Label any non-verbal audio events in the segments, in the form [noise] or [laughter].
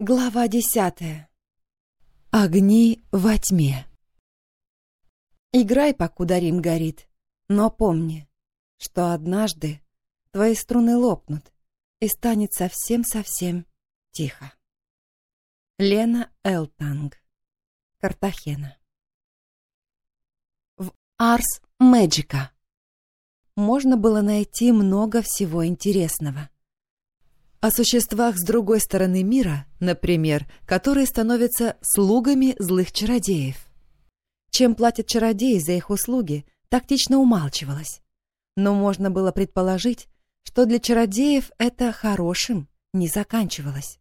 Глава десятая. Огни во тьме. Играй, покуда Рим горит, но помни, что однажды твои струны лопнут и станет совсем-совсем тихо. Лена Элтанг. Картахена. В Арс Мэджика можно было найти много всего интересного о существах с другой стороны мира, например, которые становятся слугами злых чародеев. Чем платят чародеи за их услуги, тактично умалчивалось. Но можно было предположить, что для чародеев это хорошим не заканчивалось.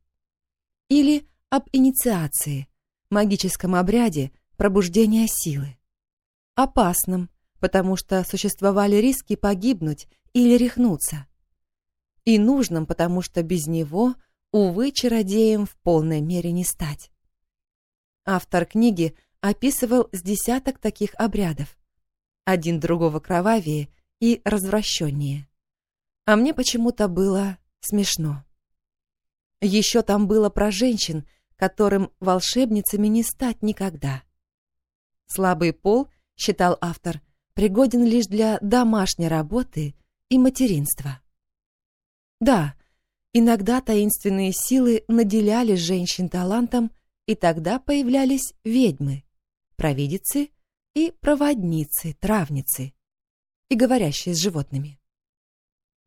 Или об инициации, магическом обряде пробуждения силы. Опасным, потому что существовали риски погибнуть или рехнуться – и нужным, потому что без него, увы, чародеем в полной мере не стать. Автор книги описывал с десяток таких обрядов, один другого кровавее и развращеннее. А мне почему-то было смешно. Еще там было про женщин, которым волшебницами не стать никогда. Слабый пол, считал автор, пригоден лишь для домашней работы и материнства. Да, иногда таинственные силы наделяли женщин талантом, и тогда появлялись ведьмы, провидицы и проводницы, травницы, и говорящие с животными.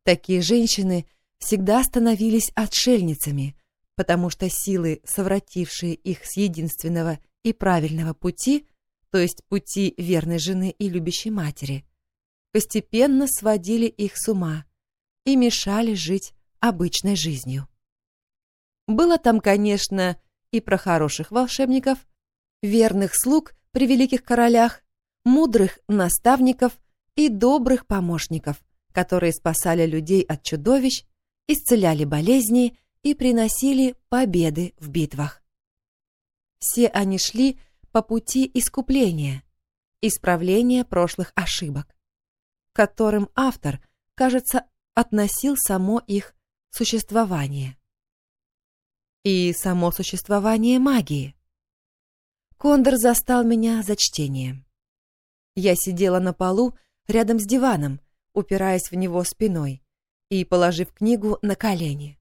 Такие женщины всегда становились отшельницами, потому что силы, совратившие их с единственного и правильного пути, то есть пути верной жены и любящей матери, постепенно сводили их с ума, и мешали жить обычной жизнью. Было там, конечно, и про хороших волшебников, верных слуг при великих королях, мудрых наставников и добрых помощников, которые спасали людей от чудовищ, исцеляли болезни и приносили победы в битвах. Все они шли по пути искупления, исправления прошлых ошибок, которым автор, кажется, относил само их существование. И само существование магии. Кондор застал меня за чтением. Я сидела на полу рядом с диваном, упираясь в него спиной и положив книгу на колени,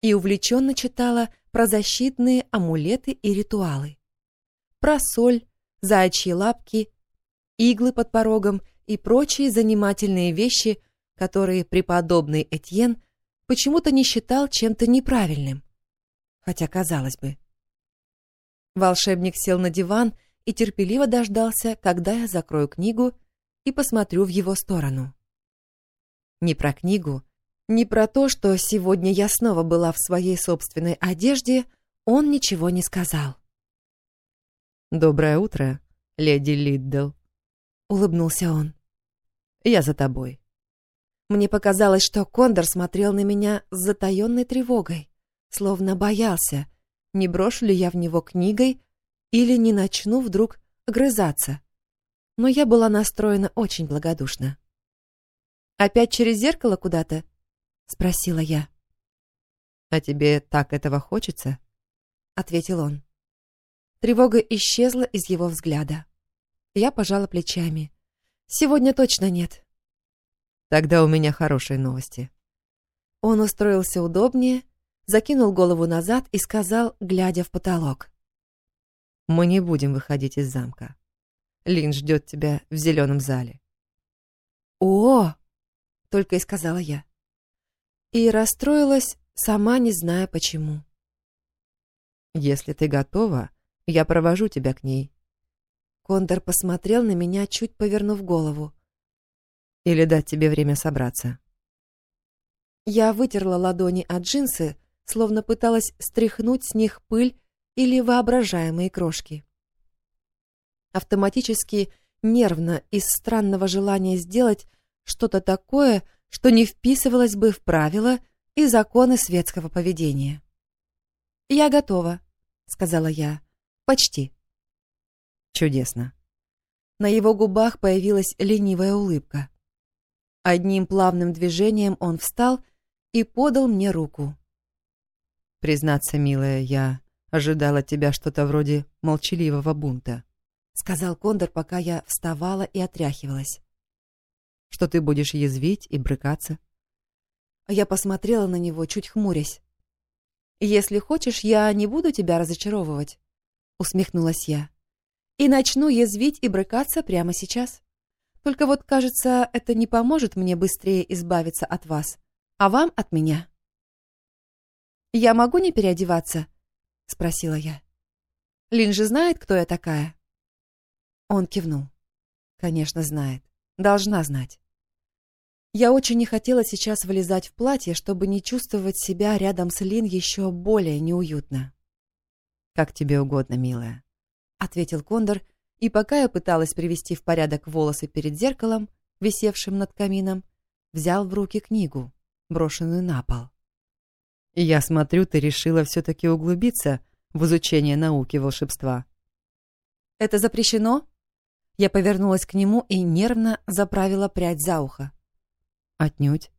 и увлеченно читала про защитные амулеты и ритуалы, про соль, заячьи лапки, иглы под порогом и прочие занимательные вещи, которые преподобный Этьен почему-то не считал чем-то неправильным. Хотя, казалось бы. Волшебник сел на диван и терпеливо дождался, когда я закрою книгу и посмотрю в его сторону. Не про книгу, не про то, что сегодня я снова была в своей собственной одежде, он ничего не сказал. «Доброе утро, леди Лиддл», — улыбнулся он. «Я за тобой». Мне показалось, что Кондор смотрел на меня с затаенной тревогой, словно боялся, не брошу ли я в него книгой или не начну вдруг огрызаться. Но я была настроена очень благодушно. «Опять через зеркало куда-то?» — спросила я. «А тебе так этого хочется?» — ответил он. Тревога исчезла из его взгляда. Я пожала плечами. «Сегодня точно нет. Тогда у меня хорошие новости. Он устроился удобнее, закинул голову назад и сказал, глядя в потолок. Мы не будем выходить из замка. Лин ждет тебя в зеленом зале. О! Только и сказала я. И расстроилась, сама не зная почему. Если ты готова, я провожу тебя к ней. Кондор посмотрел на меня, чуть повернув голову. Или дать тебе время собраться?» Я вытерла ладони от джинсы, словно пыталась стряхнуть с них пыль или воображаемые крошки. Автоматически, нервно, из странного желания сделать что-то такое, что не вписывалось бы в правила и законы светского поведения. «Я готова», — сказала я. «Почти». «Чудесно». На его губах появилась ленивая улыбка. Одним плавным движением он встал и подал мне руку. Признаться, милая, я ожидала тебя что-то вроде молчаливого бунта. Сказал Кондор, пока я вставала и отряхивалась. Что ты будешь язвить и брыкаться? Я посмотрела на него, чуть хмурясь. «Если хочешь, я не буду тебя разочаровывать», — усмехнулась я. «И начну язвить и брыкаться прямо сейчас. Только вот, кажется, это не поможет мне быстрее избавиться от вас, а вам от меня». «Я могу не переодеваться?» — спросила я. «Лин же знает, кто я такая?» Он кивнул. «Конечно, знает. Должна знать». Я очень не хотела сейчас вылезать в платье, чтобы не чувствовать себя рядом с Лин еще более неуютно. «Как тебе угодно, милая», — ответил Кондор, и пока я пыталась привести в порядок волосы перед зеркалом, висевшим над камином, взял в руки книгу, брошенную на пол. Я смотрю, ты решила все-таки углубиться в изучение науки волшебства. Это запрещено? Я повернулась к нему и нервно заправила прядь за ухо. Отнюдь.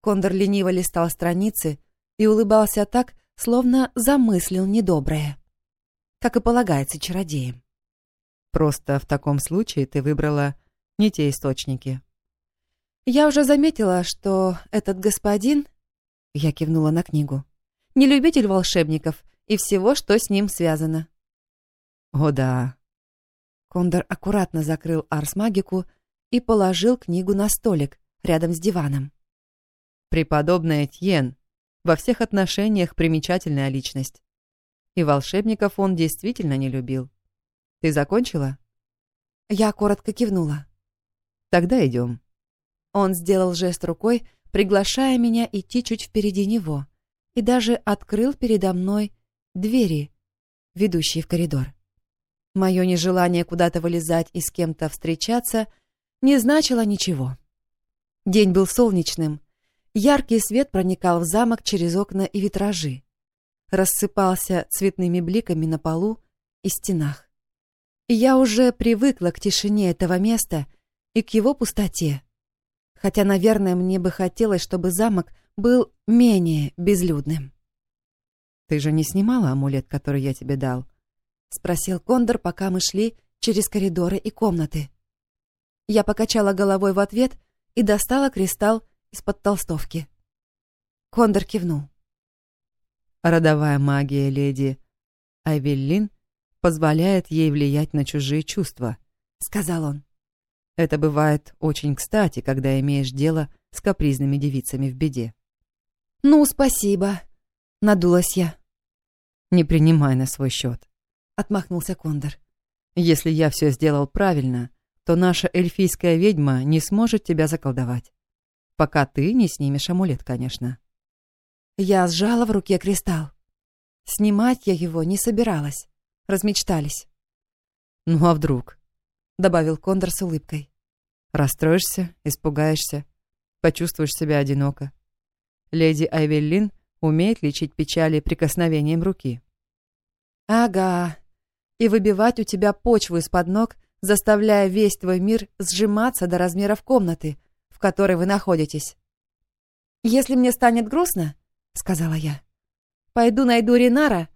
Кондор лениво листал страницы и улыбался так, словно замыслил недоброе. Как и полагается чародеям. Просто в таком случае ты выбрала не те источники. Я уже заметила, что этот господин я кивнула на книгу. Не любитель волшебников и всего, что с ним связано. О да. Кондор аккуратно закрыл арс-магику и положил книгу на столик рядом с диваном. Преподобная Тьен во всех отношениях примечательная личность. И волшебников он действительно не любил. Ты закончила? Я коротко кивнула. Тогда идем. Он сделал жест рукой, приглашая меня идти чуть впереди него, и даже открыл передо мной двери, ведущие в коридор. Мое нежелание куда-то вылезать и с кем-то встречаться не значило ничего. День был солнечным, яркий свет проникал в замок через окна и витражи, рассыпался цветными бликами на полу и стенах. Я уже привыкла к тишине этого места и к его пустоте, хотя, наверное, мне бы хотелось, чтобы замок был менее безлюдным. «Ты же не снимала амулет, который я тебе дал?» — спросил Кондор, пока мы шли через коридоры и комнаты. Я покачала головой в ответ и достала кристалл из-под толстовки. Кондор кивнул. «Родовая магия леди Айвеллин позволяет ей влиять на чужие чувства», — сказал он. Это бывает очень кстати, когда имеешь дело с капризными девицами в беде. «Ну, спасибо», — надулась я. «Не принимай на свой счет», — отмахнулся Кондор. «Если я все сделал правильно, то наша эльфийская ведьма не сможет тебя заколдовать. Пока ты не снимешь амулет, конечно». Я сжала в руке кристалл. Снимать я его не собиралась. Размечтались. «Ну а вдруг?» — добавил Кондор с улыбкой. «Расстроишься, испугаешься, почувствуешь себя одиноко. Леди Айвеллин умеет лечить печали прикосновением руки». «Ага. И выбивать у тебя почву из-под ног, заставляя весь твой мир сжиматься до размеров комнаты, в которой вы находитесь. Если мне станет грустно, — сказала я, — пойду найду Ринара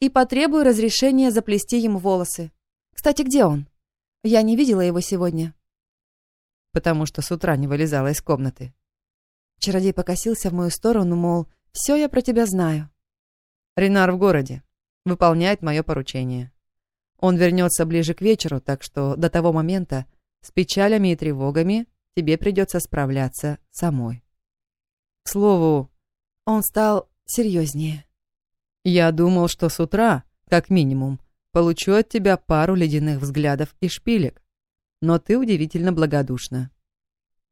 и потребую разрешения заплести ему волосы. Кстати, где он?» Я не видела его сегодня. Потому что с утра не вылезала из комнаты. Чародей покосился в мою сторону, мол, все я про тебя знаю. Ренар в городе. Выполняет мое поручение. Он вернется ближе к вечеру, так что до того момента с печалями и тревогами тебе придется справляться самой. К слову, он стал серьезнее. Я думал, что с утра, как минимум, Получу от тебя пару ледяных взглядов и шпилек. Но ты удивительно благодушна.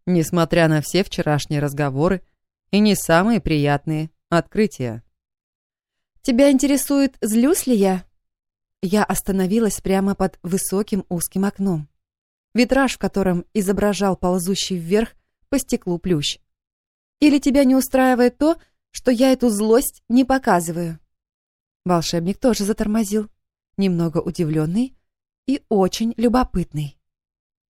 Несмотря на все вчерашние разговоры и не самые приятные открытия. «Тебя интересует, злюсь ли я?» Я остановилась прямо под высоким узким окном, витраж в котором изображал ползущий вверх по стеклу плющ. «Или тебя не устраивает то, что я эту злость не показываю?» Волшебник тоже затормозил немного удивленный и очень любопытный.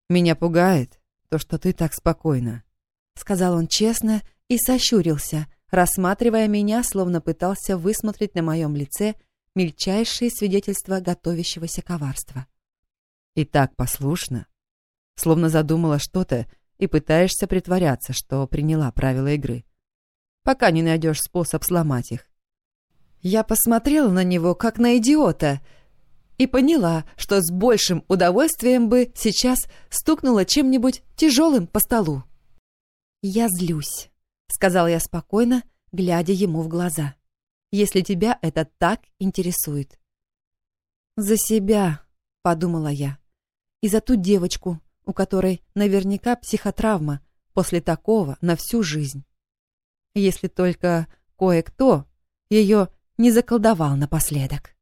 «Меня пугает то, что ты так спокойна», — сказал он честно и сощурился, рассматривая меня, словно пытался высмотреть на моем лице мельчайшие свидетельства готовящегося коварства. И так послушно, словно задумала что-то и пытаешься притворяться, что приняла правила игры, пока не найдешь способ сломать их. Я посмотрела на него, как на идиота, и поняла, что с большим удовольствием бы сейчас стукнула чем-нибудь тяжелым по столу. «Я злюсь», — сказал я спокойно, глядя ему в глаза, «если тебя это так интересует». «За себя», — подумала я, — «и за ту девочку, у которой наверняка психотравма после такого на всю жизнь. Если только кое-кто ее не заколдовал напоследок».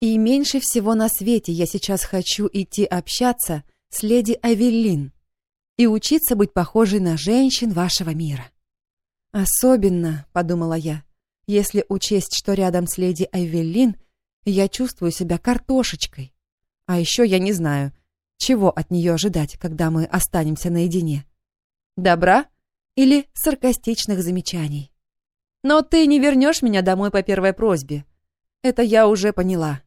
И меньше всего на свете я сейчас хочу идти общаться с леди Авеллин и учиться быть похожей на женщин вашего мира. Особенно, подумала я, если учесть, что рядом с леди Авеллин я чувствую себя картошечкой. А еще я не знаю, чего от нее ожидать, когда мы останемся наедине. Добра или саркастичных замечаний. Но ты не вернешь меня домой по первой просьбе. Это я уже поняла.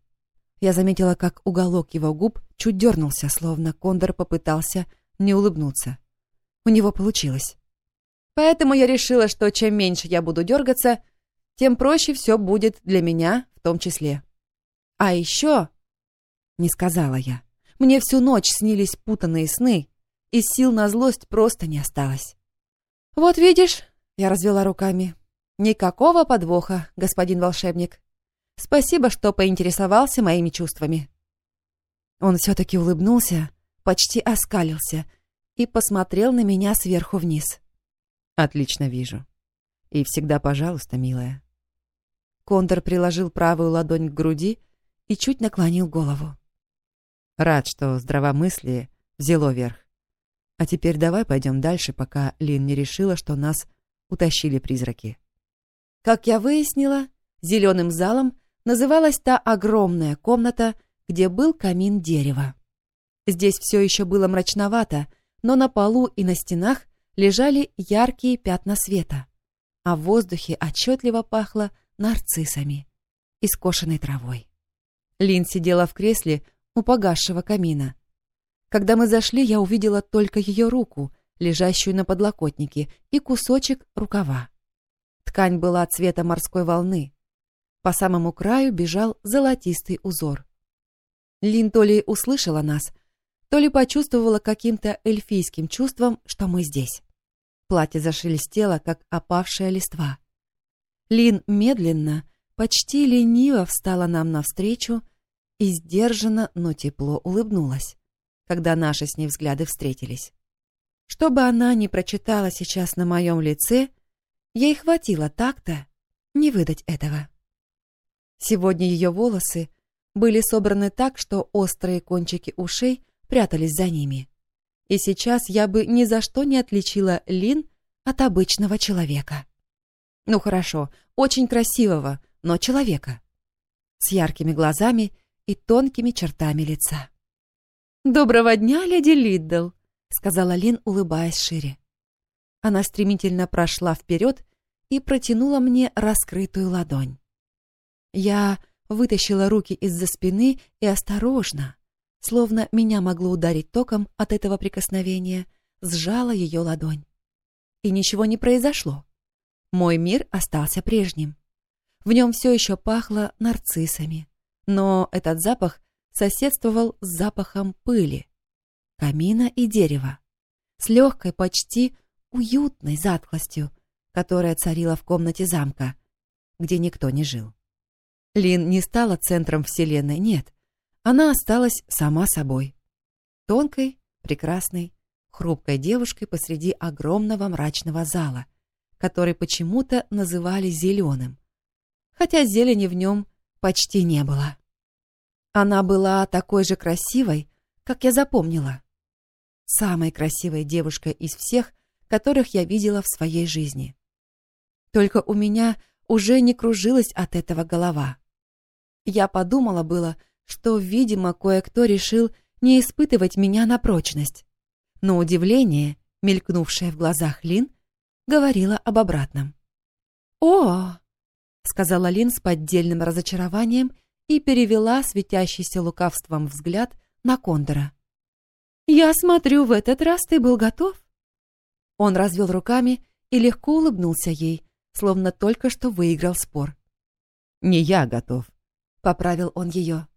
Я заметила, как уголок его губ чуть дернулся, словно кондор попытался не улыбнуться. У него получилось. Поэтому я решила, что чем меньше я буду дергаться, тем проще все будет для меня в том числе. А еще, не сказала я, мне всю ночь снились путанные сны, и сил на злость просто не осталось. Вот видишь, я развела руками, никакого подвоха, господин волшебник. Спасибо, что поинтересовался моими чувствами». Он все-таки улыбнулся, почти оскалился и посмотрел на меня сверху вниз. «Отлично вижу. И всегда пожалуйста, милая». Кондор приложил правую ладонь к груди и чуть наклонил голову. «Рад, что здравомыслие взяло верх. А теперь давай пойдем дальше, пока Лин не решила, что нас утащили призраки». Как я выяснила, зеленым залом называлась та огромная комната, где был камин дерева. Здесь все еще было мрачновато, но на полу и на стенах лежали яркие пятна света, а в воздухе отчетливо пахло нарциссами и скошенной травой. Лин сидела в кресле у погасшего камина. Когда мы зашли, я увидела только ее руку, лежащую на подлокотнике, и кусочек рукава. Ткань была цвета морской волны, по самому краю бежал золотистый узор. Лин то ли услышала нас, то ли почувствовала каким-то эльфийским чувством, что мы здесь. Платье зашелестело, как опавшая листва. Лин медленно, почти лениво встала нам навстречу и сдержанно, но тепло улыбнулась, когда наши с ней взгляды встретились. Что бы она ни прочитала сейчас на моем лице, ей хватило так-то не выдать этого. Сегодня ее волосы были собраны так, что острые кончики ушей прятались за ними. И сейчас я бы ни за что не отличила Лин от обычного человека. Ну хорошо, очень красивого, но человека. С яркими глазами и тонкими чертами лица. «Доброго дня, леди Лиддл», — сказала Лин, улыбаясь шире. Она стремительно прошла вперед и протянула мне раскрытую ладонь. Я вытащила руки из-за спины и осторожно, словно меня могло ударить током от этого прикосновения, сжала ее ладонь. И ничего не произошло. Мой мир остался прежним. В нем все еще пахло нарциссами, но этот запах соседствовал с запахом пыли, камина и дерева, с легкой, почти уютной затхлостью, которая царила в комнате замка, где никто не жил. Лин не стала центром Вселенной, нет. Она осталась сама собой. Тонкой, прекрасной, хрупкой девушкой посреди огромного мрачного зала, который почему-то называли зеленым, хотя зелени в нем почти не было. Она была такой же красивой, как я запомнила. Самой красивой девушкой из всех, которых я видела в своей жизни. Только у меня уже не кружилась от этого голова. Я подумала было, что, видимо, кое-кто решил не испытывать меня на прочность. Но удивление, мелькнувшее в глазах Лин, говорило об обратном. «О!» — сказала Лин с поддельным разочарованием и перевела светящийся лукавством взгляд на Кондора. «Я смотрю, в этот раз ты был готов?» Он развел руками и легко улыбнулся ей, словно только что выиграл спор. «Не я готов», — поправил он ее.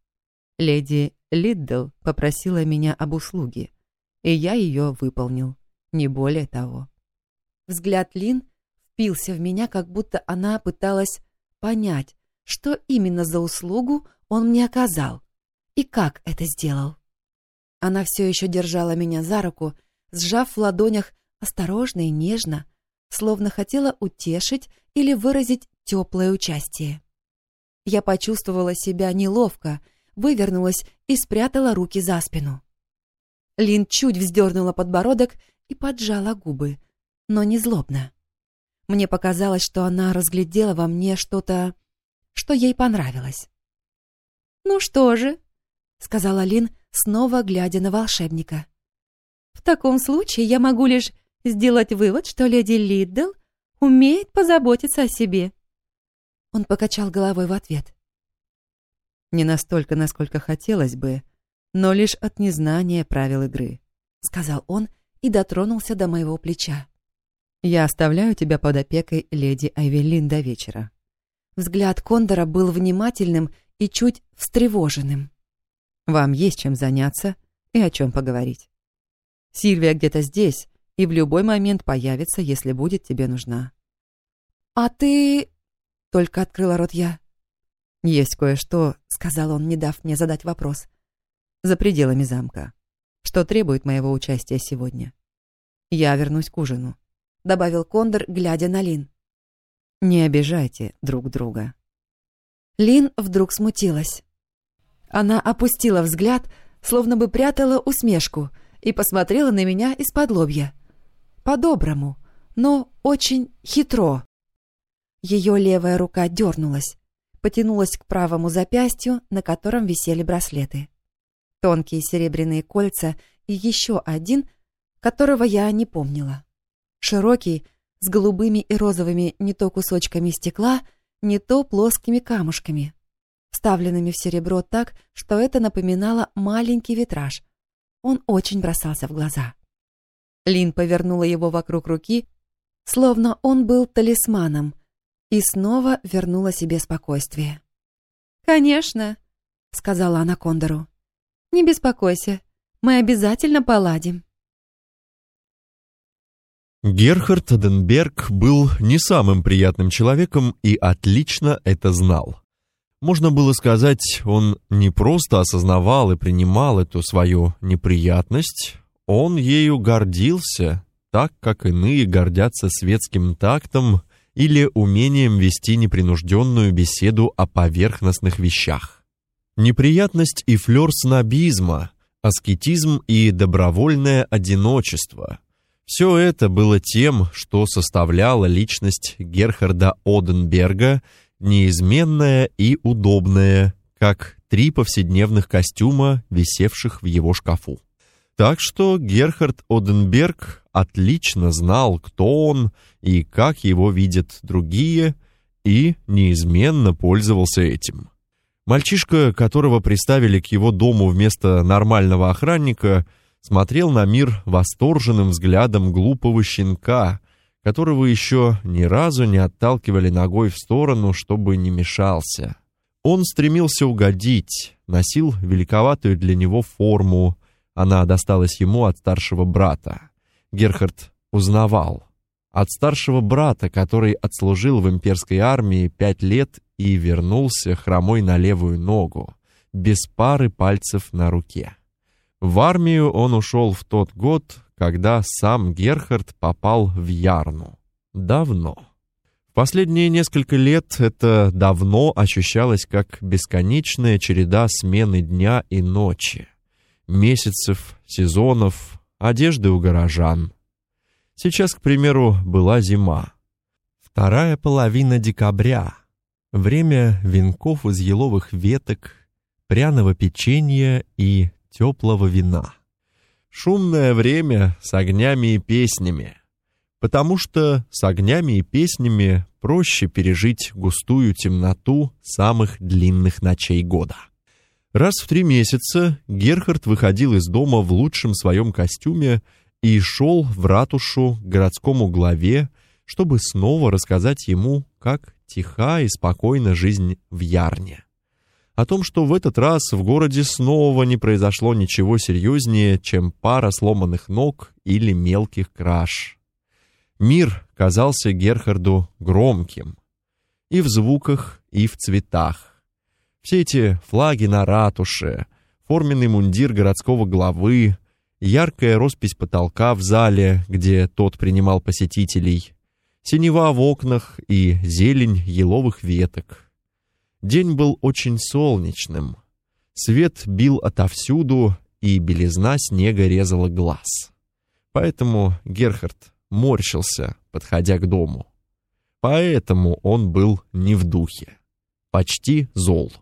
«Леди Лиддл попросила меня об услуге, и я ее выполнил, не более того». Взгляд Лин впился в меня, как будто она пыталась понять, что именно за услугу он мне оказал и как это сделал. Она все еще держала меня за руку, сжав в ладонях осторожно и нежно, словно хотела утешить или выразить теплое участие. Я почувствовала себя неловко, вывернулась и спрятала руки за спину. Лин чуть вздернула подбородок и поджала губы, но не злобно. Мне показалось, что она разглядела во мне что-то, что ей понравилось. «Ну что же», — сказала Лин, снова глядя на волшебника. «В таком случае я могу лишь сделать вывод, что леди Лиддл умеет позаботиться о себе». Он покачал головой в ответ. «Не настолько, насколько хотелось бы, но лишь от незнания правил игры», — сказал он и дотронулся до моего плеча. «Я оставляю тебя под опекой леди Айвелин до вечера». Взгляд Кондора был внимательным и чуть встревоженным. «Вам есть чем заняться и о чем поговорить. Сильвия где-то здесь и в любой момент появится, если будет тебе нужна». «А ты...» — только открыла рот я. «Есть кое-что», — сказал он, не дав мне задать вопрос. «За пределами замка. Что требует моего участия сегодня. Я вернусь к ужину», — добавил Кондор, глядя на Лин. Не обижайте друг друга. Лин вдруг смутилась. Она опустила взгляд, словно бы прятала усмешку, и посмотрела на меня из-под лобья. По-доброму, но очень хитро. Ее левая рука дернулась, потянулась к правому запястью, на котором висели браслеты. Тонкие серебряные кольца и еще один, которого я не помнила. Широкий, с голубыми и розовыми не то кусочками стекла, не то плоскими камушками, вставленными в серебро так, что это напоминало маленький витраж. Он очень бросался в глаза. Лин повернула его вокруг руки, словно он был талисманом, и снова вернула себе спокойствие. «Конечно», — сказала она Кондору. «Не беспокойся, мы обязательно поладим». Герхард Оденберг был не самым приятным человеком и отлично это знал. Можно было сказать, он не просто осознавал и принимал эту свою неприятность, он ею гордился, так как иные гордятся светским тактом или умением вести непринужденную беседу о поверхностных вещах. Неприятность и флёр снобизма, аскетизм и добровольное одиночество – все это было тем, что составляло личность Герхарда Оденберга, неизменная и удобная, как три повседневных костюма, висевших в его шкафу. Так что Герхард Оденберг отлично знал, кто он и как его видят другие, и неизменно пользовался этим. Мальчишка, которого приставили к его дому вместо нормального охранника – смотрел на мир восторженным взглядом глупого щенка, которого еще ни разу не отталкивали ногой в сторону, чтобы не мешался. Он стремился угодить, носил великоватую для него форму, она досталась ему от старшего брата. Герхард узнавал. От старшего брата, который отслужил в имперской армии пять лет и вернулся хромой на левую ногу, без пары пальцев на руке. В армию он ушел в тот год, когда сам Герхард попал в Ярну. Давно. В последние несколько лет это давно ощущалось как бесконечная череда смены дня и ночи, месяцев, сезонов, одежды у горожан. Сейчас, к примеру, была зима. Вторая половина декабря. Время венков из еловых веток, пряного печенья и теплого вина. Шумное время с огнями и песнями, потому что с огнями и песнями проще пережить густую темноту самых длинных ночей года. Раз в три месяца Герхард выходил из дома в лучшем своем костюме и шел в ратушу к городскому главе, чтобы снова рассказать ему, как тиха и спокойна жизнь в Ярне. О том, что в этот раз в городе снова не произошло ничего серьезнее, чем пара сломанных ног или мелких краж. Мир казался Герхарду громким. И в звуках, и в цветах. Все эти флаги на ратуше, форменный мундир городского главы, яркая роспись потолка в зале, где тот принимал посетителей, синева в окнах и зелень еловых веток. День был очень солнечным. Свет бил отовсюду, и белизна снега резала глаз. Поэтому Герхард морщился, подходя к дому. Поэтому он был не в духе. Почти зол.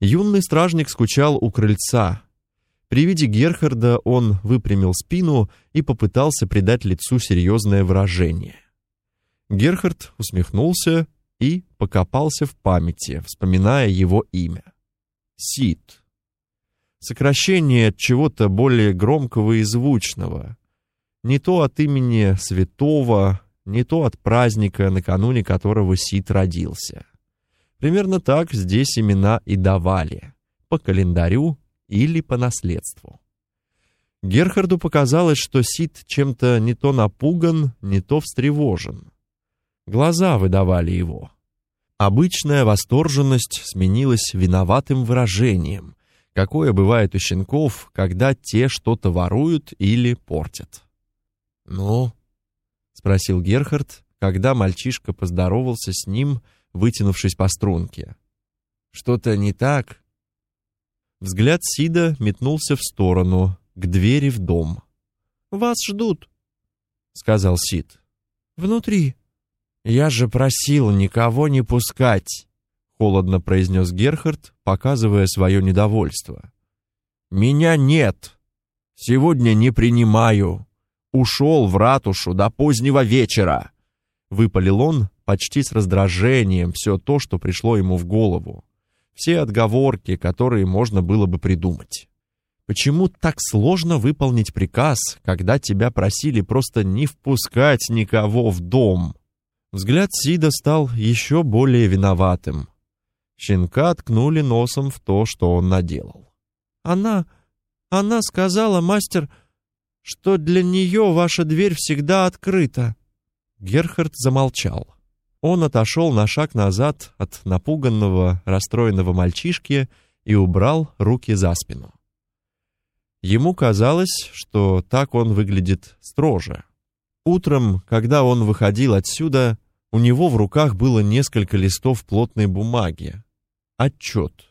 Юный стражник скучал у крыльца. При виде Герхарда он выпрямил спину и попытался придать лицу серьезное выражение. Герхард усмехнулся и покопался в памяти, вспоминая его имя. Сид. Сокращение от чего-то более громкого и звучного. Не то от имени святого, не то от праздника, накануне которого Сид родился. Примерно так здесь имена и давали, по календарю или по наследству. Герхарду показалось, что Сид чем-то не то напуган, не то встревожен. Глаза выдавали его. Обычная восторженность сменилась виноватым выражением, какое бывает у щенков, когда те что-то воруют или портят. «Ну?» — спросил Герхард, когда мальчишка поздоровался с ним, вытянувшись по струнке. «Что-то не так?» Взгляд Сида метнулся в сторону, к двери в дом. «Вас ждут», — сказал Сид. «Внутри». «Я же просил никого не пускать», — холодно произнес Герхард, показывая свое недовольство. «Меня нет. Сегодня не принимаю. Ушел в ратушу до позднего вечера», — выпалил он, почти с раздражением все то, что пришло ему в голову. Все отговорки, которые можно было бы придумать. Почему так сложно выполнить приказ, когда тебя просили просто не впускать никого в дом? Взгляд Сида стал еще более виноватым. Щенка ткнули носом в то, что он наделал. «Она... она сказала, мастер, что для нее ваша дверь всегда открыта». Герхард замолчал. Он отошел на шаг назад от напуганного, расстроенного мальчишки и убрал руки за спину. Ему казалось, что так он выглядит строже. Утром, когда он выходил отсюда, у него в руках было несколько листов плотной бумаги. Отчет.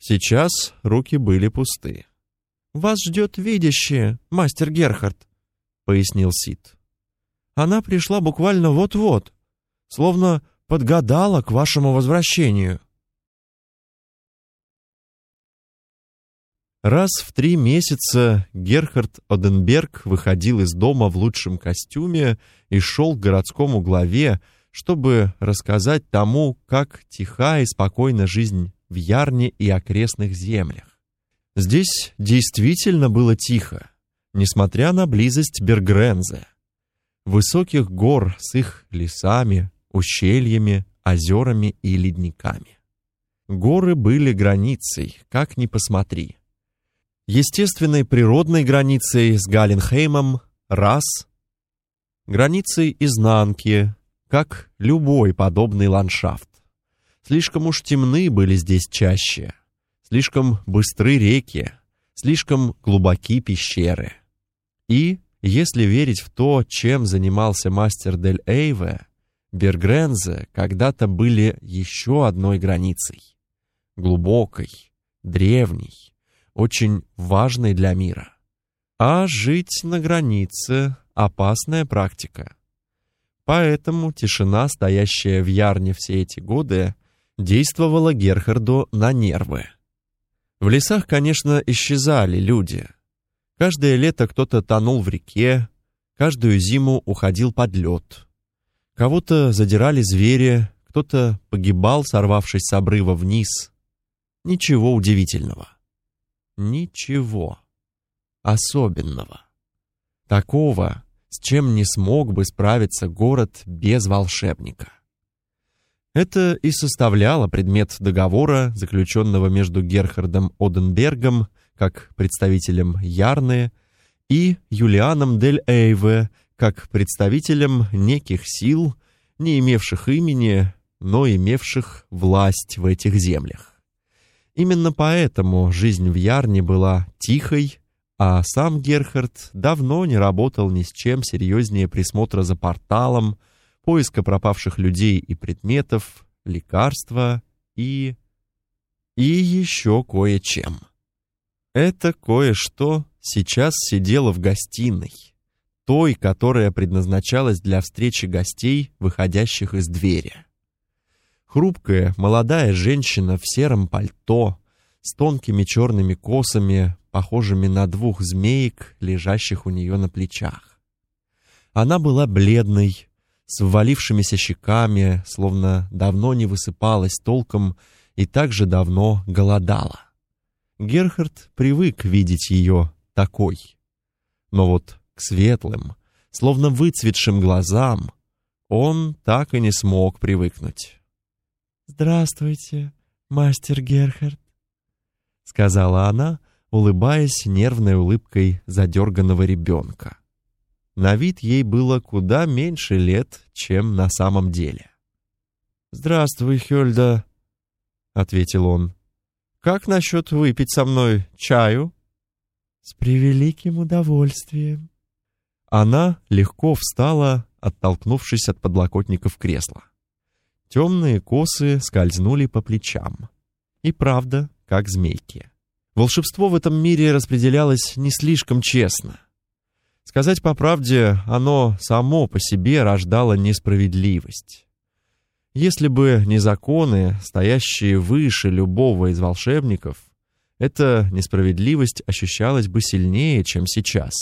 Сейчас руки были пусты. «Вас ждет видящее, мастер Герхард», — пояснил Сид. «Она пришла буквально вот-вот» словно подгадала к вашему возвращению. Раз в три месяца Герхард Оденберг выходил из дома в лучшем костюме и шел к городскому главе, чтобы рассказать тому, как тиха и спокойна жизнь в Ярне и окрестных землях. Здесь действительно было тихо, несмотря на близость Бергрензе. Высоких гор с их лесами, ущельями, озерами и ледниками. Горы были границей, как ни посмотри. Естественной природной границей с Галенхеймом – раз, границей изнанки, как любой подобный ландшафт. Слишком уж темны были здесь чаще, слишком быстры реки, слишком глубоки пещеры. И, если верить в то, чем занимался мастер Дель Эйве, Бергрензе когда-то были еще одной границей. Глубокой, древней, очень важной для мира. А жить на границе – опасная практика. Поэтому тишина, стоящая в Ярне все эти годы, действовала Герхарду на нервы. В лесах, конечно, исчезали люди. Каждое лето кто-то тонул в реке, каждую зиму уходил под лед – Кого-то задирали звери, кто-то погибал, сорвавшись с обрыва вниз. Ничего удивительного. Ничего особенного. Такого, с чем не смог бы справиться город без волшебника. Это и составляло предмет договора, заключенного между Герхардом Оденбергом, как представителем Ярны, и Юлианом дель Эйве, как представителем неких сил, не имевших имени, но имевших власть в этих землях. Именно поэтому жизнь в Ярне была тихой, а сам Герхард давно не работал ни с чем серьезнее присмотра за порталом, поиска пропавших людей и предметов, лекарства и... и еще кое-чем. Это кое-что сейчас сидело в гостиной, той, которая предназначалась для встречи гостей, выходящих из двери. Хрупкая, молодая женщина в сером пальто, с тонкими черными косами, похожими на двух змеек, лежащих у нее на плечах. Она была бледной, с ввалившимися щеками, словно давно не высыпалась толком и также давно голодала. Герхард привык видеть ее такой. Но вот к светлым, словно выцветшим глазам, он так и не смог привыкнуть. «Здравствуйте, мастер Герхард», — сказала она, улыбаясь нервной улыбкой задерганного ребенка. На вид ей было куда меньше лет, чем на самом деле. «Здравствуй, Хёльда», — ответил он. «Как насчет выпить со мной чаю?» «С превеликим удовольствием». Она легко встала, оттолкнувшись от подлокотников кресла. Темные косы скользнули по плечам. И правда, как змейки. Волшебство в этом мире распределялось не слишком честно. Сказать по правде, оно само по себе рождало несправедливость. Если бы не законы, стоящие выше любого из волшебников, эта несправедливость ощущалась бы сильнее, чем сейчас.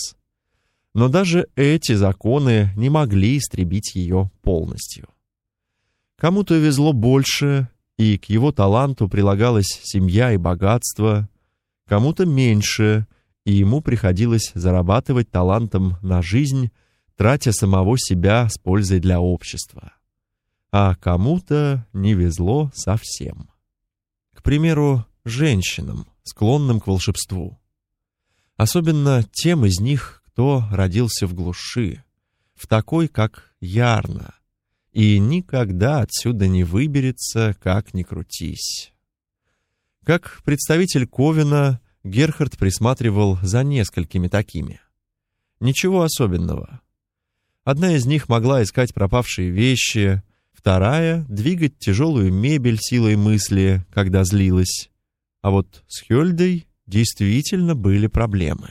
Но даже эти законы не могли истребить ее полностью. Кому-то везло больше, и к его таланту прилагалась семья и богатство, кому-то меньше, и ему приходилось зарабатывать талантом на жизнь, тратя самого себя с пользой для общества. А кому-то не везло совсем. К примеру, женщинам, склонным к волшебству. Особенно тем из них, кто родился в глуши, в такой, как Ярна, и никогда отсюда не выберется, как ни крутись. Как представитель Ковина, Герхард присматривал за несколькими такими. Ничего особенного. Одна из них могла искать пропавшие вещи, вторая — двигать тяжелую мебель силой мысли, когда злилась. А вот с Хёльдой действительно были проблемы.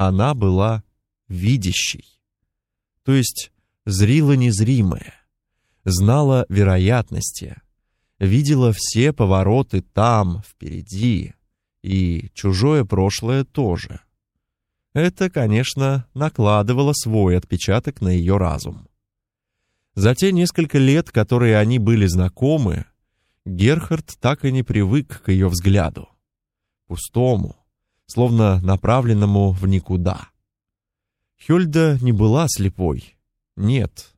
Она была видящей. То есть зрила незримое, знала вероятности — видела все повороты там, впереди, и чужое прошлое тоже. Это, конечно, накладывало свой отпечаток на ее разум. За те несколько лет, которые они были знакомы, Герхард так и не привык к ее взгляду. Пустому, словно направленному в никуда. Хёльда не была слепой. Нет,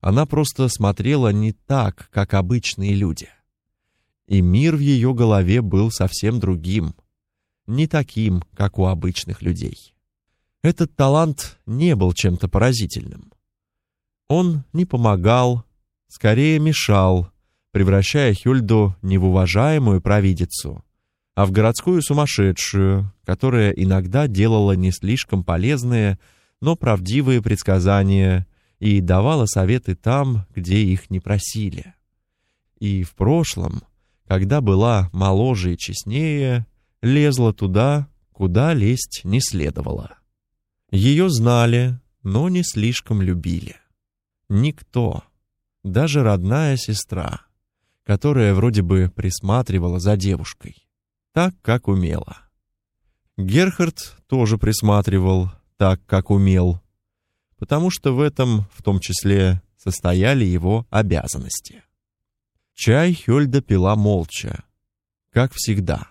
она просто смотрела не так, как обычные люди и мир в ее голове был совсем другим, не таким, как у обычных людей. Этот талант не был чем-то поразительным. Он не помогал, скорее мешал, превращая Хюльду не в уважаемую провидицу, а в городскую сумасшедшую, которая иногда делала не слишком полезные, но правдивые предсказания и давала советы там, где их не просили. И в прошлом когда была моложе и честнее, лезла туда, куда лезть не следовало. Ее знали, но не слишком любили. Никто, даже родная сестра, которая вроде бы присматривала за девушкой, так, как умела. Герхард тоже присматривал так, как умел, потому что в этом, в том числе, состояли его обязанности. Чай Хёльда пила молча, как всегда.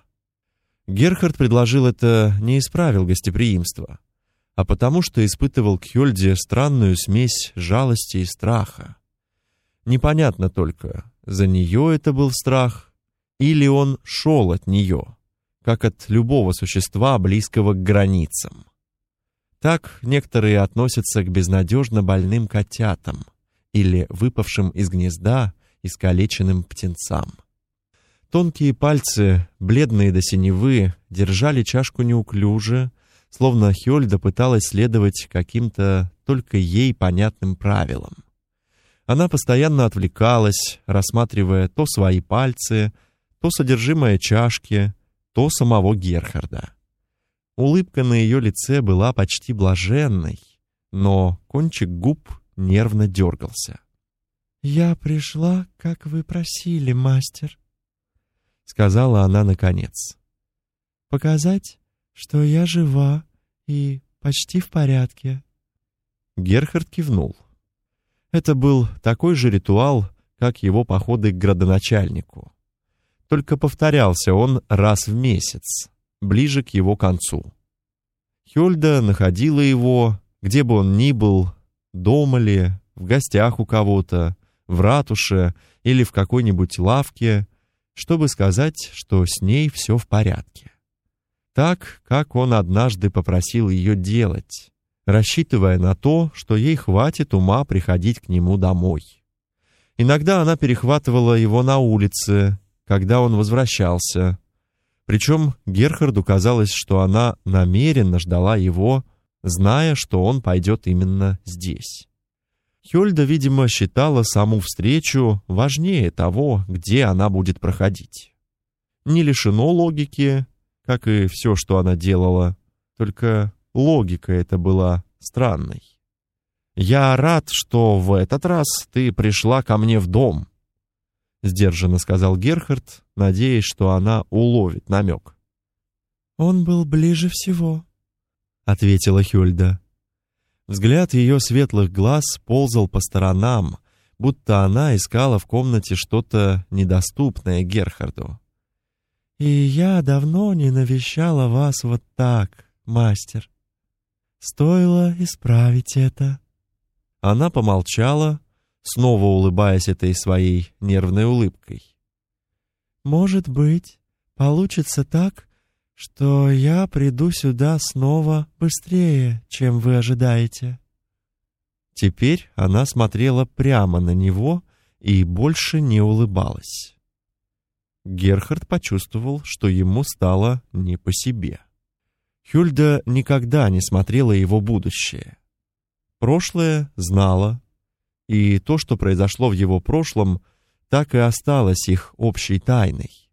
Герхард предложил это не исправил гостеприимства, а потому что испытывал к Хёльде странную смесь жалости и страха. Непонятно только, за нее это был страх, или он шел от нее, как от любого существа, близкого к границам. Так некоторые относятся к безнадежно больным котятам или выпавшим из гнезда искалеченным птенцам. Тонкие пальцы, бледные до синевы, держали чашку неуклюже, словно Хёльда пыталась следовать каким-то только ей понятным правилам. Она постоянно отвлекалась, рассматривая то свои пальцы, то содержимое чашки, то самого Герхарда. Улыбка на ее лице была почти блаженной, но кончик губ нервно дергался. «Я пришла, как вы просили, мастер», — сказала она наконец. «Показать, что я жива и почти в порядке». Герхард кивнул. Это был такой же ритуал, как его походы к градоначальнику. Только повторялся он раз в месяц, ближе к его концу. Хёльда находила его, где бы он ни был, дома ли, в гостях у кого-то, в ратуше или в какой-нибудь лавке, чтобы сказать, что с ней все в порядке. Так, как он однажды попросил ее делать, рассчитывая на то, что ей хватит ума приходить к нему домой. Иногда она перехватывала его на улице, когда он возвращался, причем Герхарду казалось, что она намеренно ждала его, зная, что он пойдет именно здесь. Хёльда, видимо, считала саму встречу важнее того, где она будет проходить. Не лишено логики, как и все, что она делала, только логика эта была странной. «Я рад, что в этот раз ты пришла ко мне в дом», сдержанно сказал Герхард, надеясь, что она уловит намек. Он был ближе всего, ответила Хюльда. Взгляд ее светлых глаз ползал по сторонам, будто она искала в комнате что-то недоступное Герхарду. И я давно не навещала вас вот так, мастер. Стоило исправить это. Она помолчала, снова улыбаясь этой своей нервной улыбкой. «Может быть, получится так, что я приду сюда снова быстрее, чем вы ожидаете». Теперь она смотрела прямо на него и больше не улыбалась. Герхард почувствовал, что ему стало не по себе. Хюльда никогда не смотрела его будущее. Прошлое знала, и то, что произошло в его прошлом, так и осталось их общей тайной,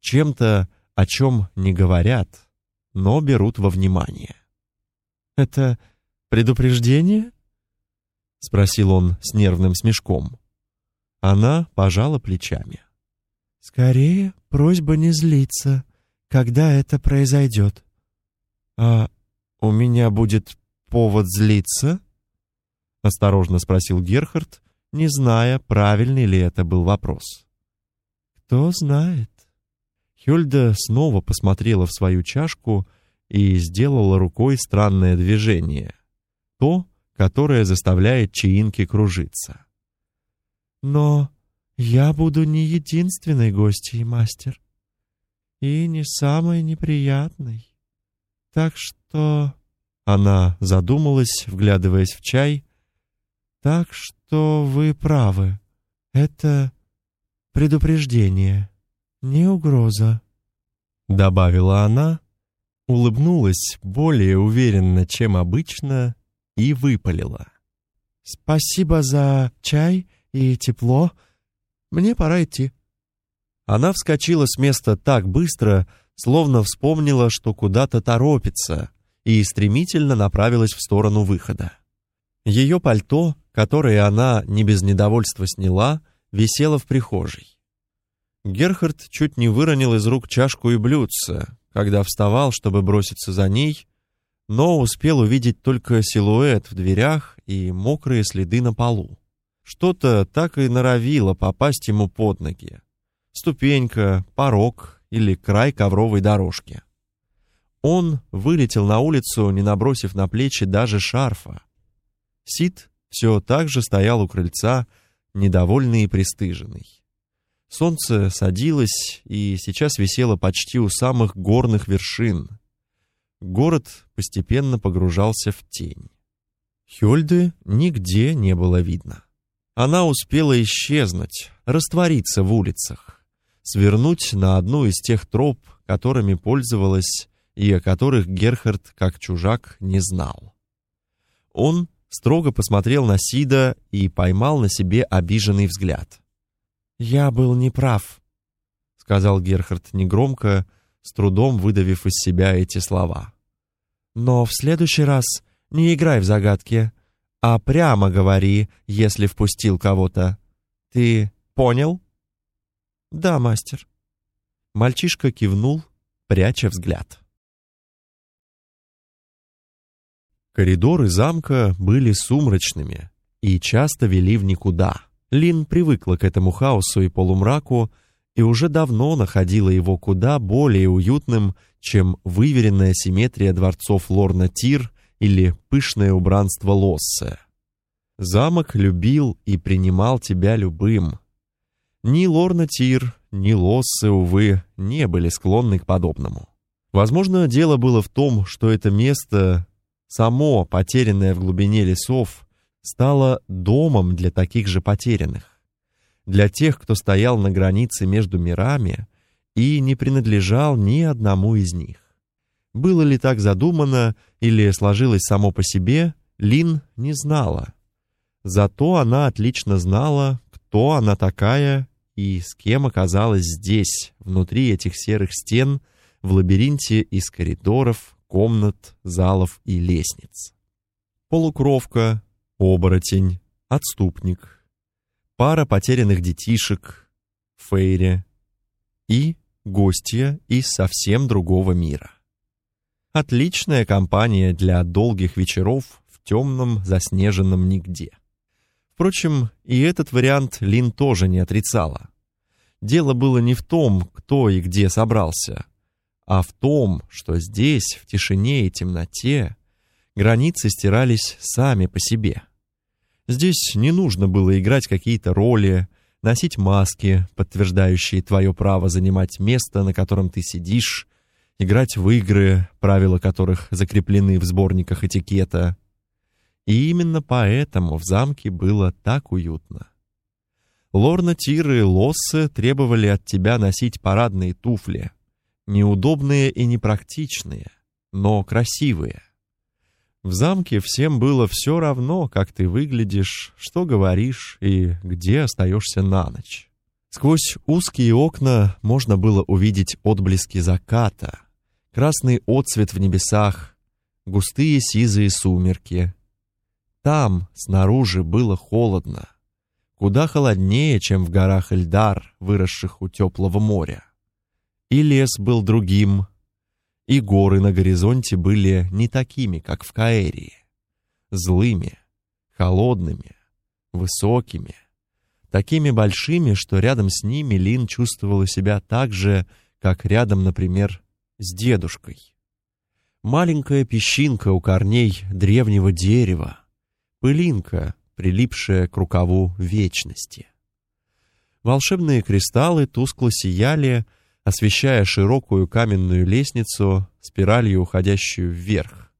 чем-то, о чем не говорят, но берут во внимание. «Это предупреждение?» — спросил он с нервным смешком. Она пожала плечами. «Скорее, просьба не злиться, когда это произойдет». «А у меня будет повод злиться?» — осторожно спросил Герхард, не зная, правильный ли это был вопрос. «Кто знает?» Хюльда снова посмотрела в свою чашку и сделала рукой странное движение. То, которое заставляет чаинки кружиться. «Но я буду не единственной гостьей, мастер. И не самой неприятной. Так что...» Она задумалась, вглядываясь в чай, так что вы правы. Это предупреждение, не угроза, добавила она, улыбнулась более уверенно, чем обычно, и выпалила: Спасибо за чай и тепло. Мне пора идти. Она вскочила с места так быстро, словно вспомнила, что куда-то торопится, и стремительно направилась в сторону выхода. Ее пальто, которое она не без недовольства сняла, висело в прихожей. Герхард чуть не выронил из рук чашку и блюдце, когда вставал, чтобы броситься за ней, но успел увидеть только силуэт в дверях и мокрые следы на полу. Что-то так и норовило попасть ему под ноги. Ступенька, порог или край ковровой дорожки. Он вылетел на улицу, не набросив на плечи даже шарфа. Сид все так же стоял у крыльца, недовольный и пристыженный. Солнце садилось и сейчас висело почти у самых горных вершин. Город постепенно погружался в тень. Хёльды нигде не было видно. Она успела исчезнуть, раствориться в улицах, свернуть на одну из тех троп, которыми пользовалась и о которых Герхард, как чужак, не знал. Он строго посмотрел на Сида и поймал на себе обиженный взгляд. «Я был неправ», — сказал Герхард негромко, с трудом выдавив из себя эти слова. «Но в следующий раз не играй в загадки, а прямо говори, если впустил кого-то. Ты понял?» «Да, мастер». Мальчишка кивнул, пряча взгляд. Коридоры замка были сумрачными и часто вели в никуда. Лин привыкла к этому хаосу и полумраку и уже давно находила его куда более уютным, чем выверенная симметрия дворцов Лорна Тир или пышное убранство Лоссе. Замок любил и принимал тебя любым. Ни Лорна Тир, ни Лоссе, увы, не были склонны к подобному. Возможно, дело было в том, что это место само потерянное в глубине лесов, стало домом для таких же потерянных, для тех, кто стоял на границе между мирами и не принадлежал ни одному из них. Было ли так задумано или сложилось само по себе, Лин не знала. Зато она отлично знала, кто она такая и с кем оказалась здесь, внутри этих серых стен, в лабиринте из коридоров, комнат, залов и лестниц. Полукровка, оборотень, отступник, пара потерянных детишек, фейри и гостья из совсем другого мира. Отличная компания для долгих вечеров в темном заснеженном нигде. Впрочем, и этот вариант Лин тоже не отрицала. Дело было не в том, кто и где собрался, а в том, что здесь, в тишине и темноте, границы стирались сами по себе. Здесь не нужно было играть какие-то роли, носить маски, подтверждающие твое право занимать место, на котором ты сидишь, играть в игры, правила которых закреплены в сборниках этикета. И именно поэтому в замке было так уютно. Лорна Тиры и Лоссы требовали от тебя носить парадные туфли — неудобные и непрактичные, но красивые. В замке всем было все равно, как ты выглядишь, что говоришь и где остаешься на ночь. Сквозь узкие окна можно было увидеть отблески заката, красный отсвет в небесах, густые сизые сумерки. Там, снаружи, было холодно, куда холоднее, чем в горах Эльдар, выросших у теплого моря. И лес был другим, и горы на горизонте были не такими, как в Каэрии. Злыми, холодными, высокими, такими большими, что рядом с ними Лин чувствовала себя так же, как рядом, например, с дедушкой. Маленькая песчинка у корней древнего дерева, пылинка, прилипшая к рукаву вечности. Волшебные кристаллы тускло сияли, освещая широкую каменную лестницу, спиралью уходящую вверх.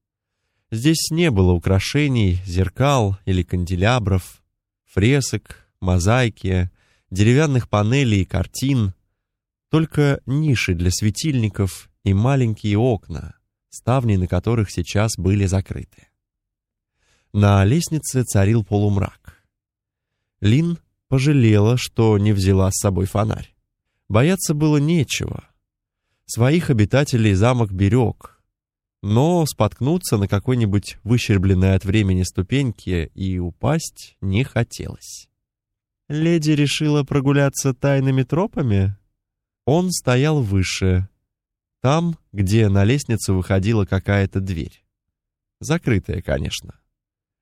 Здесь не было украшений, зеркал или канделябров, фресок, мозаики, деревянных панелей и картин, только ниши для светильников и маленькие окна, ставни на которых сейчас были закрыты. На лестнице царил полумрак. Лин пожалела, что не взяла с собой фонарь. Бояться было нечего. Своих обитателей замок берег. Но споткнуться на какой-нибудь выщербленной от времени ступеньке и упасть не хотелось. Леди решила прогуляться тайными тропами? Он стоял выше, там, где на лестницу выходила какая-то дверь. Закрытая, конечно.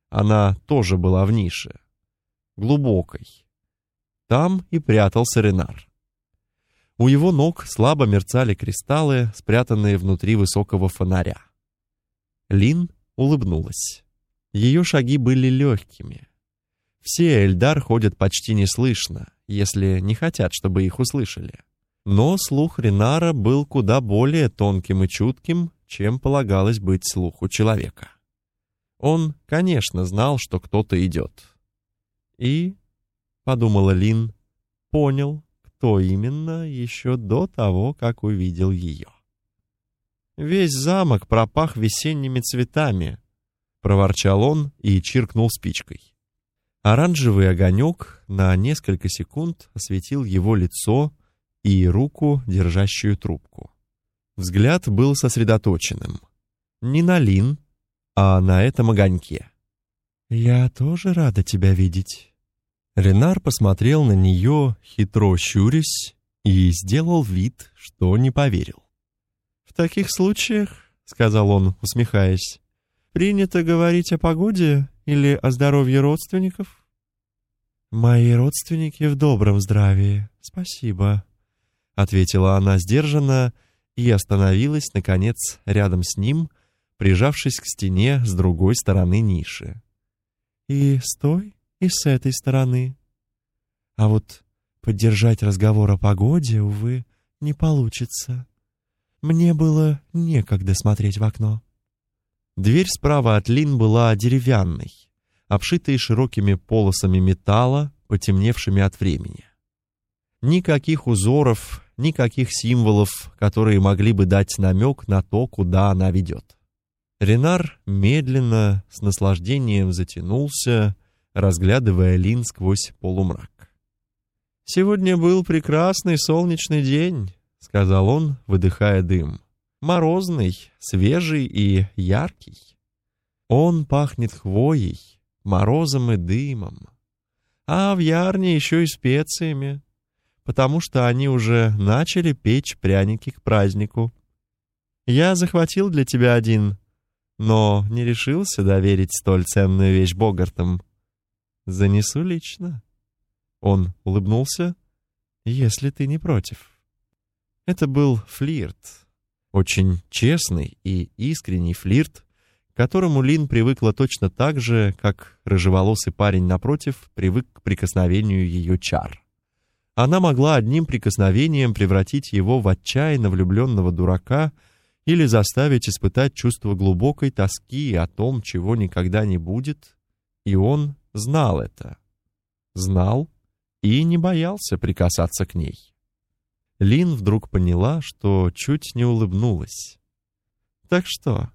Она тоже была в нише. глубокой. Там и прятался Ренар. У его ног слабо мерцали кристаллы, спрятанные внутри высокого фонаря. Лин улыбнулась. Ее шаги были легкими. Все Эльдар ходят почти неслышно, если не хотят, чтобы их услышали. Но слух Ренара был куда более тонким и чутким, чем полагалось быть слуху человека. Он, конечно, знал, что кто-то идет. И, подумала Лин, понял, кто именно еще до того, как увидел ее. Весь замок пропах весенними цветами, проворчал он и чиркнул спичкой. Оранжевый огонек на несколько секунд осветил его лицо и руку, держащую трубку. Взгляд был сосредоточенным. Не на Лин, а на этом огоньке. «Я тоже рада тебя видеть». Ренар посмотрел на нее, хитро щурясь, и сделал вид, что не поверил. «В таких случаях, — сказал он, усмехаясь, — принято говорить о погоде или о здоровье родственников?» «Мои родственники в добром здравии, спасибо», — ответила она сдержанно и остановилась, наконец, рядом с ним, прижавшись к стене с другой стороны ниши. «И с той, и с этой стороны. А вот поддержать разговор о погоде, увы, не получится. Мне было некогда смотреть в окно». Дверь справа от Лин была деревянной, обшитые широкими полосами металла, потемневшими от времени. Никаких узоров, никаких символов, которые могли бы дать намек на то, куда она ведет. Ренар медленно, с наслаждением затянулся, разглядывая Лин сквозь полумрак. «Сегодня был прекрасный солнечный день», — сказал он, выдыхая дым. «Морозный, свежий и яркий. Он пахнет хвоей, морозом и дымом. А в Ярне еще и специями, потому что они уже начали печь пряники к празднику. Я захватил для тебя один, но не решился доверить столь ценную вещь Богартам. Занесу лично. Он улыбнулся, если ты не против. Это был флирт, очень честный и искренний флирт, которому Лин привыкла точно так же, как рыжеволосый парень напротив привык к прикосновению ее чар. Она могла одним прикосновением превратить его в отчаянно влюбленного дурака или заставить испытать чувство глубокой тоски о том, чего никогда не будет, и он знал это. Знал и не боялся прикасаться к ней. Лин вдруг поняла, что чуть не улыбнулась. «Так что,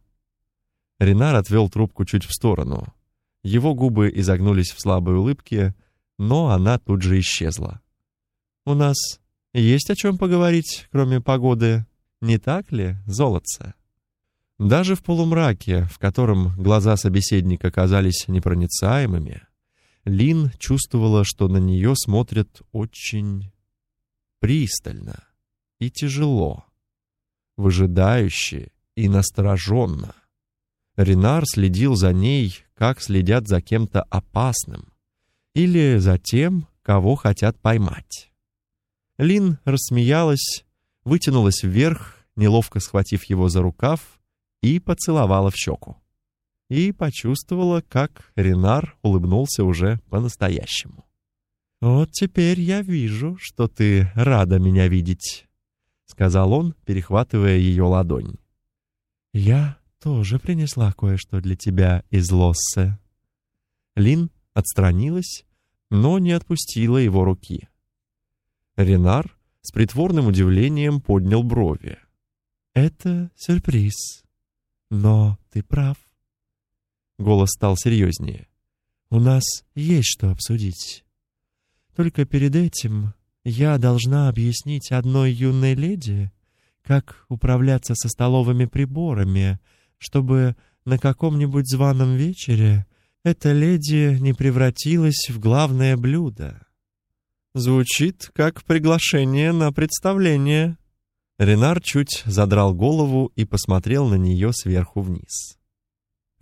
Ренар отвел трубку чуть в сторону. Его губы изогнулись в слабой улыбке, но она тут же исчезла. «У нас есть о чем поговорить, кроме погоды, не так ли, золотце?» Даже в полумраке, в котором глаза собеседника казались непроницаемыми, Лин чувствовала, что на нее смотрят очень пристально и тяжело, выжидающе и настороженно. Ренар следил за ней, как следят за кем-то опасным, или за тем, кого хотят поймать. Лин рассмеялась, вытянулась вверх, неловко схватив его за рукав, и поцеловала в щеку. И почувствовала, как Ренар улыбнулся уже по-настоящему. «Вот теперь я вижу, что ты рада меня видеть», — сказал он, перехватывая ее ладонь. «Я тоже принесла кое-что для тебя из Лоссе». Лин отстранилась, но не отпустила его руки. Ренар с притворным удивлением поднял брови. «Это сюрприз. Но ты прав». Голос стал серьезнее. «У нас есть что обсудить. Только перед этим я должна объяснить одной юной леди, как управляться со столовыми приборами, чтобы на каком-нибудь званом вечере эта леди не превратилась в главное блюдо. Звучит как приглашение на представление. Ренар чуть задрал голову и посмотрел на нее сверху вниз.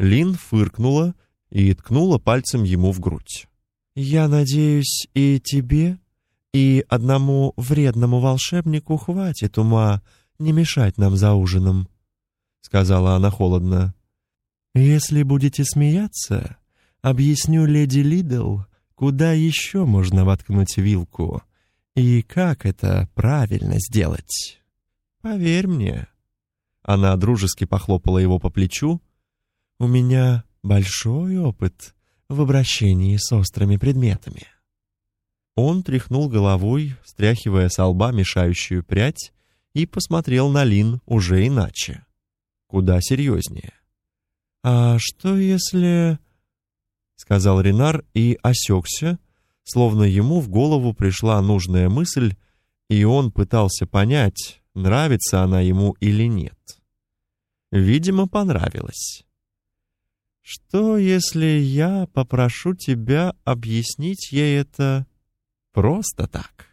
Лин фыркнула и ткнула пальцем ему в грудь. «Я надеюсь, и тебе, и одному вредному волшебнику хватит ума не мешать нам за ужином», — сказала она холодно. «Если будете смеяться, объясню леди Лидл, куда еще можно воткнуть вилку и как это правильно сделать. Поверь мне». Она дружески похлопала его по плечу. «У меня большой опыт в обращении с острыми предметами». Он тряхнул головой, стряхивая с лба мешающую прядь, и посмотрел на Лин уже иначе, куда серьезнее. «А что если...» — сказал Ренар и осекся, словно ему в голову пришла нужная мысль, и он пытался понять, нравится она ему или нет. Видимо, понравилась. Что, если я попрошу тебя объяснить ей это просто так?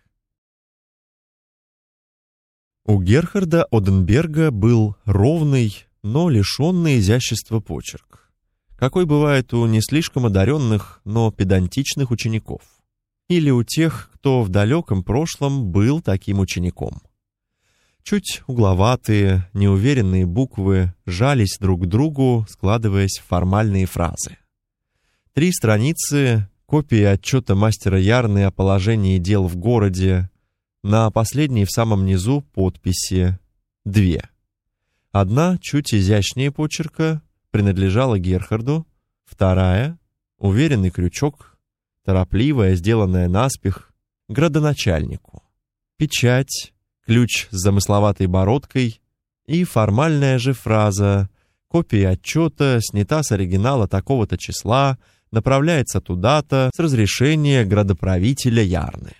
У Герхарда Оденберга был ровный, но лишенный изящества почерк, какой бывает у не слишком одаренных, но педантичных учеников, или у тех, кто в далеком прошлом был таким учеником. Чуть угловатые, неуверенные буквы жались друг к другу, складываясь в формальные фразы. Три страницы, копии отчета мастера Ярны о положении дел в городе, на последней в самом низу подписи «Две». Одна, чуть изящнее почерка, принадлежала Герхарду, вторая — уверенный крючок, торопливая, сделанная наспех, градоначальнику. Печать, ключ с замысловатой бородкой и формальная же фраза «Копия отчета снята с оригинала такого-то числа, направляется туда-то с разрешения градоправителя Ярны».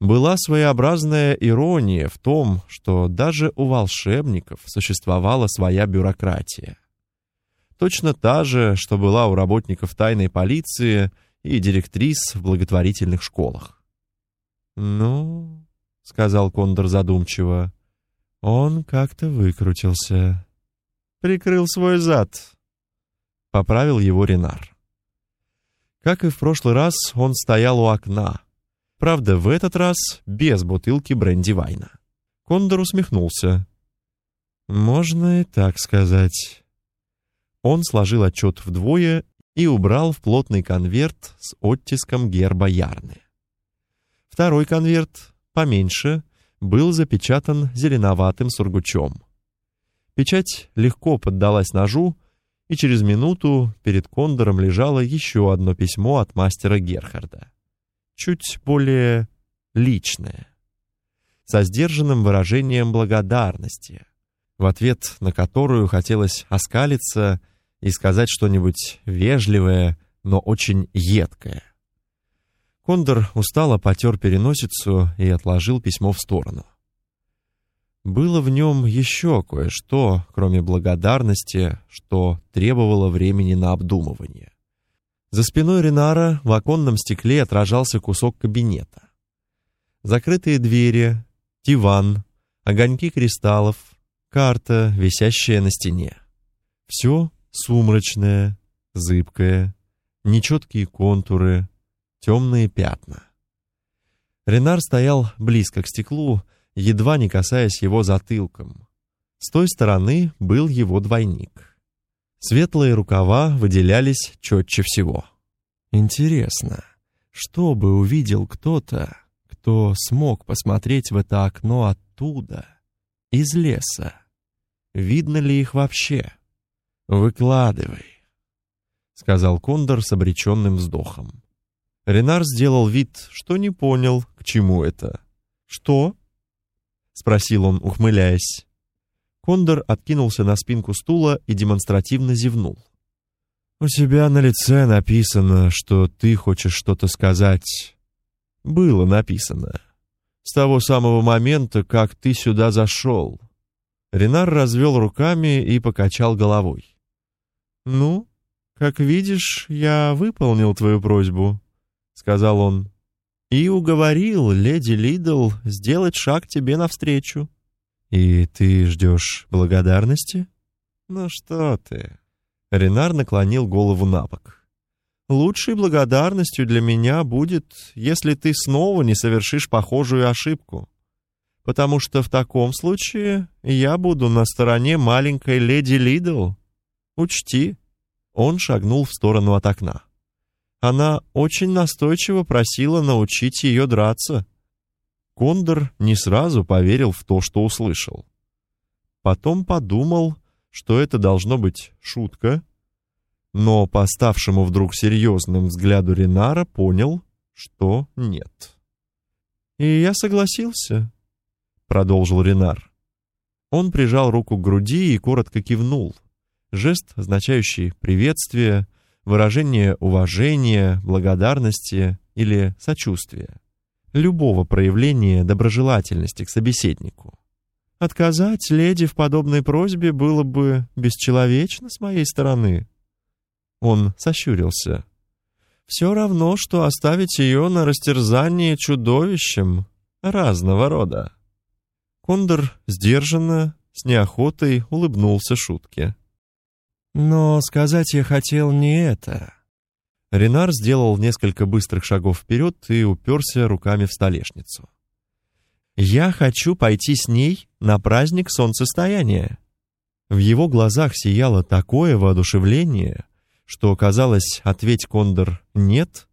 Была своеобразная ирония в том, что даже у волшебников существовала своя бюрократия. Точно та же, что была у работников тайной полиции и директрис в благотворительных школах. «Ну, — сказал Кондор задумчиво. Он как-то выкрутился. Прикрыл свой зад. Поправил его Ренар. Как и в прошлый раз, он стоял у окна. Правда, в этот раз без бутылки бренди-вайна. Кондор усмехнулся. «Можно и так сказать». Он сложил отчет вдвое и убрал в плотный конверт с оттиском герба Ярны. Второй конверт поменьше, был запечатан зеленоватым сургучом. Печать легко поддалась ножу, и через минуту перед кондором лежало еще одно письмо от мастера Герхарда. Чуть более личное, со сдержанным выражением благодарности, в ответ на которую хотелось оскалиться и сказать что-нибудь вежливое, но очень едкое. Кондор устало потер переносицу и отложил письмо в сторону. Было в нем еще кое-что, кроме благодарности, что требовало времени на обдумывание. За спиной Ренара в оконном стекле отражался кусок кабинета. Закрытые двери, диван, огоньки кристаллов, карта, висящая на стене. Все сумрачное, зыбкое, нечеткие контуры, темные пятна. Ренар стоял близко к стеклу, едва не касаясь его затылком. С той стороны был его двойник. Светлые рукава выделялись четче всего. Интересно, что бы увидел кто-то, кто смог посмотреть в это окно оттуда, из леса? Видно ли их вообще? Выкладывай, сказал Кондор с обреченным вздохом. Ренар сделал вид, что не понял, к чему это. «Что?» — спросил он, ухмыляясь. Кондор откинулся на спинку стула и демонстративно зевнул. «У тебя на лице написано, что ты хочешь что-то сказать». «Было написано. С того самого момента, как ты сюда зашел». Ренар развел руками и покачал головой. «Ну, как видишь, я выполнил твою просьбу сказал он, и уговорил леди Лидл сделать шаг тебе навстречу. И ты ждешь благодарности? Ну что ты? Ренар наклонил голову на бок. лучшей благодарностью для меня будет, если ты снова не совершишь похожую ошибку. Потому что в таком случае я буду на стороне маленькой леди Лидл. Учти». Он шагнул в сторону от окна. Она очень настойчиво просила научить ее драться. Кондор не сразу поверил в то, что услышал. Потом подумал, что это должно быть шутка, но по ставшему вдруг серьезным взгляду Ренара понял, что нет. «И я согласился», — продолжил Ренар. Он прижал руку к груди и коротко кивнул. Жест, означающий приветствие, выражение уважения, благодарности или сочувствия. Любого проявления доброжелательности к собеседнику. Отказать леди в подобной просьбе было бы бесчеловечно с моей стороны. Он сощурился. Все равно, что оставить ее на растерзание чудовищем разного рода. Кондор сдержанно, с неохотой улыбнулся шутке. Но сказать я хотел не это. Ренар сделал несколько быстрых шагов вперед и уперся руками в столешницу. Я хочу пойти с ней на праздник солнцестояния. В его глазах сияло такое воодушевление, что казалось, ответь Кондор нет,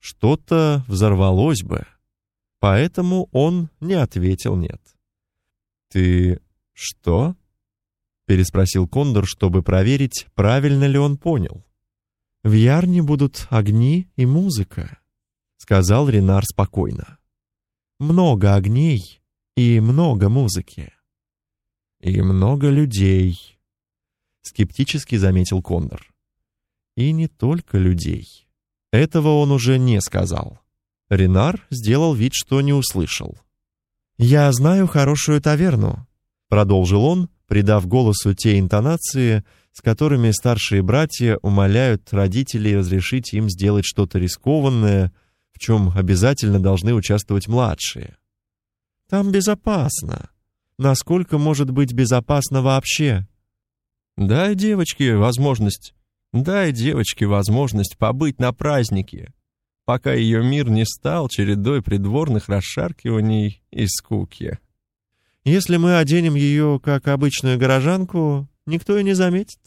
что-то взорвалось бы. Поэтому он не ответил нет. Ты что? Переспросил Кондор, чтобы проверить, правильно ли он понял. В Ярне будут огни и музыка, сказал Ренар спокойно много огней и много музыки. И много людей, скептически заметил Кондор. И не только людей. Этого он уже не сказал. Ренар сделал вид, что не услышал. Я знаю хорошую таверну, продолжил он, придав голосу те интонации, с которыми старшие братья умоляют родителей разрешить им сделать что-то рискованное в чем обязательно должны участвовать младшие. Там безопасно. Насколько может быть безопасно вообще? Дай девочке возможность, дай девочке возможность побыть на празднике, пока ее мир не стал чередой придворных расшаркиваний и скуки. Если мы оденем ее как обычную горожанку, никто и не заметит.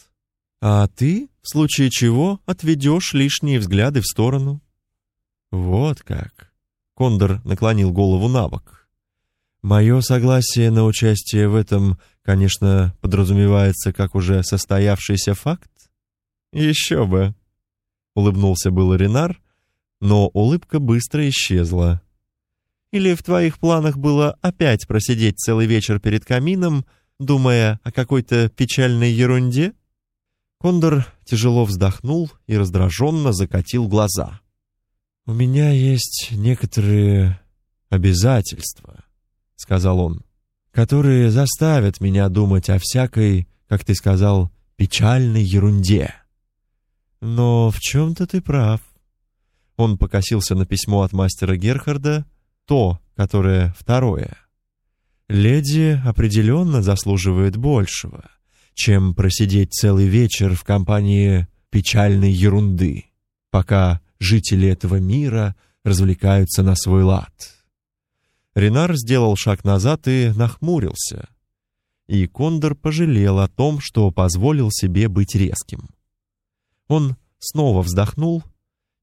А ты, в случае чего, отведешь лишние взгляды в сторону. Вот как. Кондор наклонил голову на бок. Мое согласие на участие в этом, конечно, подразумевается как уже состоявшийся факт. Еще бы. Улыбнулся был Ренар, но улыбка быстро исчезла. Или в твоих планах было опять просидеть целый вечер перед камином, думая о какой-то печальной ерунде? Кондор тяжело вздохнул и раздраженно закатил глаза. «У меня есть некоторые обязательства», — сказал он, «которые заставят меня думать о всякой, как ты сказал, печальной ерунде». «Но в чем-то ты прав». Он покосился на письмо от мастера Герхарда, то, которое второе. «Леди определенно заслуживает большего, чем просидеть целый вечер в компании печальной ерунды, пока жители этого мира развлекаются на свой лад. Ренар сделал шаг назад и нахмурился. И Кондор пожалел о том, что позволил себе быть резким. Он снова вздохнул,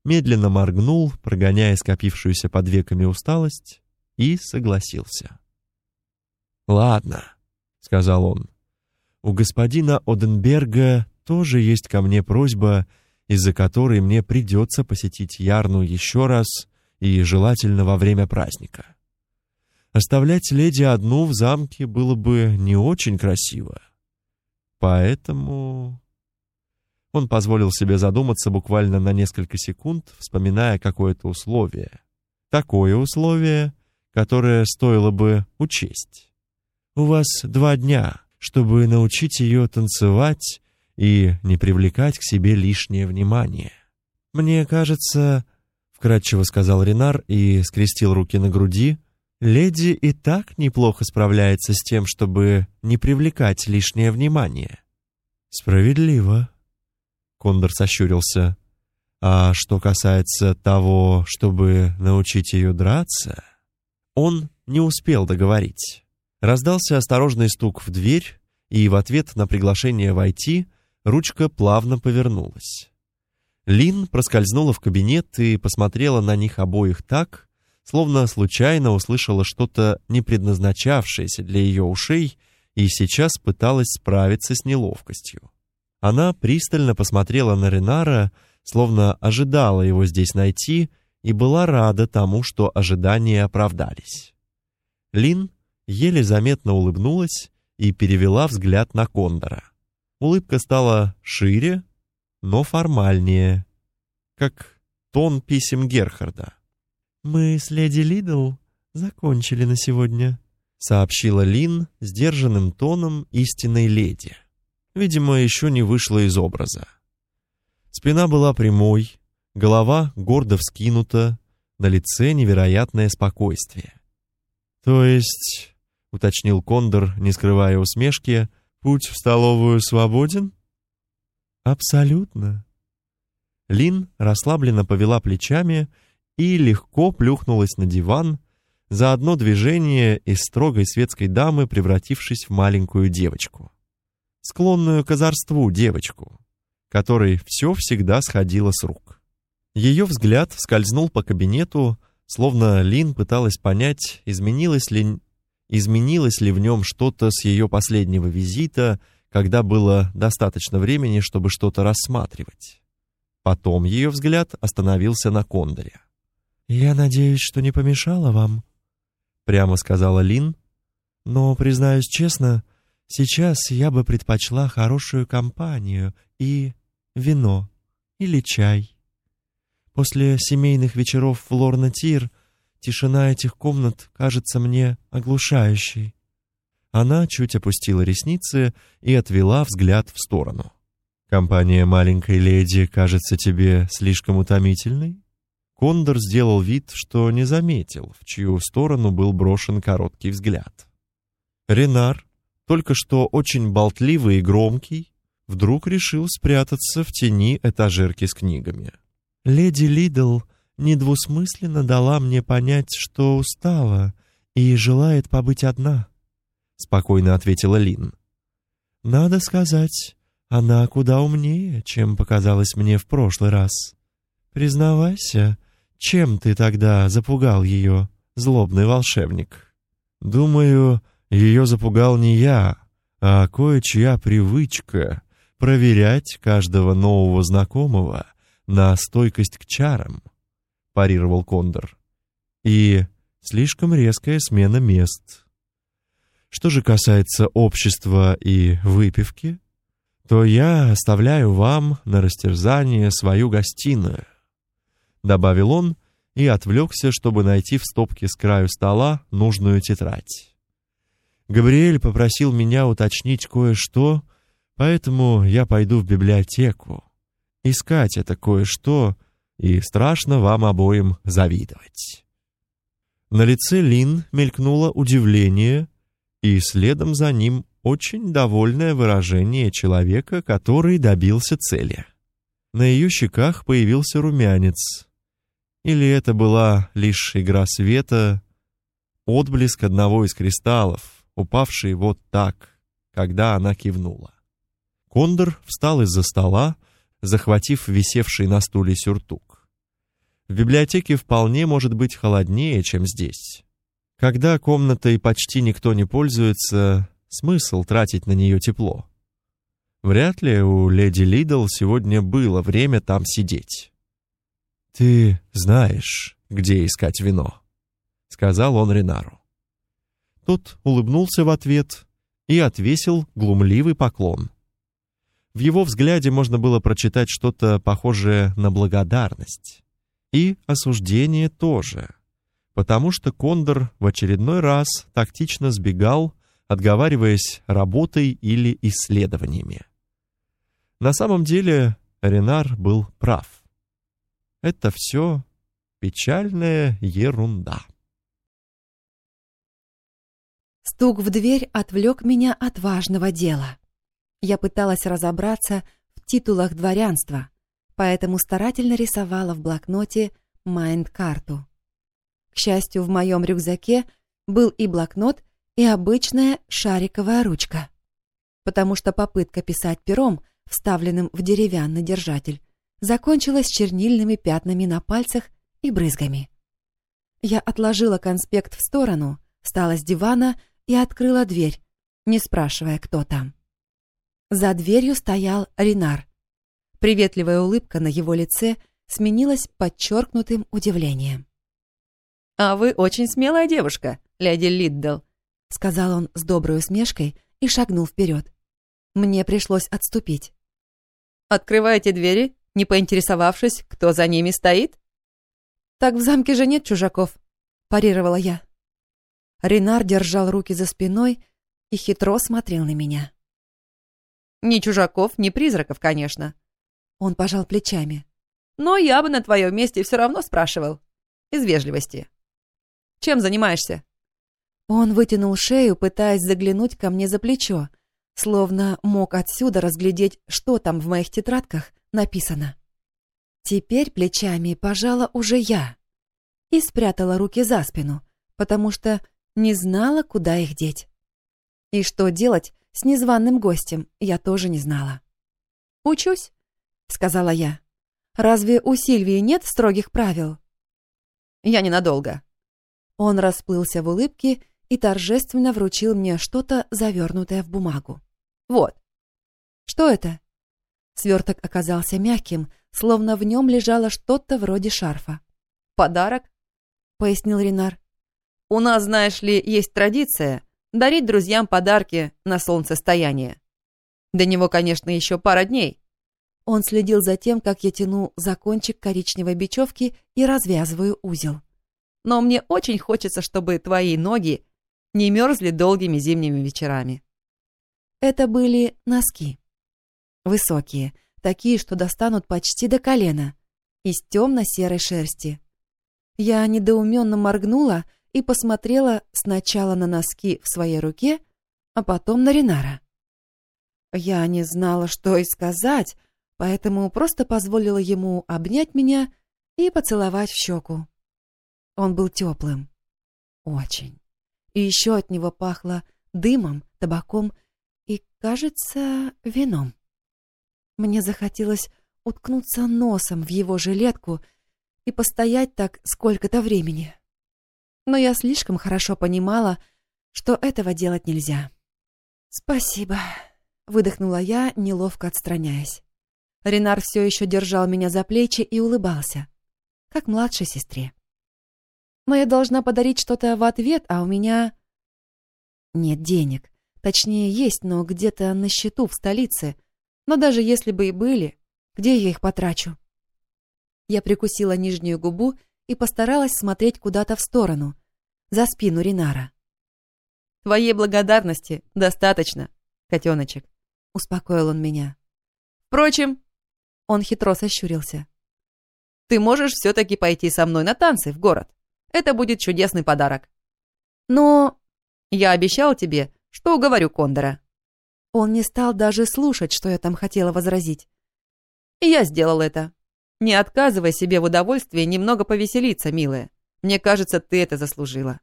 медленно моргнул, прогоняя скопившуюся под веками усталость, и согласился. «Ладно», — сказал он, — «у господина Оденберга тоже есть ко мне просьба из-за которой мне придется посетить Ярну еще раз и желательно во время праздника. Оставлять леди одну в замке было бы не очень красиво. Поэтому он позволил себе задуматься буквально на несколько секунд, вспоминая какое-то условие. Такое условие, которое стоило бы учесть. У вас два дня, чтобы научить ее танцевать и не привлекать к себе лишнее внимание. Мне кажется, вкратчиво сказал Ренар и скрестил руки на груди, леди и так неплохо справляется с тем, чтобы не привлекать лишнее внимание. Справедливо. Кондор сощурился. А что касается того, чтобы научить ее драться, он не успел договорить. Раздался осторожный стук в дверь, и в ответ на приглашение войти ручка плавно повернулась. Лин проскользнула в кабинет и посмотрела на них обоих так, словно случайно услышала что-то не предназначавшееся для ее ушей и сейчас пыталась справиться с неловкостью. Она пристально посмотрела на Ренара, словно ожидала его здесь найти, и была рада тому, что ожидания оправдались. Лин еле заметно улыбнулась и перевела взгляд на Кондора. Улыбка стала шире, но формальнее, как тон писем Герхарда. «Мы с леди Лидл закончили на сегодня», — сообщила Лин сдержанным тоном истинной леди. Видимо, еще не вышла из образа. Спина была прямой, голова гордо вскинута, на лице невероятное спокойствие. «То есть», — уточнил Кондор, не скрывая усмешки, — «путь в столовую свободен?» «Абсолютно». Лин расслабленно повела плечами и легко плюхнулась на диван, за одно движение из строгой светской дамы превратившись в маленькую девочку. Склонную к озорству девочку, которой все всегда сходило с рук. Ее взгляд скользнул по кабинету, словно Лин пыталась понять, изменилось ли, изменилось ли в нем что-то с ее последнего визита, когда было достаточно времени, чтобы что-то рассматривать. Потом ее взгляд остановился на Кондоре. «Я надеюсь, что не помешала вам», — прямо сказала Лин. «Но, признаюсь честно, сейчас я бы предпочла хорошую компанию и вино или чай. После семейных вечеров в Лорна-Тир тишина этих комнат кажется мне оглушающей». Она чуть опустила ресницы и отвела взгляд в сторону. «Компания маленькой леди кажется тебе слишком утомительной?» Кондор сделал вид, что не заметил, в чью сторону был брошен короткий взгляд. Ренар, только что очень болтливый и громкий, вдруг решил спрятаться в тени этажерки с книгами. «Леди Лидл недвусмысленно дала мне понять, что устала и желает побыть одна», — спокойно ответила Лин. «Надо сказать, она куда умнее, чем показалось мне в прошлый раз. Признавайся, чем ты тогда запугал ее, злобный волшебник? Думаю, ее запугал не я, а кое-чья привычка проверять каждого нового знакомого на стойкость к чарам, парировал Кондор. И слишком резкая смена мест. Что же касается общества и выпивки, то я оставляю вам на растерзание свою гостиную добавил он и отвлекся, чтобы найти в стопке с краю стола нужную тетрадь. Габриэль попросил меня уточнить кое-что, поэтому я пойду в библиотеку. Искать это кое-что, и страшно вам обоим завидовать. На лице Лин мелькнуло удивление, и следом за ним очень довольное выражение человека, который добился цели. На ее щеках появился румянец, или это была лишь игра света, отблеск одного из кристаллов, упавший вот так, когда она кивнула. Кондор встал из-за стола, захватив висевший на стуле сюртук. В библиотеке вполне может быть холоднее, чем здесь. Когда комнатой почти никто не пользуется, смысл тратить на нее тепло. Вряд ли у леди Лидл сегодня было время там сидеть. «Ты знаешь, где искать вино», — сказал он Ренару. Тот улыбнулся в ответ и отвесил глумливый поклон. В его взгляде можно было прочитать что-то похожее на благодарность. И осуждение тоже, потому что Кондор в очередной раз тактично сбегал, отговариваясь работой или исследованиями. На самом деле Ренар был прав. Это все печальная ерунда. Стук в дверь отвлек меня от важного дела. Я пыталась разобраться в титулах дворянства, поэтому старательно рисовала в блокноте майнд-карту. К счастью, в моем рюкзаке был и блокнот, и обычная шариковая ручка, потому что попытка писать пером, вставленным в деревянный держатель, закончилась чернильными пятнами на пальцах и брызгами. Я отложила конспект в сторону, встала с дивана и открыла дверь, не спрашивая, кто там. За дверью стоял Ренар. Приветливая улыбка на его лице сменилась подчеркнутым удивлением. «А вы очень смелая девушка, леди Лиддл», — сказал он с доброй усмешкой и шагнул вперед. Мне пришлось отступить. «Открывайте двери, не поинтересовавшись, кто за ними стоит?» «Так в замке же нет чужаков», — парировала я. Ренар держал руки за спиной и хитро смотрел на меня. «Ни чужаков, ни призраков, конечно». Он пожал плечами. «Но я бы на твоем месте все равно спрашивал. Из вежливости. Чем занимаешься?» Он вытянул шею, пытаясь заглянуть ко мне за плечо, словно мог отсюда разглядеть, что там в моих тетрадках написано. Теперь плечами пожала уже я и спрятала руки за спину, потому что не знала, куда их деть. И что делать с незваным гостем, я тоже не знала. «Учусь», — сказала я. «Разве у Сильвии нет строгих правил?» «Я ненадолго». Он расплылся в улыбке и торжественно вручил мне что-то, завернутое в бумагу. «Вот». «Что это?» Сверток оказался мягким, словно в нем лежало что-то вроде шарфа. «Подарок?» — пояснил Ренар. «У нас, знаешь ли, есть традиция дарить друзьям подарки на солнцестояние. До него, конечно, еще пара дней». Он следил за тем, как я тяну за кончик коричневой бечевки и развязываю узел. «Но мне очень хочется, чтобы твои ноги не мерзли долгими зимними вечерами». Это были носки. Высокие, такие, что достанут почти до колена, из темно-серой шерсти. Я недоуменно моргнула и посмотрела сначала на носки в своей руке, а потом на Ринара. Я не знала, что и сказать, поэтому просто позволила ему обнять меня и поцеловать в щеку. Он был теплым. Очень. И еще от него пахло дымом, табаком и, кажется, вином. Мне захотелось уткнуться носом в его жилетку и постоять так сколько-то времени. Но я слишком хорошо понимала, что этого делать нельзя. «Спасибо», — выдохнула я, неловко отстраняясь. Ренар все еще держал меня за плечи и улыбался, как младшей сестре. Но я должна подарить что-то в ответ, а у меня... Нет денег. Точнее, есть, но где-то на счету в столице — но даже если бы и были, где я их потрачу? Я прикусила нижнюю губу и постаралась смотреть куда-то в сторону, за спину Ринара. «Твоей благодарности достаточно, котеночек», — успокоил он меня. «Впрочем...» — он хитро сощурился. «Ты можешь все-таки пойти со мной на танцы в город. Это будет чудесный подарок». «Но...» «Я обещал тебе, что уговорю Кондора». Он не стал даже слушать, что я там хотела возразить. И я сделал это. Не отказывай себе в удовольствии немного повеселиться, милая. Мне кажется, ты это заслужила.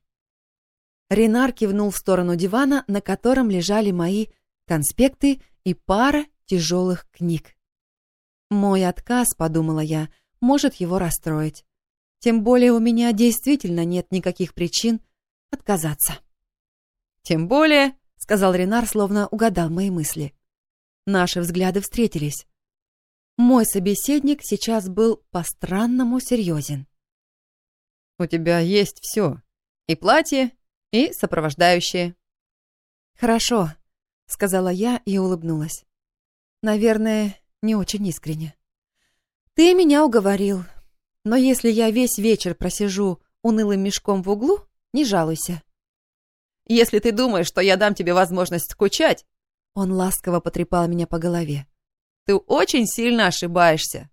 Ренар кивнул в сторону дивана, на котором лежали мои конспекты и пара тяжелых книг. Мой отказ, подумала я, может его расстроить. Тем более у меня действительно нет никаких причин отказаться. Тем более, сказал Ренар, словно угадал мои мысли. Наши взгляды встретились. Мой собеседник сейчас был по-странному серьезен. «У тебя есть все. И платье, и сопровождающее». «Хорошо», — сказала я и улыбнулась. Наверное, не очень искренне. «Ты меня уговорил, но если я весь вечер просижу унылым мешком в углу, не жалуйся. Если ты думаешь, что я дам тебе возможность скучать...» Он ласково потрепал меня по голове. «Ты очень сильно ошибаешься.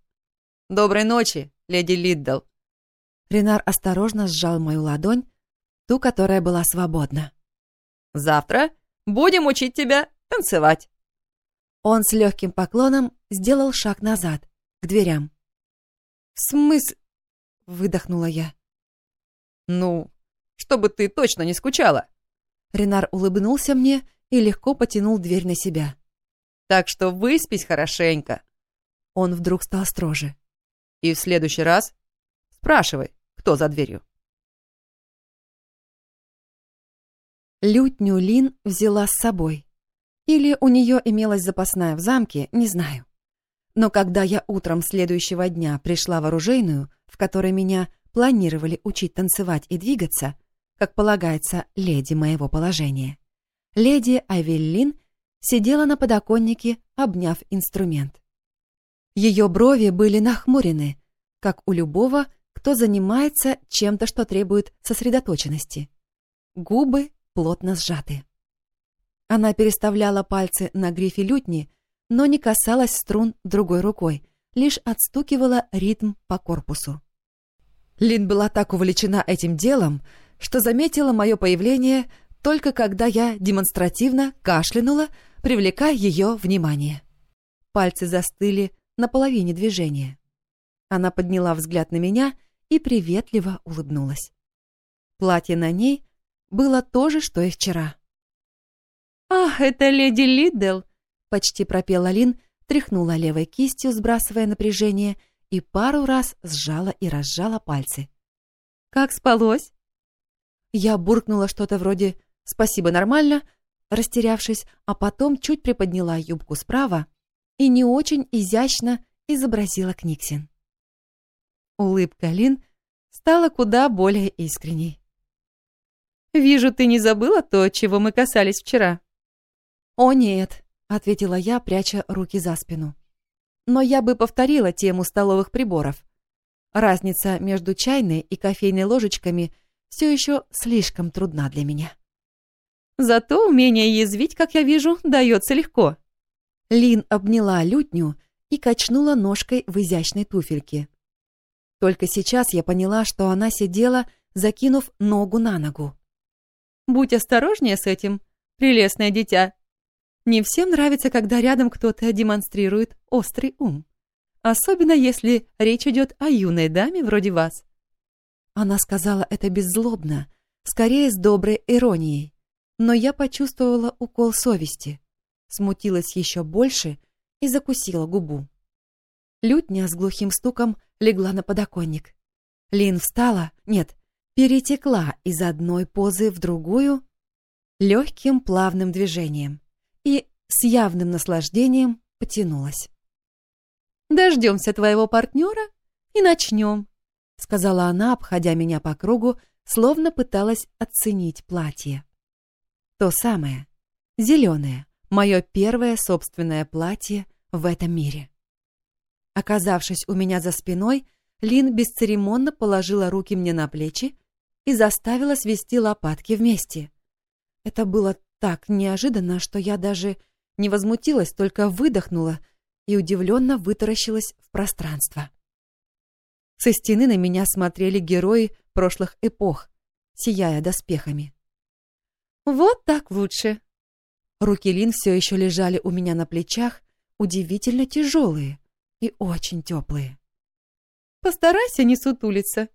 Доброй ночи, леди Лиддл». Ренар осторожно сжал мою ладонь, ту, которая была свободна. «Завтра будем учить тебя танцевать». Он с легким поклоном сделал шаг назад, к дверям. «В смысле?» — выдохнула я. «Ну, чтобы ты точно не скучала!» Ренар улыбнулся мне и легко потянул дверь на себя. «Так что выспись хорошенько!» Он вдруг стал строже. «И в следующий раз спрашивай, кто за дверью». Лютню Лин взяла с собой. Или у нее имелась запасная в замке, не знаю. Но когда я утром следующего дня пришла в оружейную, в которой меня планировали учить танцевать и двигаться, как полагается леди моего положения, леди Авеллин сидела на подоконнике, обняв инструмент. Ее брови были нахмурены, как у любого, кто занимается чем-то, что требует сосредоточенности. Губы плотно сжаты. Она переставляла пальцы на грифе лютни, но не касалась струн другой рукой, лишь отстукивала ритм по корпусу. Лин была так увлечена этим делом, что заметила мое появление только когда я демонстративно кашлянула, привлекая ее внимание. Пальцы застыли на половине движения. Она подняла взгляд на меня и приветливо улыбнулась. Платье на ней было то же, что и вчера. «Ах, это леди Лиддл!» — почти пропела Лин, тряхнула левой кистью, сбрасывая напряжение, и пару раз сжала и разжала пальцы. «Как спалось?» Я буркнула что-то вроде «спасибо, нормально», растерявшись, а потом чуть приподняла юбку справа и не очень изящно изобразила Книксин. Улыбка Лин стала куда более искренней. «Вижу, ты не забыла то, чего мы касались вчера». «О, нет», — ответила я, пряча руки за спину но я бы повторила тему столовых приборов. Разница между чайной и кофейной ложечками все еще слишком трудна для меня. Зато умение язвить, как я вижу, дается легко. Лин обняла лютню и качнула ножкой в изящной туфельке. Только сейчас я поняла, что она сидела, закинув ногу на ногу. «Будь осторожнее с этим, прелестное дитя», не всем нравится, когда рядом кто-то демонстрирует острый ум. Особенно если речь идет о юной даме вроде вас. Она сказала это беззлобно, скорее с доброй иронией. Но я почувствовала укол совести, смутилась еще больше и закусила губу. Лютня с глухим стуком легла на подоконник. Лин встала, нет, перетекла из одной позы в другую легким плавным движением и с явным наслаждением потянулась. «Дождемся твоего партнера и начнем», — сказала она, обходя меня по кругу, словно пыталась оценить платье. То самое, зеленое, мое первое собственное платье в этом мире. Оказавшись у меня за спиной, Лин бесцеремонно положила руки мне на плечи и заставила свести лопатки вместе. Это было так неожиданно, что я даже не возмутилась, только выдохнула и удивленно вытаращилась в пространство. Со стены на меня смотрели герои прошлых эпох, сияя доспехами. «Вот так лучше!» Руки Лин все еще лежали у меня на плечах, удивительно тяжелые и очень теплые. «Постарайся не сутулиться!»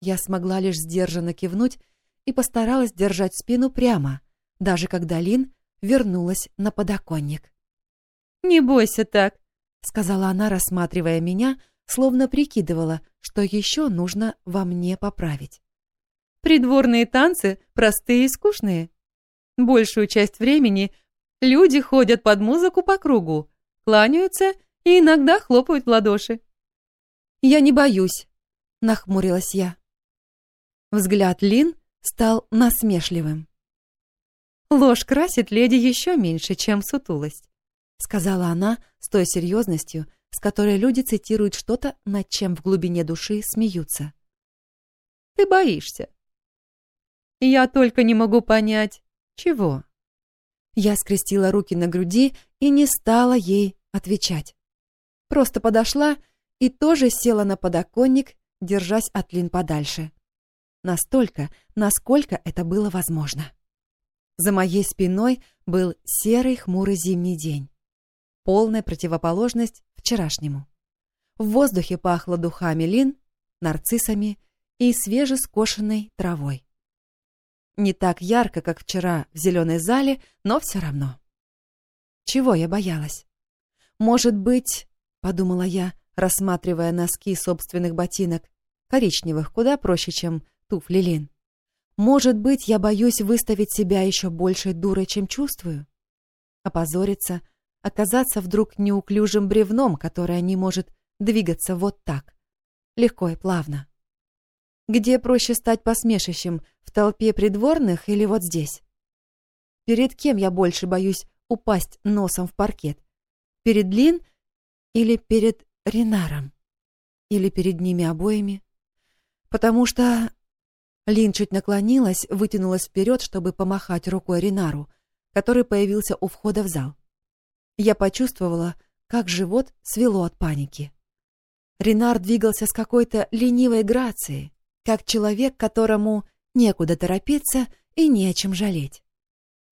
Я смогла лишь сдержанно кивнуть и постаралась держать спину прямо, даже когда Лин вернулась на подоконник. «Не бойся так», — сказала она, рассматривая меня, словно прикидывала, что еще нужно во мне поправить. «Придворные танцы простые и скучные. Большую часть времени люди ходят под музыку по кругу, кланяются и иногда хлопают в ладоши». «Я не боюсь», — нахмурилась я. Взгляд Лин стал насмешливым. Ложь красит леди еще меньше, чем сутулость», — сказала она с той серьезностью, с которой люди цитируют что-то, над чем в глубине души смеются. «Ты боишься». «Я только не могу понять, чего». Я скрестила руки на груди и не стала ей отвечать. Просто подошла и тоже села на подоконник, держась от Лин подальше. Настолько, насколько это было возможно. За моей спиной был серый хмурый зимний день. Полная противоположность вчерашнему. В воздухе пахло духами лин, нарциссами и свежескошенной травой. Не так ярко, как вчера в зеленой зале, но все равно. Чего я боялась? Может быть, подумала я, рассматривая носки собственных ботинок, коричневых, куда проще, чем туфли Лин. Может быть, я боюсь выставить себя еще большей дурой, чем чувствую? Опозориться, оказаться вдруг неуклюжим бревном, которое не может двигаться вот так, легко и плавно. Где проще стать посмешищем, в толпе придворных или вот здесь? Перед кем я больше боюсь упасть носом в паркет? Перед Лин или перед Ренаром? Или перед ними обоими? Потому что... Лин чуть наклонилась, вытянулась вперед, чтобы помахать рукой Ренару, который появился у входа в зал. Я почувствовала, как живот свело от паники. Ренар двигался с какой-то ленивой грацией, как человек, которому некуда торопиться и не о чем жалеть.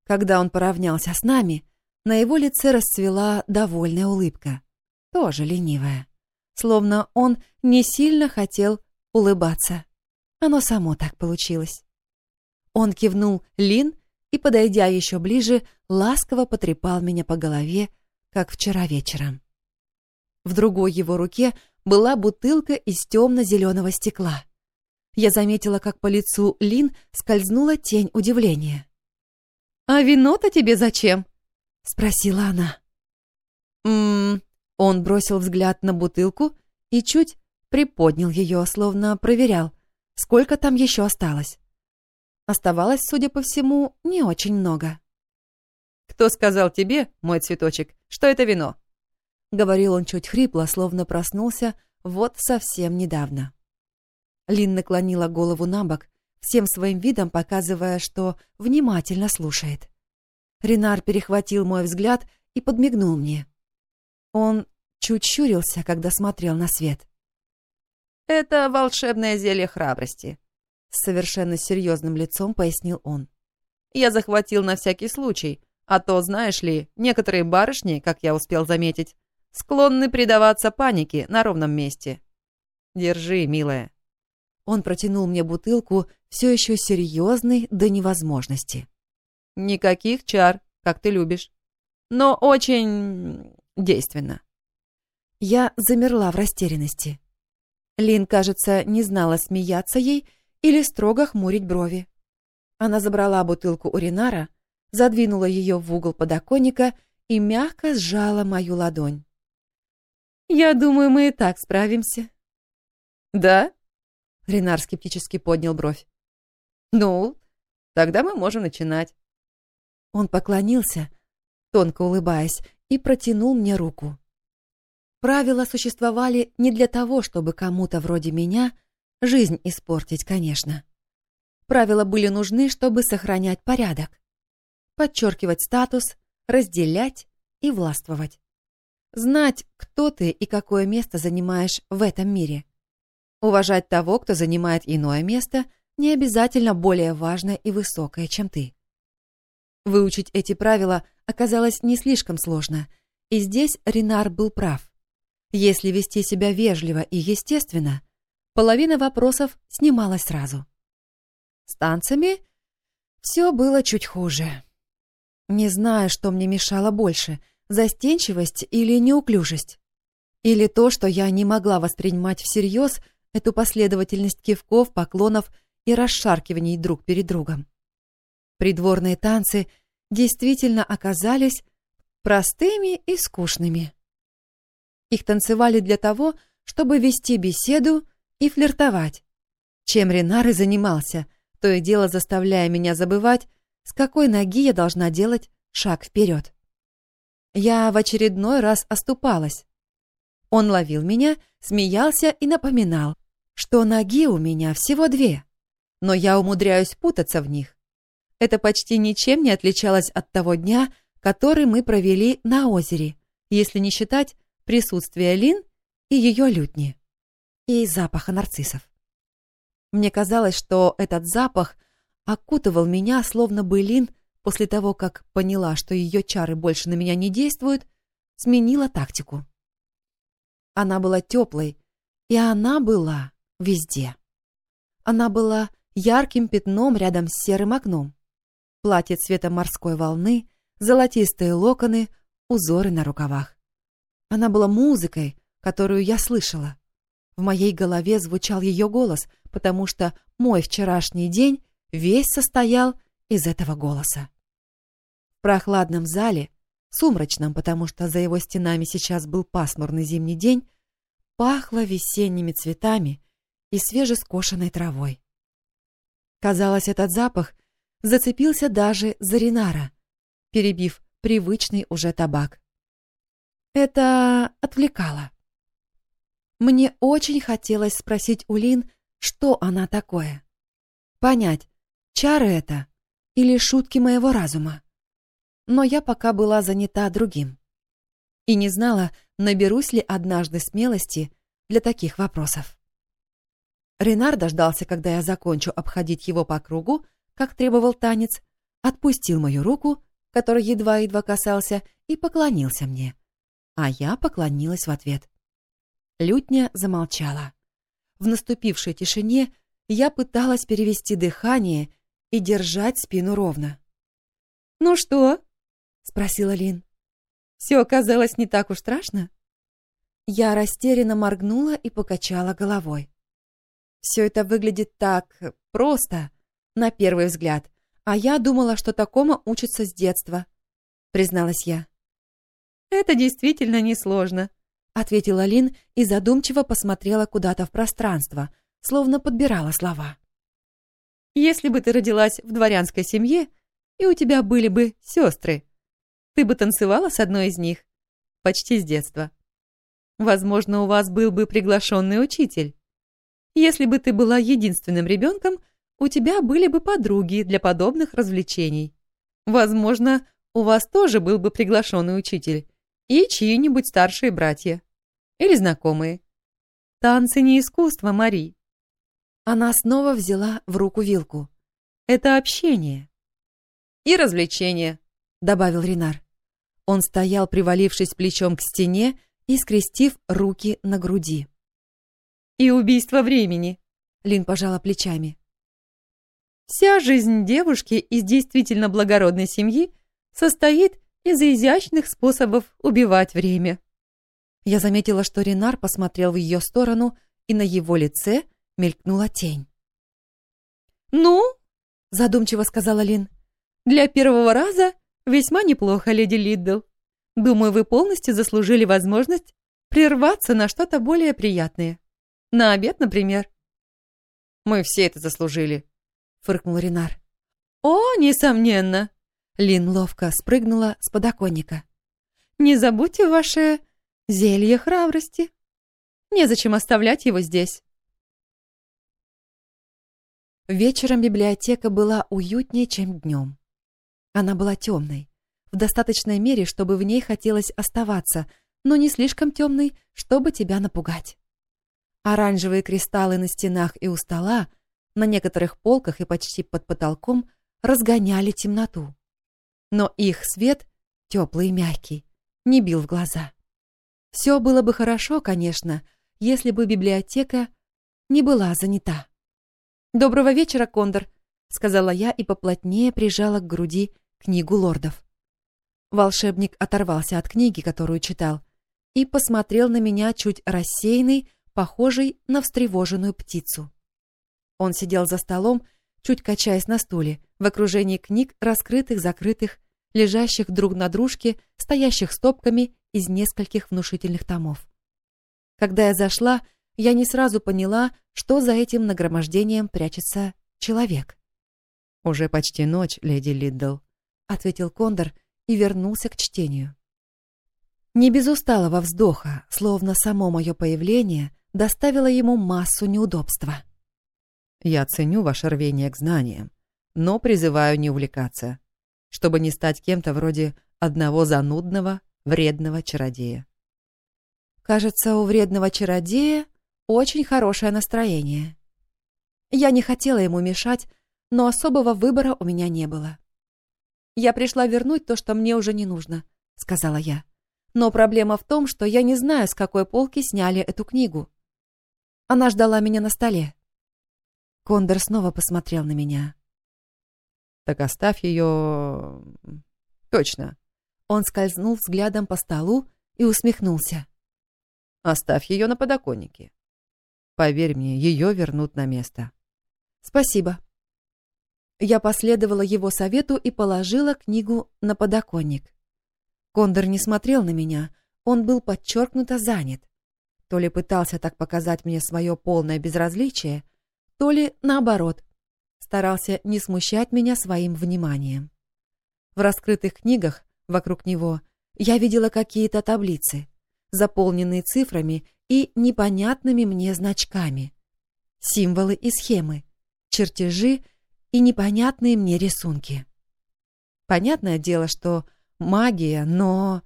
Когда он поравнялся с нами, на его лице расцвела довольная улыбка, тоже ленивая, словно он не сильно хотел улыбаться. Оно само так получилось. Он кивнул Лин и, подойдя еще ближе, ласково потрепал меня по голове, как вчера вечером. В другой его руке была бутылка из темно-зеленого стекла. Я заметила, как по лицу Лин скользнула тень удивления. «А вино-то тебе зачем?» — спросила она. «М-м-м...» Он бросил взгляд на бутылку и чуть приподнял ее, словно проверял, сколько там еще осталось. Оставалось, судя по всему, не очень много. «Кто сказал тебе, мой цветочек, что это вино?» Говорил он чуть хрипло, словно проснулся вот совсем недавно. Лин наклонила голову на бок, всем своим видом показывая, что внимательно слушает. Ренар перехватил мой взгляд и подмигнул мне. Он чуть щурился, когда смотрел на свет. «Это волшебное зелье храбрости», — с совершенно серьезным лицом пояснил он. «Я захватил на всякий случай, а то, знаешь ли, некоторые барышни, как я успел заметить, склонны предаваться панике на ровном месте. Держи, милая». Он протянул мне бутылку, все еще серьезный до невозможности. «Никаких чар, как ты любишь, но очень действенно». Я замерла в растерянности. Лин, кажется, не знала, смеяться ей или строго хмурить брови. Она забрала бутылку у Ринара, задвинула ее в угол подоконника и мягко сжала мою ладонь. «Я думаю, мы и так справимся». «Да?» — Ренар скептически поднял бровь. «Ну, тогда мы можем начинать». Он поклонился, тонко улыбаясь, и протянул мне руку. Правила существовали не для того, чтобы кому-то вроде меня жизнь испортить, конечно. Правила были нужны, чтобы сохранять порядок, подчеркивать статус, разделять и властвовать. Знать, кто ты и какое место занимаешь в этом мире. Уважать того, кто занимает иное место, не обязательно более важное и высокое, чем ты. Выучить эти правила оказалось не слишком сложно, и здесь Ренар был прав. Если вести себя вежливо и естественно, половина вопросов снималась сразу. С танцами все было чуть хуже. Не знаю, что мне мешало больше — застенчивость или неуклюжесть. Или то, что я не могла воспринимать всерьез эту последовательность кивков, поклонов и расшаркиваний друг перед другом. Придворные танцы действительно оказались простыми и скучными. Их танцевали для того, чтобы вести беседу и флиртовать. Чем Ренар и занимался, то и дело заставляя меня забывать, с какой ноги я должна делать шаг вперед. Я в очередной раз оступалась. Он ловил меня, смеялся и напоминал, что ноги у меня всего две, но я умудряюсь путаться в них. Это почти ничем не отличалось от того дня, который мы провели на озере, если не считать присутствие Лин и ее лютни, и запаха нарциссов. Мне казалось, что этот запах окутывал меня, словно бы Лин, после того, как поняла, что ее чары больше на меня не действуют, сменила тактику. Она была теплой, и она была везде. Она была ярким пятном рядом с серым окном. Платье цвета морской волны, золотистые локоны, узоры на рукавах. Она была музыкой, которую я слышала. В моей голове звучал ее голос, потому что мой вчерашний день весь состоял из этого голоса. В прохладном зале, сумрачном, потому что за его стенами сейчас был пасмурный зимний день, пахло весенними цветами и свежескошенной травой. Казалось, этот запах зацепился даже за Ринара, перебив привычный уже табак. Это отвлекало. Мне очень хотелось спросить у Лин, что она такое. Понять, чары это или шутки моего разума. Но я пока была занята другим. И не знала, наберусь ли однажды смелости для таких вопросов. Ренар дождался, когда я закончу обходить его по кругу, как требовал танец, отпустил мою руку, которой едва-едва касался, и поклонился мне. А я поклонилась в ответ. Лютня замолчала. В наступившей тишине я пыталась перевести дыхание и держать спину ровно. «Ну что?» — спросила Лин. «Все оказалось не так уж страшно?» Я растерянно моргнула и покачала головой. Все это выглядит так просто, на первый взгляд, а я думала, что такому учатся с детства, призналась я. Это действительно несложно, ответила Лин и задумчиво посмотрела куда-то в пространство, словно подбирала слова. Если бы ты родилась в дворянской семье, и у тебя были бы сестры, ты бы танцевала с одной из них почти с детства. Возможно, у вас был бы приглашенный учитель. Если бы ты была единственным ребенком, у тебя были бы подруги для подобных развлечений. Возможно, у вас тоже был бы приглашенный учитель и чьи-нибудь старшие братья или знакомые. Танцы не искусство, Мари. Она снова взяла в руку вилку. Это общение. И развлечение, добавил Ренар. Он стоял, привалившись плечом к стене и скрестив руки на груди и убийство времени», — Лин пожала плечами. «Вся жизнь девушки из действительно благородной семьи состоит из изящных способов убивать время». Я заметила, что Ренар посмотрел в ее сторону, и на его лице мелькнула тень. «Ну?» — задумчиво сказала Лин. «Для первого раза весьма неплохо, леди Лиддл. Думаю, вы полностью заслужили возможность прерваться на что-то более приятное. На обед, например. Мы все это заслужили, фыркнул Ренар. О, несомненно. Лин ловко спрыгнула с подоконника. Не забудьте ваше зелье храбрости. Незачем оставлять его здесь. Вечером библиотека была уютнее, чем днем. Она была темной, в достаточной мере, чтобы в ней хотелось оставаться, но не слишком темной, чтобы тебя напугать. Оранжевые кристаллы на стенах и у стола, на некоторых полках и почти под потолком разгоняли темноту. Но их свет, теплый и мягкий, не бил в глаза. Все было бы хорошо, конечно, если бы библиотека не была занята. «Доброго вечера, Кондор», — сказала я и поплотнее прижала к груди книгу лордов. Волшебник оторвался от книги, которую читал, и посмотрел на меня чуть рассеянный, похожий на встревоженную птицу. Он сидел за столом, чуть качаясь на стуле, в окружении книг, раскрытых, закрытых, лежащих друг на дружке, стоящих стопками из нескольких внушительных томов. Когда я зашла, я не сразу поняла, что за этим нагромождением прячется человек. «Уже почти ночь, леди Лиддл», — ответил Кондор и вернулся к чтению. Не без усталого вздоха, словно само мое появление доставило ему массу неудобства. «Я ценю ваше рвение к знаниям, но призываю не увлекаться, чтобы не стать кем-то вроде одного занудного, вредного чародея». Кажется, у вредного чародея очень хорошее настроение. Я не хотела ему мешать, но особого выбора у меня не было. «Я пришла вернуть то, что мне уже не нужно», — сказала я. Но проблема в том, что я не знаю, с какой полки сняли эту книгу. Она ждала меня на столе. Кондор снова посмотрел на меня. «Так оставь ее... Точно». Он скользнул взглядом по столу и усмехнулся. «Оставь ее на подоконнике. Поверь мне, ее вернут на место». «Спасибо». Я последовала его совету и положила книгу на подоконник. Кондор не смотрел на меня, он был подчеркнуто занят. То ли пытался так показать мне свое полное безразличие, то ли, наоборот, старался не смущать меня своим вниманием. В раскрытых книгах вокруг него я видела какие-то таблицы, заполненные цифрами и непонятными мне значками, символы и схемы, чертежи и непонятные мне рисунки. Понятное дело, что магия, но...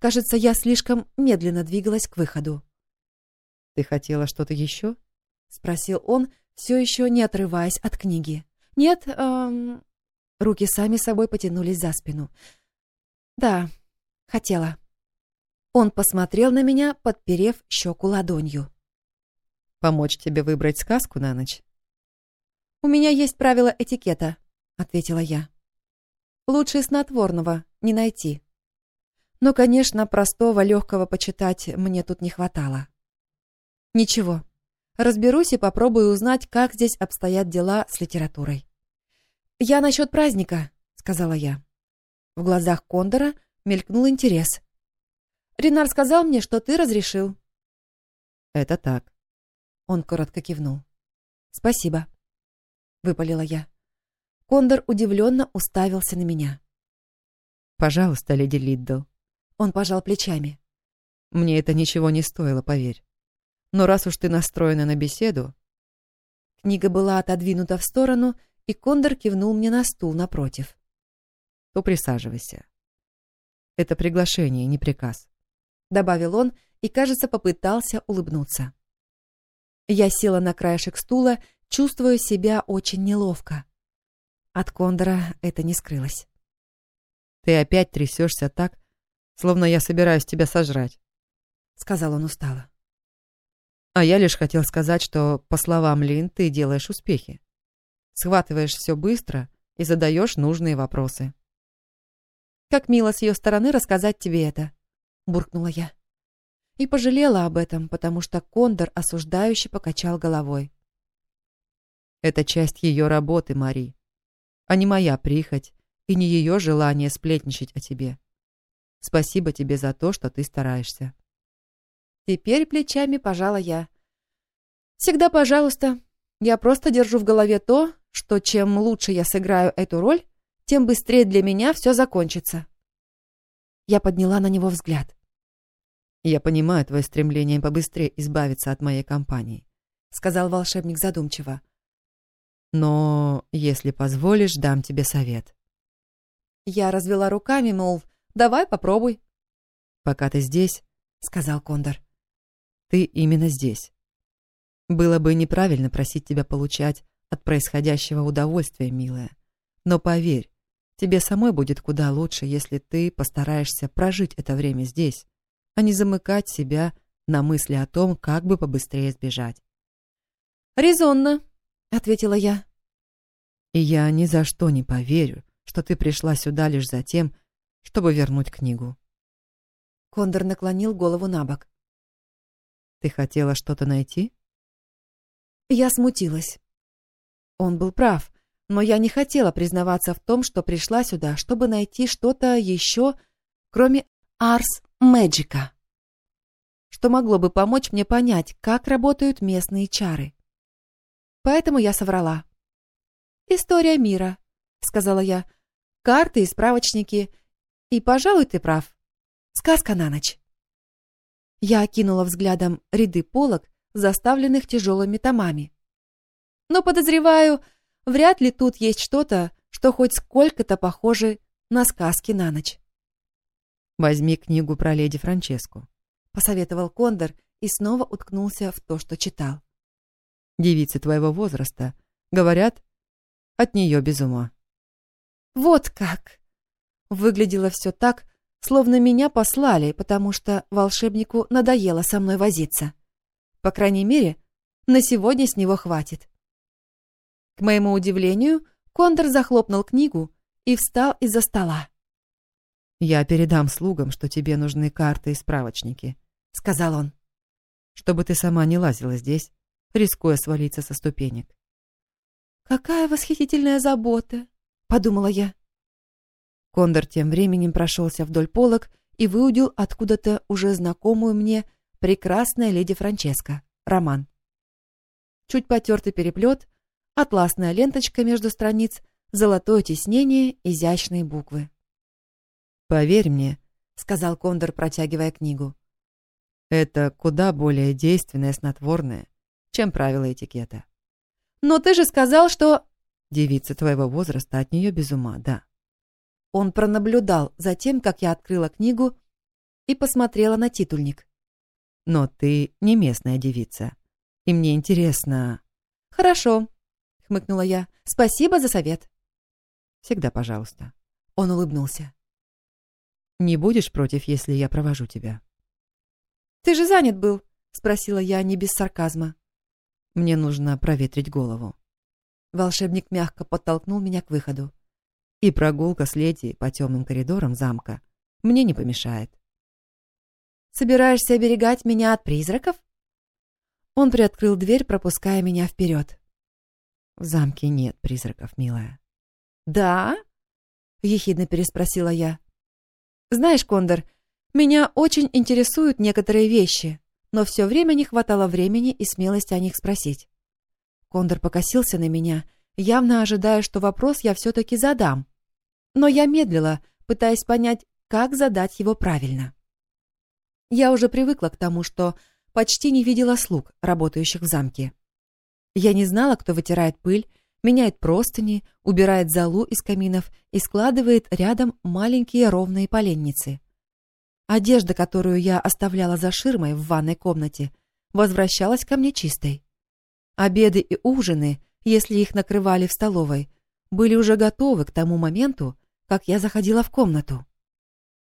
Кажется, я слишком медленно двигалась к выходу. «Ты хотела что-то еще?» — спросил он, все еще не отрываясь от книги. «Нет, эм...» Руки сами собой потянулись за спину. «Да, хотела». Он посмотрел на меня, подперев щеку ладонью. «Помочь тебе выбрать сказку на ночь?» «У меня есть правила этикета», — ответила я. «Лучше снотворного не найти. Но, конечно, простого, легкого почитать мне тут не хватало. Ничего, разберусь и попробую узнать, как здесь обстоят дела с литературой. «Я насчет праздника», — сказала я. В глазах Кондора мелькнул интерес. «Ренар сказал мне, что ты разрешил». «Это так». Он коротко кивнул. «Спасибо», — выпалила я. Кондор удивленно уставился на меня. «Пожалуйста, леди Лиддл». Он пожал плечами. «Мне это ничего не стоило, поверь. Но раз уж ты настроена на беседу...» Книга была отодвинута в сторону, и Кондор кивнул мне на стул напротив. «То присаживайся. Это приглашение, не приказ», — добавил он и, кажется, попытался улыбнуться. Я села на краешек стула, чувствуя себя очень неловко. От Кондора это не скрылось. Ты опять трясешься так, словно я собираюсь тебя сожрать», — сказал он устало. «А я лишь хотел сказать, что, по словам Лин, ты делаешь успехи. Схватываешь все быстро и задаешь нужные вопросы». «Как мило с ее стороны рассказать тебе это», — буркнула я. И пожалела об этом, потому что Кондор осуждающе покачал головой. «Это часть ее работы, Мари, а не моя прихоть и не ее желание сплетничать о тебе. Спасибо тебе за то, что ты стараешься. Теперь плечами пожала я. Всегда пожалуйста. Я просто держу в голове то, что чем лучше я сыграю эту роль, тем быстрее для меня все закончится. Я подняла на него взгляд. «Я понимаю твое стремление побыстрее избавиться от моей компании», — сказал волшебник задумчиво. «Но, если позволишь, дам тебе совет. Я развела руками, мол, давай попробуй. «Пока ты здесь», — сказал Кондор, — «ты именно здесь. Было бы неправильно просить тебя получать от происходящего удовольствия, милая. Но поверь, тебе самой будет куда лучше, если ты постараешься прожить это время здесь, а не замыкать себя на мысли о том, как бы побыстрее сбежать. «Резонно», — ответила я. «И я ни за что не поверю, что ты пришла сюда лишь за тем, чтобы вернуть книгу. Кондор наклонил голову на бок. Ты хотела что-то найти? Я смутилась. Он был прав, но я не хотела признаваться в том, что пришла сюда, чтобы найти что-то еще, кроме Арс Мэджика, что могло бы помочь мне понять, как работают местные чары. Поэтому я соврала. «История мира», — сказала я, карты и справочники. И, пожалуй, ты прав. Сказка на ночь. Я окинула взглядом ряды полок, заставленных тяжелыми томами. Но, подозреваю, вряд ли тут есть что-то, что хоть сколько-то похоже на сказки на ночь. «Возьми книгу про леди Франческу», — посоветовал Кондор и снова уткнулся в то, что читал. «Девицы твоего возраста, говорят, от нее без ума». Вот как! Выглядело все так, словно меня послали, потому что волшебнику надоело со мной возиться. По крайней мере, на сегодня с него хватит. К моему удивлению, Кондор захлопнул книгу и встал из-за стола. «Я передам слугам, что тебе нужны карты и справочники», — сказал он, «чтобы ты сама не лазила здесь, рискуя свалиться со ступенек». «Какая восхитительная забота!» — подумала я. Кондор тем временем прошелся вдоль полок и выудил откуда-то уже знакомую мне прекрасная леди Франческа, роман. Чуть потертый переплет, атласная ленточка между страниц, золотое тиснение, изящные буквы. «Поверь мне», — сказал Кондор, протягивая книгу. «Это куда более действенное снотворное, чем правила этикета». «Но ты же сказал, что...» «Девица твоего возраста от нее без ума, да». Он пронаблюдал за тем, как я открыла книгу и посмотрела на титульник. «Но ты не местная девица, и мне интересно...» «Хорошо», — хмыкнула я. «Спасибо за совет». «Всегда пожалуйста». Он улыбнулся. «Не будешь против, если я провожу тебя?» «Ты же занят был?» — спросила я не без сарказма. «Мне нужно проветрить голову». Волшебник мягко подтолкнул меня к выходу. И прогулка с Лети по темным коридорам замка мне не помешает. «Собираешься оберегать меня от призраков?» Он приоткрыл дверь, пропуская меня вперед. «В замке нет призраков, милая». «Да?» — ехидно переспросила я. «Знаешь, Кондор, меня очень интересуют некоторые вещи, но все время не хватало времени и смелости о них спросить». Кондор покосился на меня — явно ожидая, что вопрос я все-таки задам. Но я медлила, пытаясь понять, как задать его правильно. Я уже привыкла к тому, что почти не видела слуг, работающих в замке. Я не знала, кто вытирает пыль, меняет простыни, убирает золу из каминов и складывает рядом маленькие ровные поленницы. Одежда, которую я оставляла за ширмой в ванной комнате, возвращалась ко мне чистой. Обеды и ужины если их накрывали в столовой, были уже готовы к тому моменту, как я заходила в комнату.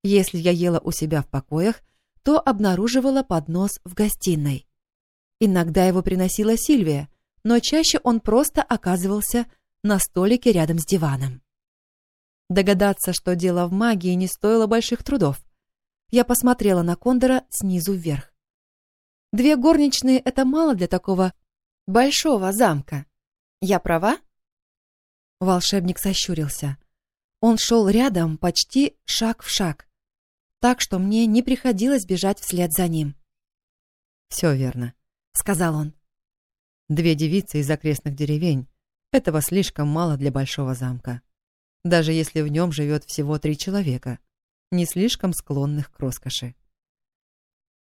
Если я ела у себя в покоях, то обнаруживала поднос в гостиной. Иногда его приносила Сильвия, но чаще он просто оказывался на столике рядом с диваном. Догадаться, что дело в магии, не стоило больших трудов. Я посмотрела на Кондора снизу вверх. Две горничные — это мало для такого большого замка. Я права? Волшебник сощурился. Он шел рядом, почти шаг в шаг, так что мне не приходилось бежать вслед за ним. «Все верно», — сказал он. «Две девицы из окрестных деревень. Этого слишком мало для большого замка. Даже если в нем живет всего три человека, не слишком склонных к роскоши».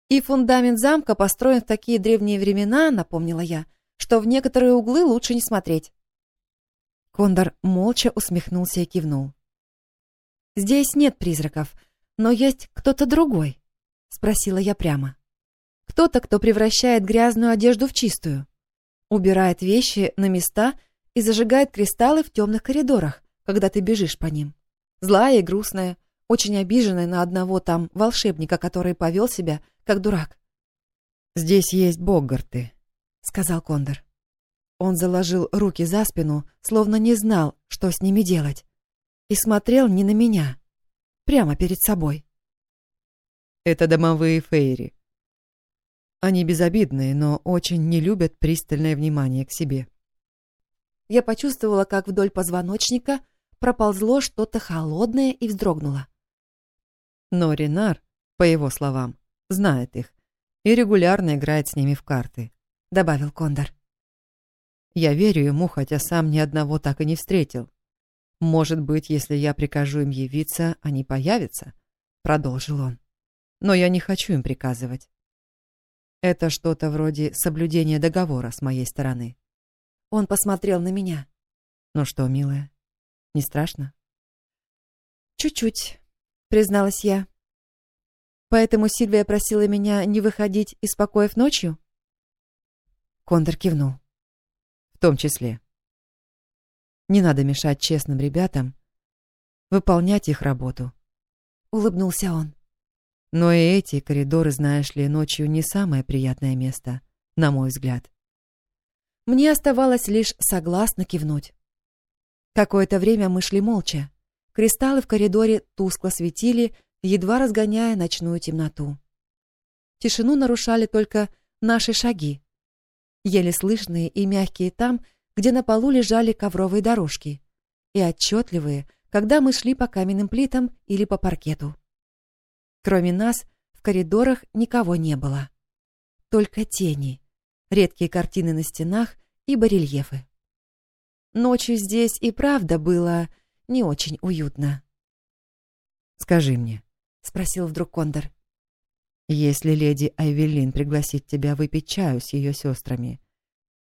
«И фундамент замка построен в такие древние времена», — напомнила я, — что в некоторые углы лучше не смотреть. Кондор молча усмехнулся и кивнул. «Здесь нет призраков, но есть кто-то другой», — спросила я прямо. «Кто-то, кто превращает грязную одежду в чистую, убирает вещи на места и зажигает кристаллы в темных коридорах, когда ты бежишь по ним. Злая и грустная, очень обиженная на одного там волшебника, который повел себя как дурак. «Здесь есть Боггарты», — сказал Кондор. Он заложил руки за спину, словно не знал, что с ними делать, и смотрел не на меня, прямо перед собой. «Это домовые фейри. Они безобидные, но очень не любят пристальное внимание к себе». Я почувствовала, как вдоль позвоночника проползло что-то холодное и вздрогнуло. Но Ренар, по его словам, знает их и регулярно играет с ними в карты добавил Кондор. Я верю ему, хотя сам ни одного так и не встретил. Может быть, если я прикажу им явиться, они появятся, продолжил он. Но я не хочу им приказывать. Это что-то вроде соблюдения договора с моей стороны. Он посмотрел на меня. Ну что, милая, не страшно? Чуть-чуть, призналась я. Поэтому Сильвия просила меня не выходить из покоев ночью? Кондор кивнул. В том числе. Не надо мешать честным ребятам выполнять их работу. улыбнулся он. Но и эти коридоры, знаешь ли, ночью не самое приятное место, на мой взгляд. Мне оставалось лишь согласно кивнуть. Какое-то время мы шли молча. Кристаллы в коридоре тускло светили, едва разгоняя ночную темноту. Тишину нарушали только наши шаги, еле слышные и мягкие там, где на полу лежали ковровые дорожки, и отчетливые, когда мы шли по каменным плитам или по паркету. Кроме нас, в коридорах никого не было. Только тени, редкие картины на стенах и барельефы. Ночью здесь и правда было не очень уютно. «Скажи мне», — спросил вдруг Кондор. «Если леди Айвелин пригласит тебя выпить чаю с ее сестрами,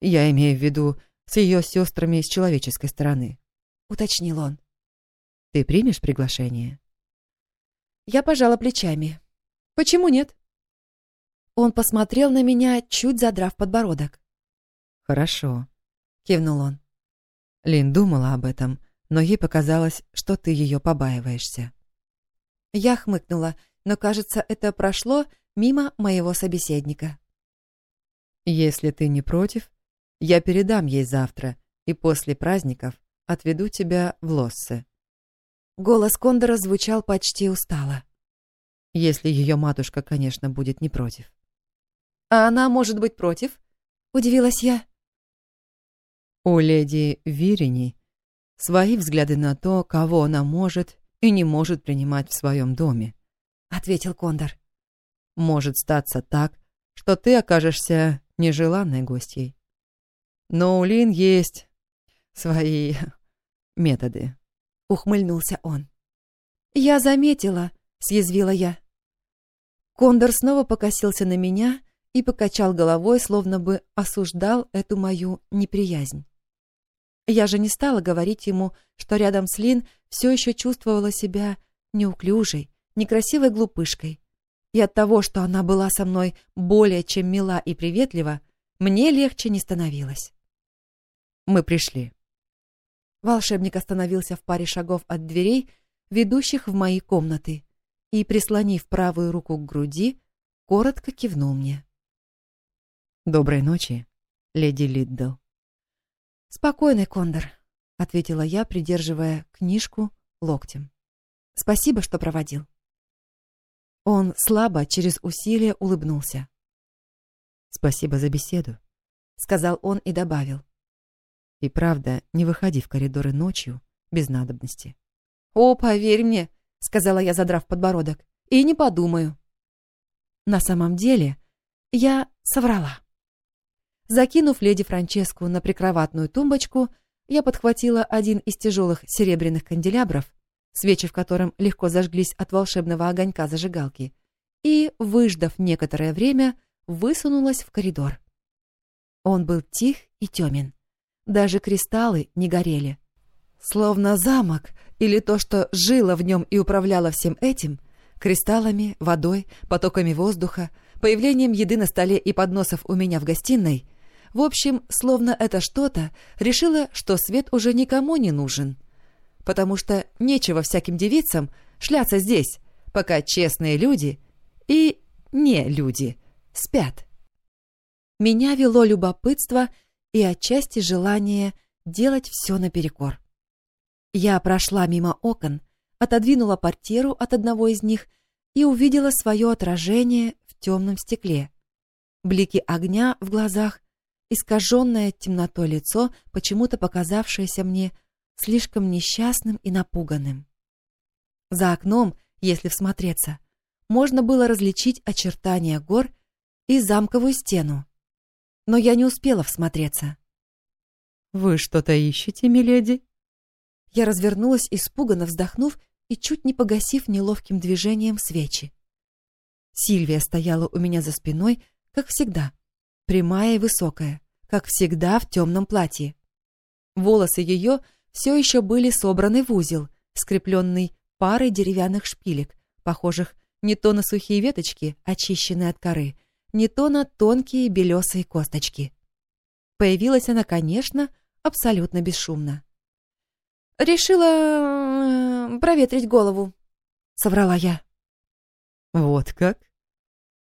я имею в виду с ее сестрами с человеческой стороны», — уточнил он. «Ты примешь приглашение?» Я пожала плечами. «Почему нет?» Он посмотрел на меня, чуть задрав подбородок. «Хорошо», — кивнул он. Лин думала об этом, но ей показалось, что ты ее побаиваешься. Я хмыкнула, но, кажется, это прошло мимо моего собеседника. «Если ты не против, я передам ей завтра, и после праздников отведу тебя в Лоссе». Голос Кондора звучал почти устало. Если ее матушка, конечно, будет не против. «А она может быть против?» — удивилась я. У леди Вирини свои взгляды на то, кого она может и не может принимать в своем доме, — ответил Кондор. Может статься так, что ты окажешься нежеланной гостьей. Но у Лин есть свои [laughs] методы. Ухмыльнулся он. Я заметила, съязвила я. Кондор снова покосился на меня и покачал головой, словно бы осуждал эту мою неприязнь. Я же не стала говорить ему, что рядом с Лин все еще чувствовала себя неуклюжей, некрасивой глупышкой. И от того, что она была со мной более чем мила и приветлива, мне легче не становилось. Мы пришли. Волшебник остановился в паре шагов от дверей, ведущих в мои комнаты и, прислонив правую руку к груди, коротко кивнул мне. «Доброй ночи, леди Лиддл». «Спокойный, Кондор», — ответила я, придерживая книжку локтем. «Спасибо, что проводил». Он слабо, через усилие улыбнулся. «Спасибо за беседу», — сказал он и добавил. «И правда, не выходи в коридоры ночью без надобности». «О, поверь мне», — сказала я, задрав подбородок, — «и не подумаю». На самом деле я соврала. Закинув леди Франческу на прикроватную тумбочку, я подхватила один из тяжелых серебряных канделябров, свечи в котором легко зажглись от волшебного огонька зажигалки, и, выждав некоторое время, высунулась в коридор. Он был тих и темен. Даже кристаллы не горели. Словно замок, или то, что жило в нем и управляло всем этим, кристаллами, водой, потоками воздуха, появлением еды на столе и подносов у меня в гостиной, в общем, словно это что-то решило, что свет уже никому не нужен. Потому что нечего всяким девицам шляться здесь, пока честные люди и не люди спят. Меня вело любопытство и отчасти желание делать все наперекор. Я прошла мимо окон, отодвинула портьеру от одного из них и увидела свое отражение в темном стекле. Блики огня в глазах, искаженное темнотой лицо, почему-то показавшееся мне слишком несчастным и напуганным. За окном, если всмотреться, можно было различить очертания гор и замковую стену. Но я не успела всмотреться. «Вы что-то ищете, миледи?» Я развернулась, испуганно вздохнув и чуть не погасив неловким движением свечи. Сильвия стояла у меня за спиной, как всегда, прямая и высокая, как всегда в темном платье. Волосы ее все еще были собраны в узел, скрепленный парой деревянных шпилек, похожих не то на сухие веточки, очищенные от коры, не то на тонкие белесые косточки. Появилась она, конечно, абсолютно бесшумно. «Решила проветрить голову», соврала я. Вот как?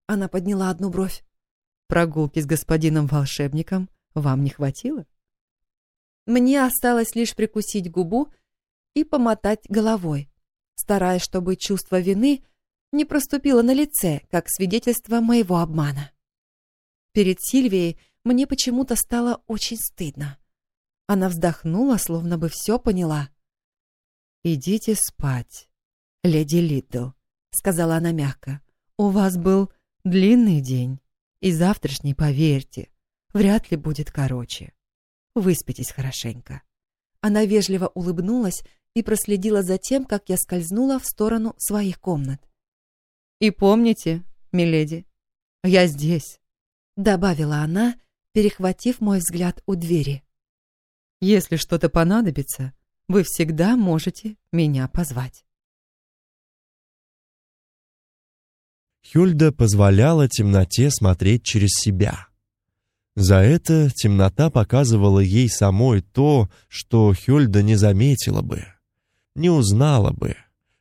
Она подняла одну бровь. Прогулки с господином-волшебником вам не хватило? Мне осталось лишь прикусить губу и помотать головой, стараясь, чтобы чувство вины не проступило на лице, как свидетельство моего обмана. Перед Сильвией мне почему-то стало очень стыдно. Она вздохнула, словно бы все поняла. «Идите спать, леди Лидл», — сказала она мягко. «У вас был длинный день, и завтрашний, поверьте, вряд ли будет короче. Выспитесь хорошенько». Она вежливо улыбнулась и проследила за тем, как я скользнула в сторону своих комнат. «И помните, миледи, я здесь», — добавила она, перехватив мой взгляд у двери. «Если что-то понадобится, вы всегда можете меня позвать». Хюльда позволяла темноте смотреть через себя. За это темнота показывала ей самой то, что Хюльда не заметила бы, не узнала бы,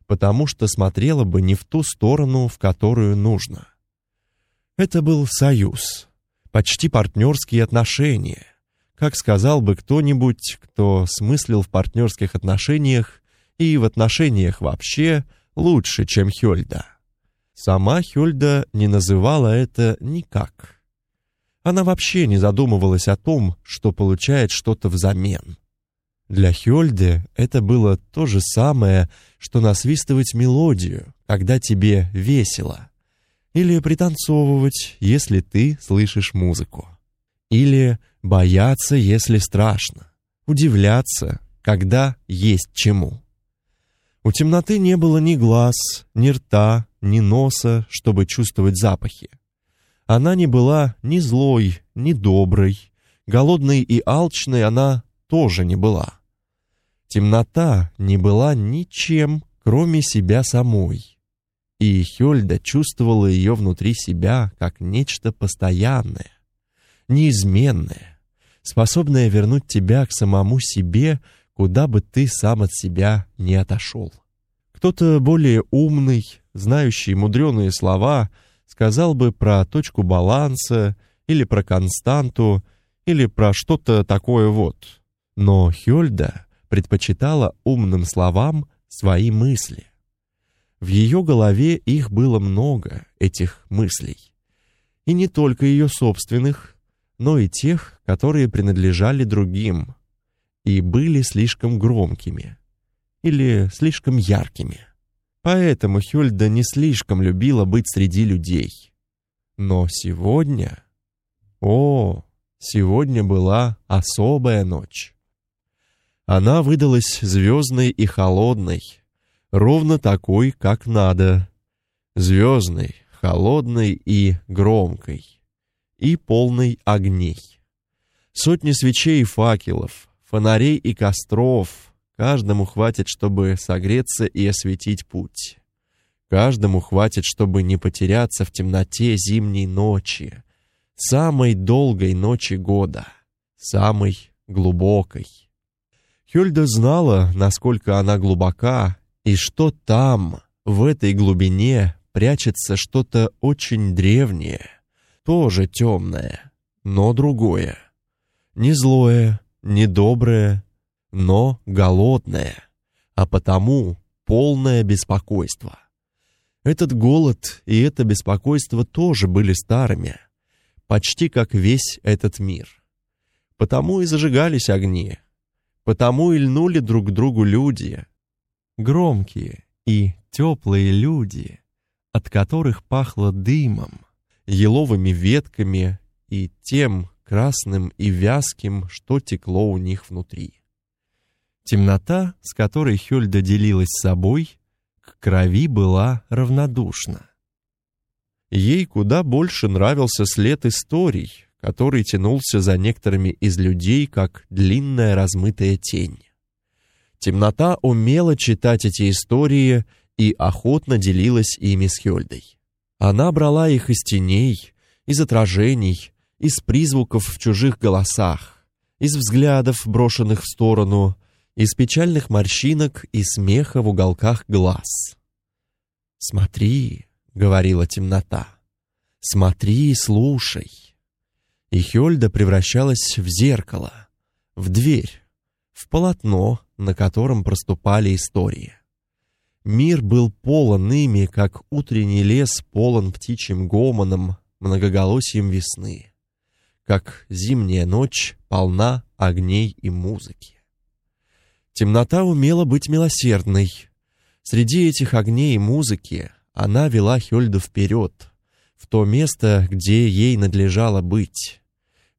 потому что смотрела бы не в ту сторону, в которую нужно. Это был союз, почти партнерские отношения. Как сказал бы кто-нибудь, кто смыслил в партнерских отношениях и в отношениях вообще лучше, чем Хёльда. Сама Хёльда не называла это никак. Она вообще не задумывалась о том, что получает что-то взамен. Для Хёльды это было то же самое, что насвистывать мелодию, когда тебе весело, или пританцовывать, если ты слышишь музыку, или бояться, если страшно, удивляться, когда есть чему. У темноты не было ни глаз, ни рта, ни носа, чтобы чувствовать запахи. Она не была ни злой, ни доброй, голодной и алчной она тоже не была. Темнота не была ничем, кроме себя самой. И Хёльда чувствовала ее внутри себя как нечто постоянное, неизменное, способное вернуть тебя к самому себе куда бы ты сам от себя не отошел. Кто-то более умный, знающий мудреные слова, сказал бы про точку баланса или про константу или про что-то такое вот. Но Хёльда предпочитала умным словам свои мысли. В ее голове их было много, этих мыслей. И не только ее собственных, но и тех, которые принадлежали другим, и были слишком громкими или слишком яркими. Поэтому Хюльда не слишком любила быть среди людей. Но сегодня... О, сегодня была особая ночь. Она выдалась звездной и холодной, ровно такой, как надо. Звездной, холодной и громкой, и полной огней. Сотни свечей и факелов, фонарей и костров. Каждому хватит, чтобы согреться и осветить путь. Каждому хватит, чтобы не потеряться в темноте зимней ночи, самой долгой ночи года, самой глубокой. Хюльда знала, насколько она глубока, и что там, в этой глубине, прячется что-то очень древнее, тоже темное, но другое. Не злое, недоброе, но голодное, а потому полное беспокойство. Этот голод и это беспокойство тоже были старыми, почти как весь этот мир. Потому и зажигались огни, потому и льнули друг к другу люди, громкие и теплые люди, от которых пахло дымом, еловыми ветками и тем, красным и вязким, что текло у них внутри. Темнота, с которой Хёльда делилась собой, к крови была равнодушна. Ей куда больше нравился след историй, который тянулся за некоторыми из людей, как длинная размытая тень. Темнота умела читать эти истории и охотно делилась ими с Хёльдой. Она брала их из теней, из отражений, из призвуков в чужих голосах, из взглядов, брошенных в сторону, из печальных морщинок и смеха в уголках глаз. «Смотри», — говорила темнота, — «смотри и слушай». И Хёльда превращалась в зеркало, в дверь, в полотно, на котором проступали истории. Мир был полон ими, как утренний лес полон птичьим гомоном, многоголосием весны, как зимняя ночь полна огней и музыки. Темнота умела быть милосердной. Среди этих огней и музыки она вела Хёльду вперед, в то место, где ей надлежало быть,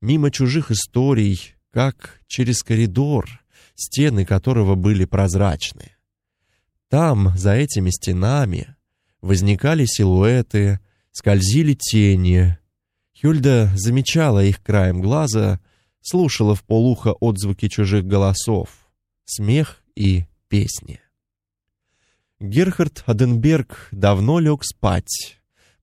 мимо чужих историй, как через коридор, стены которого были прозрачны. Там, за этими стенами, возникали силуэты, скользили тени. Хюльда замечала их краем глаза, слушала в полухо отзвуки чужих голосов, смех и песни. Герхард Аденберг давно лег спать,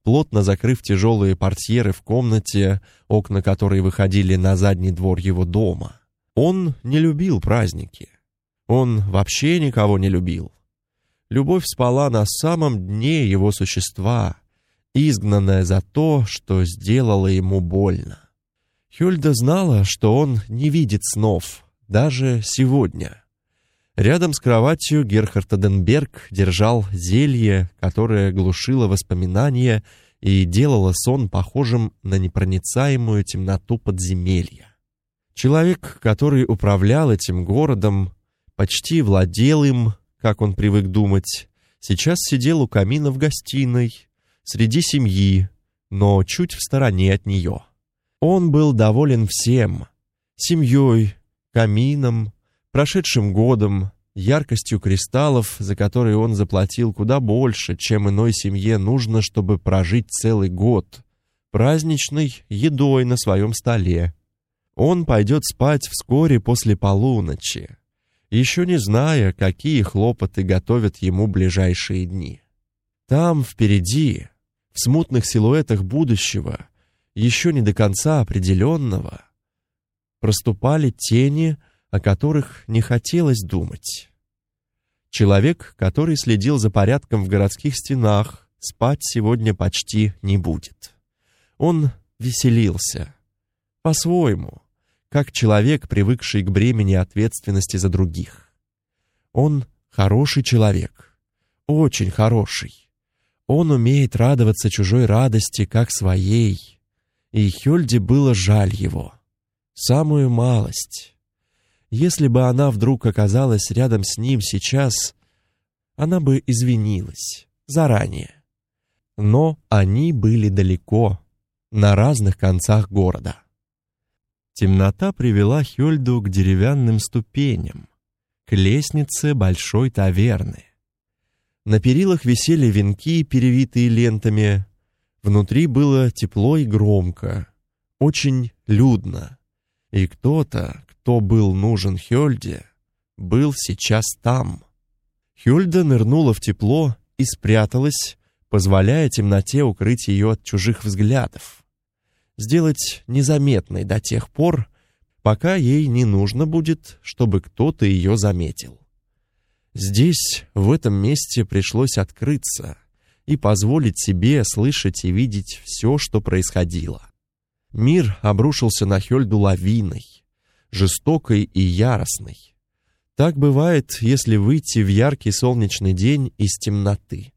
плотно закрыв тяжелые портьеры в комнате, окна которой выходили на задний двор его дома. Он не любил праздники. Он вообще никого не любил. Любовь спала на самом дне его существа, изгнанная за то, что сделало ему больно. Хюльда знала, что он не видит снов, даже сегодня. Рядом с кроватью Герхард Аденберг держал зелье, которое глушило воспоминания и делало сон похожим на непроницаемую темноту подземелья. Человек, который управлял этим городом, почти владел им, как он привык думать, сейчас сидел у камина в гостиной, среди семьи, но чуть в стороне от нее. Он был доволен всем — семьей, камином, прошедшим годом, яркостью кристаллов, за которые он заплатил куда больше, чем иной семье нужно, чтобы прожить целый год, праздничной едой на своем столе, он пойдет спать вскоре после полуночи, еще не зная, какие хлопоты готовят ему ближайшие дни. Там, впереди, в смутных силуэтах будущего, еще не до конца определенного, проступали тени, о которых не хотелось думать. Человек, который следил за порядком в городских стенах, спать сегодня почти не будет. Он веселился. По-своему, как человек, привыкший к бремени ответственности за других. Он хороший человек, очень хороший. Он умеет радоваться чужой радости, как своей. И Хёльде было жаль его. Самую малость. Если бы она вдруг оказалась рядом с ним сейчас, она бы извинилась заранее. Но они были далеко, на разных концах города. Темнота привела Хёльду к деревянным ступеням, к лестнице большой таверны. На перилах висели венки, перевитые лентами. Внутри было тепло и громко, очень людно. И кто-то, кто был нужен Хёльде, был сейчас там. Хёльда нырнула в тепло и спряталась, позволяя темноте укрыть ее от чужих взглядов сделать незаметной до тех пор, пока ей не нужно будет, чтобы кто-то ее заметил. Здесь, в этом месте, пришлось открыться и позволить себе слышать и видеть все, что происходило. Мир обрушился на Хёльду лавиной, жестокой и яростной. Так бывает, если выйти в яркий солнечный день из темноты.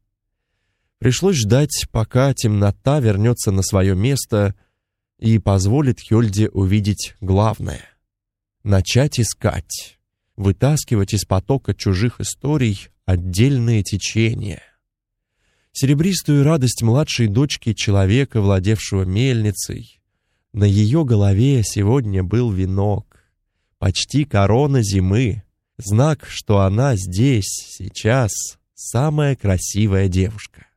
Пришлось ждать, пока темнота вернется на свое место — и позволит Хёльде увидеть главное. Начать искать, вытаскивать из потока чужих историй отдельные течения. Серебристую радость младшей дочки человека, владевшего мельницей. На ее голове сегодня был венок, почти корона зимы, знак, что она здесь, сейчас, самая красивая девушка.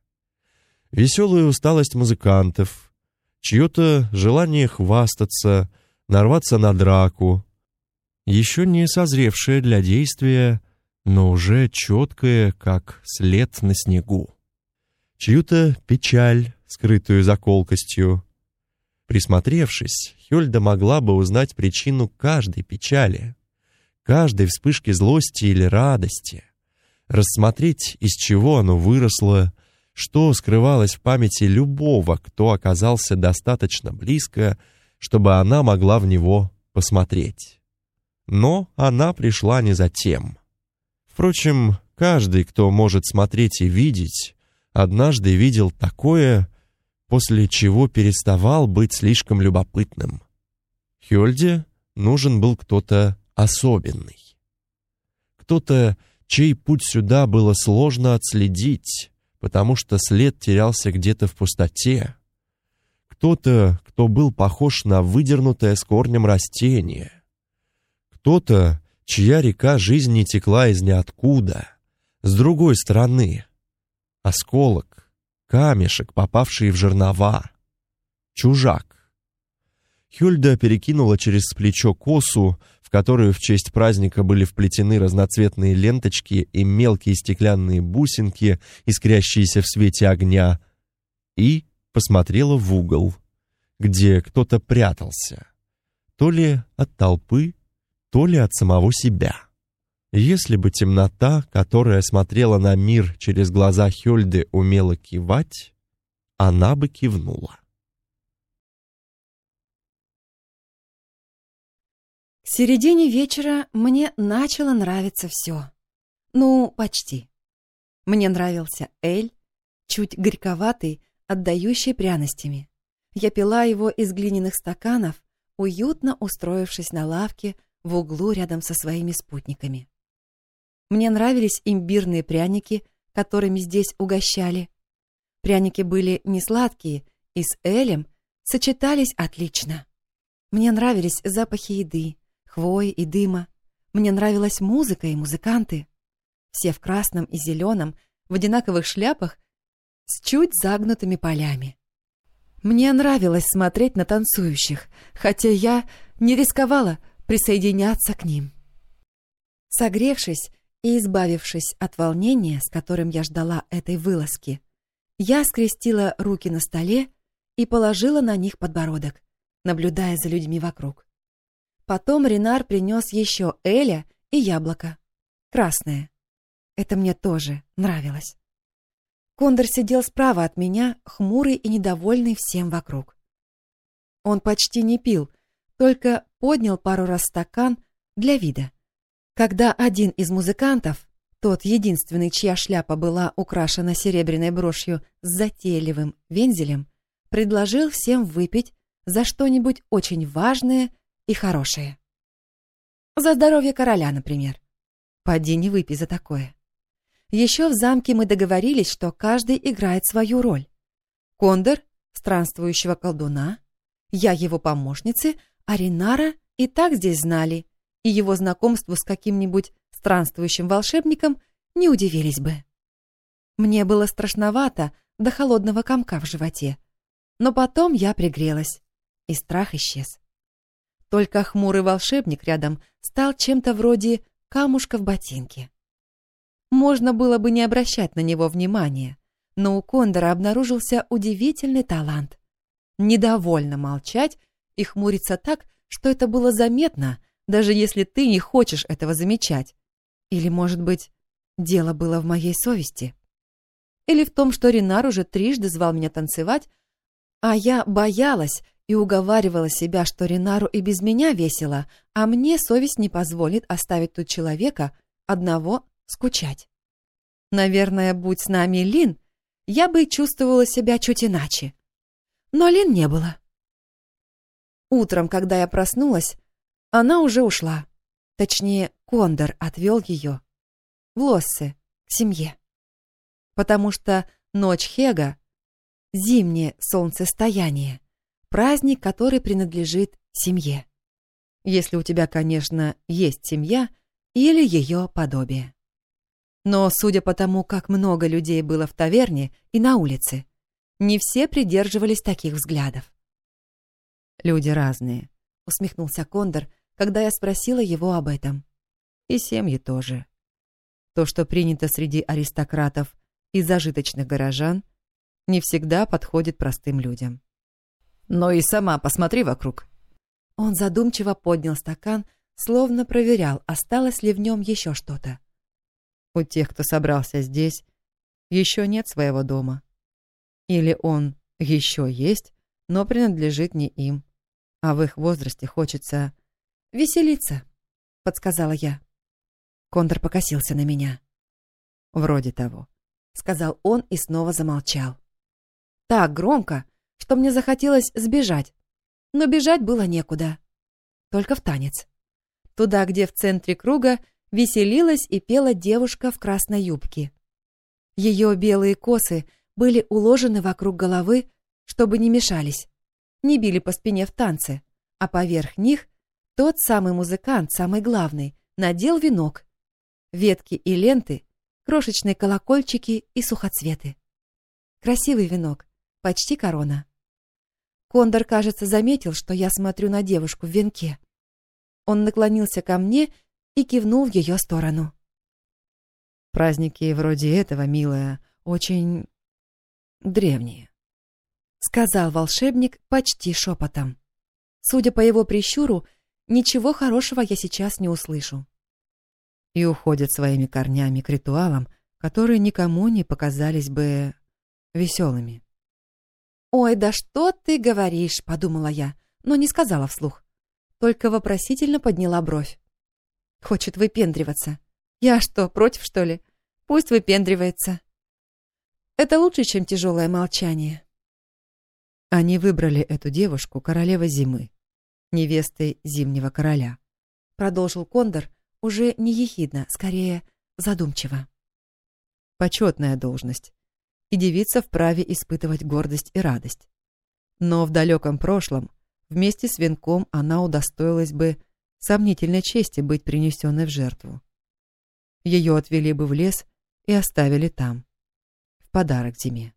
Веселую усталость музыкантов — чье-то желание хвастаться, нарваться на драку, еще не созревшее для действия, но уже четкое, как след на снегу. Чью-то печаль, скрытую за колкостью. Присмотревшись, Хёльда могла бы узнать причину каждой печали, каждой вспышки злости или радости, рассмотреть, из чего оно выросло, что скрывалось в памяти любого, кто оказался достаточно близко, чтобы она могла в него посмотреть. Но она пришла не за тем. Впрочем, каждый, кто может смотреть и видеть, однажды видел такое, после чего переставал быть слишком любопытным. Хёльде нужен был кто-то особенный. Кто-то, чей путь сюда было сложно отследить, потому что след терялся где-то в пустоте. Кто-то, кто был похож на выдернутое с корнем растение. Кто-то, чья река жизни текла из ниоткуда, с другой стороны. Осколок, камешек, попавший в жернова. Чужак. Хюльда перекинула через плечо косу, в которую в честь праздника были вплетены разноцветные ленточки и мелкие стеклянные бусинки, искрящиеся в свете огня, и посмотрела в угол, где кто-то прятался, то ли от толпы, то ли от самого себя. Если бы темнота, которая смотрела на мир через глаза Хёльды, умела кивать, она бы кивнула. К середине вечера мне начало нравиться все. Ну, почти. Мне нравился эль, чуть горьковатый, отдающий пряностями. Я пила его из глиняных стаканов, уютно устроившись на лавке в углу рядом со своими спутниками. Мне нравились имбирные пряники, которыми здесь угощали. Пряники были не сладкие и с элем сочетались отлично. Мне нравились запахи еды, хвои и дыма. Мне нравилась музыка и музыканты. Все в красном и зеленом, в одинаковых шляпах, с чуть загнутыми полями. Мне нравилось смотреть на танцующих, хотя я не рисковала присоединяться к ним. Согревшись и избавившись от волнения, с которым я ждала этой вылазки, я скрестила руки на столе и положила на них подбородок, наблюдая за людьми вокруг. Потом Ренар принес еще Эля и яблоко. Красное. Это мне тоже нравилось. Кондор сидел справа от меня, хмурый и недовольный всем вокруг. Он почти не пил, только поднял пару раз стакан для вида. Когда один из музыкантов, тот единственный, чья шляпа была украшена серебряной брошью с затейливым вензелем, предложил всем выпить за что-нибудь очень важное и хорошие. За здоровье короля, например. Поди не выпей за такое. Еще в замке мы договорились, что каждый играет свою роль. Кондор — странствующего колдуна, я его помощницы, а Ринара и так здесь знали, и его знакомству с каким-нибудь странствующим волшебником не удивились бы. Мне было страшновато до холодного комка в животе, но потом я пригрелась, и страх исчез. Только хмурый волшебник рядом стал чем-то вроде камушка в ботинке. Можно было бы не обращать на него внимания, но у Кондора обнаружился удивительный талант. Недовольно молчать и хмуриться так, что это было заметно, даже если ты не хочешь этого замечать. Или, может быть, дело было в моей совести? Или в том, что Ренар уже трижды звал меня танцевать, а я боялась и уговаривала себя, что Ренару и без меня весело, а мне совесть не позволит оставить тут человека одного скучать. Наверное, будь с нами Лин, я бы чувствовала себя чуть иначе. Но Лин не было. Утром, когда я проснулась, она уже ушла. Точнее, Кондор отвел ее в Лоссе, к семье. Потому что ночь Хега — зимнее солнцестояние, праздник, который принадлежит семье. Если у тебя, конечно, есть семья или ее подобие. Но, судя по тому, как много людей было в таверне и на улице, не все придерживались таких взглядов. «Люди разные», — усмехнулся Кондор, когда я спросила его об этом. «И семьи тоже. То, что принято среди аристократов и зажиточных горожан, не всегда подходит простым людям. Но и сама посмотри вокруг». Он задумчиво поднял стакан, словно проверял, осталось ли в нем еще что-то. У тех, кто собрался здесь, еще нет своего дома. Или он еще есть, но принадлежит не им. А в их возрасте хочется веселиться, подсказала я. Кондор покосился на меня. Вроде того, сказал он и снова замолчал. Так громко, что мне захотелось сбежать. Но бежать было некуда. Только в танец. Туда, где в центре круга веселилась и пела девушка в красной юбке. Ее белые косы были уложены вокруг головы, чтобы не мешались, не били по спине в танце, а поверх них тот самый музыкант, самый главный, надел венок. Ветки и ленты, крошечные колокольчики и сухоцветы. Красивый венок, почти корона. Кондор, кажется, заметил, что я смотрю на девушку в венке. Он наклонился ко мне и кивнул в ее сторону. «Праздники вроде этого, милая, очень древние», — сказал волшебник почти шепотом. Судя по его прищуру, ничего хорошего я сейчас не услышу. И уходят своими корнями к ритуалам, которые никому не показались бы веселыми. «Ой, да что ты говоришь?» — подумала я, но не сказала вслух. Только вопросительно подняла бровь. Хочет выпендриваться. Я что, против, что ли? Пусть выпендривается. Это лучше, чем тяжелое молчание. Они выбрали эту девушку королевой зимы, невестой зимнего короля. Продолжил Кондор уже не ехидно, скорее задумчиво. Почетная должность, и девица вправе испытывать гордость и радость. Но в далеком прошлом вместе с венком она удостоилась бы сомнительной чести быть принесенной в жертву. Ее отвели бы в лес и оставили там, в подарок зиме.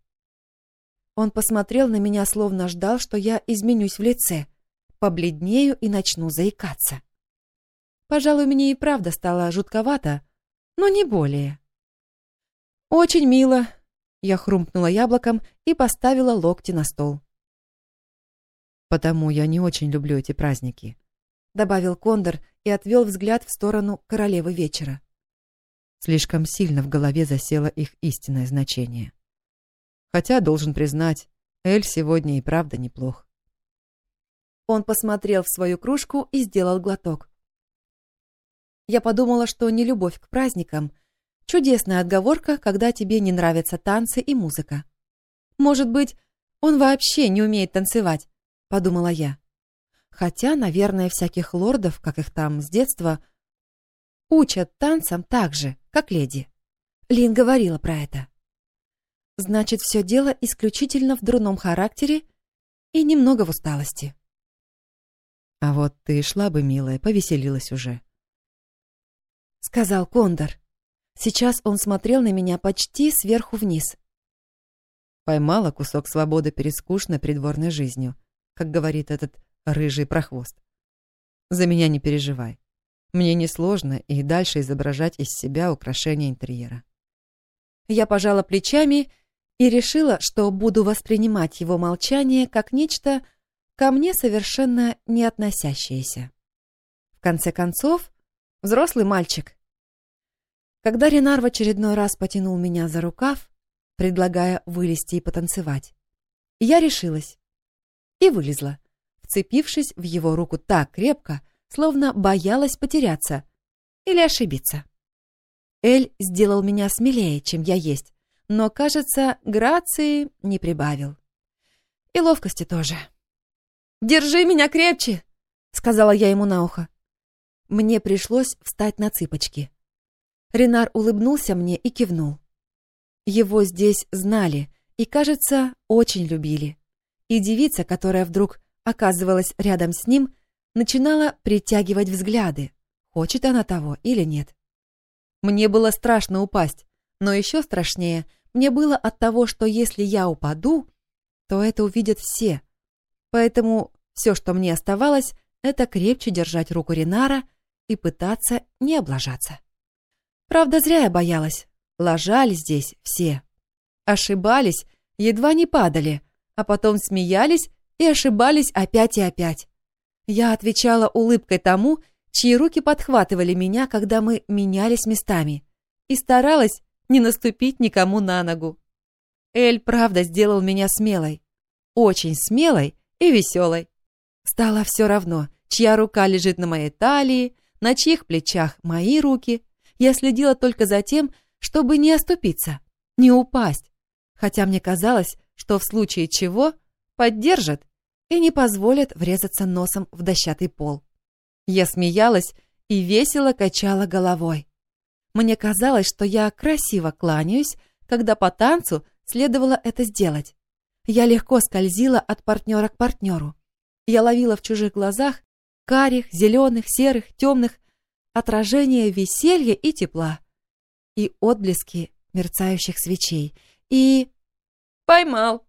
Он посмотрел на меня, словно ждал, что я изменюсь в лице, побледнею и начну заикаться. Пожалуй, мне и правда стало жутковато, но не более. «Очень мило», — я хрумкнула яблоком и поставила локти на стол. «Потому я не очень люблю эти праздники», добавил Кондор и отвел взгляд в сторону королевы вечера. Слишком сильно в голове засело их истинное значение. Хотя, должен признать, Эль сегодня и правда неплох. Он посмотрел в свою кружку и сделал глоток. Я подумала, что не любовь к праздникам — чудесная отговорка, когда тебе не нравятся танцы и музыка. Может быть, он вообще не умеет танцевать, — подумала я. Хотя, наверное, всяких лордов, как их там с детства, учат танцам так же, как леди. Лин говорила про это. Значит, все дело исключительно в дурном характере и немного в усталости. А вот ты шла бы, милая, повеселилась уже. Сказал Кондор. Сейчас он смотрел на меня почти сверху вниз. Поймала кусок свободы перед скучной придворной жизнью, как говорит этот рыжий прохвост. За меня не переживай. Мне несложно и дальше изображать из себя украшение интерьера. Я пожала плечами и решила, что буду воспринимать его молчание как нечто ко мне совершенно не относящееся. В конце концов, взрослый мальчик. Когда Ренар в очередной раз потянул меня за рукав, предлагая вылезти и потанцевать, я решилась и вылезла вцепившись в его руку так крепко, словно боялась потеряться или ошибиться. Эль сделал меня смелее, чем я есть, но, кажется, грации не прибавил. И ловкости тоже. «Держи меня крепче!» — сказала я ему на ухо. Мне пришлось встать на цыпочки. Ренар улыбнулся мне и кивнул. Его здесь знали и, кажется, очень любили. И девица, которая вдруг оказывалась рядом с ним, начинала притягивать взгляды, хочет она того или нет. Мне было страшно упасть, но еще страшнее мне было от того, что если я упаду, то это увидят все. Поэтому все, что мне оставалось, это крепче держать руку Ринара и пытаться не облажаться. Правда, зря я боялась. Ложали здесь все. Ошибались, едва не падали, а потом смеялись и ошибались опять и опять. Я отвечала улыбкой тому, чьи руки подхватывали меня, когда мы менялись местами, и старалась не наступить никому на ногу. Эль правда сделал меня смелой. Очень смелой и веселой. Стало все равно, чья рука лежит на моей талии, на чьих плечах мои руки. Я следила только за тем, чтобы не оступиться, не упасть, хотя мне казалось, что в случае чего поддержат и не позволят врезаться носом в дощатый пол. Я смеялась и весело качала головой. Мне казалось, что я красиво кланяюсь, когда по танцу следовало это сделать. Я легко скользила от партнера к партнеру. Я ловила в чужих глазах карих, зеленых, серых, темных отражение веселья и тепла, и отблески мерцающих свечей, и... «Поймал!»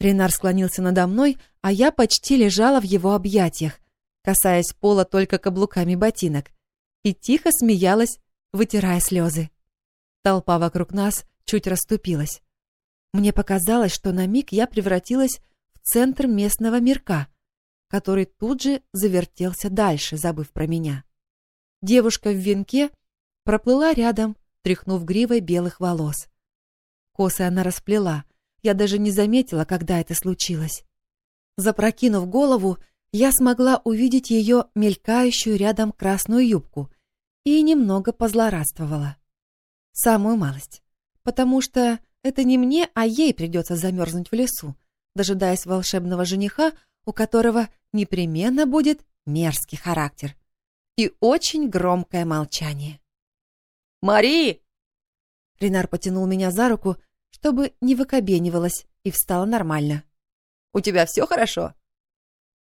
Ренар склонился надо мной, а я почти лежала в его объятиях, касаясь пола только каблуками ботинок, и тихо смеялась, вытирая слезы. Толпа вокруг нас чуть расступилась. Мне показалось, что на миг я превратилась в центр местного мирка, который тут же завертелся дальше, забыв про меня. Девушка в венке проплыла рядом, тряхнув гривой белых волос. Косы она расплела, я даже не заметила, когда это случилось. Запрокинув голову, я смогла увидеть ее мелькающую рядом красную юбку и немного позлорадствовала. Самую малость. Потому что это не мне, а ей придется замерзнуть в лесу, дожидаясь волшебного жениха, у которого непременно будет мерзкий характер и очень громкое молчание. «Мари!» Ренар потянул меня за руку, чтобы не выкобенивалась, и встала нормально. «У тебя все хорошо?»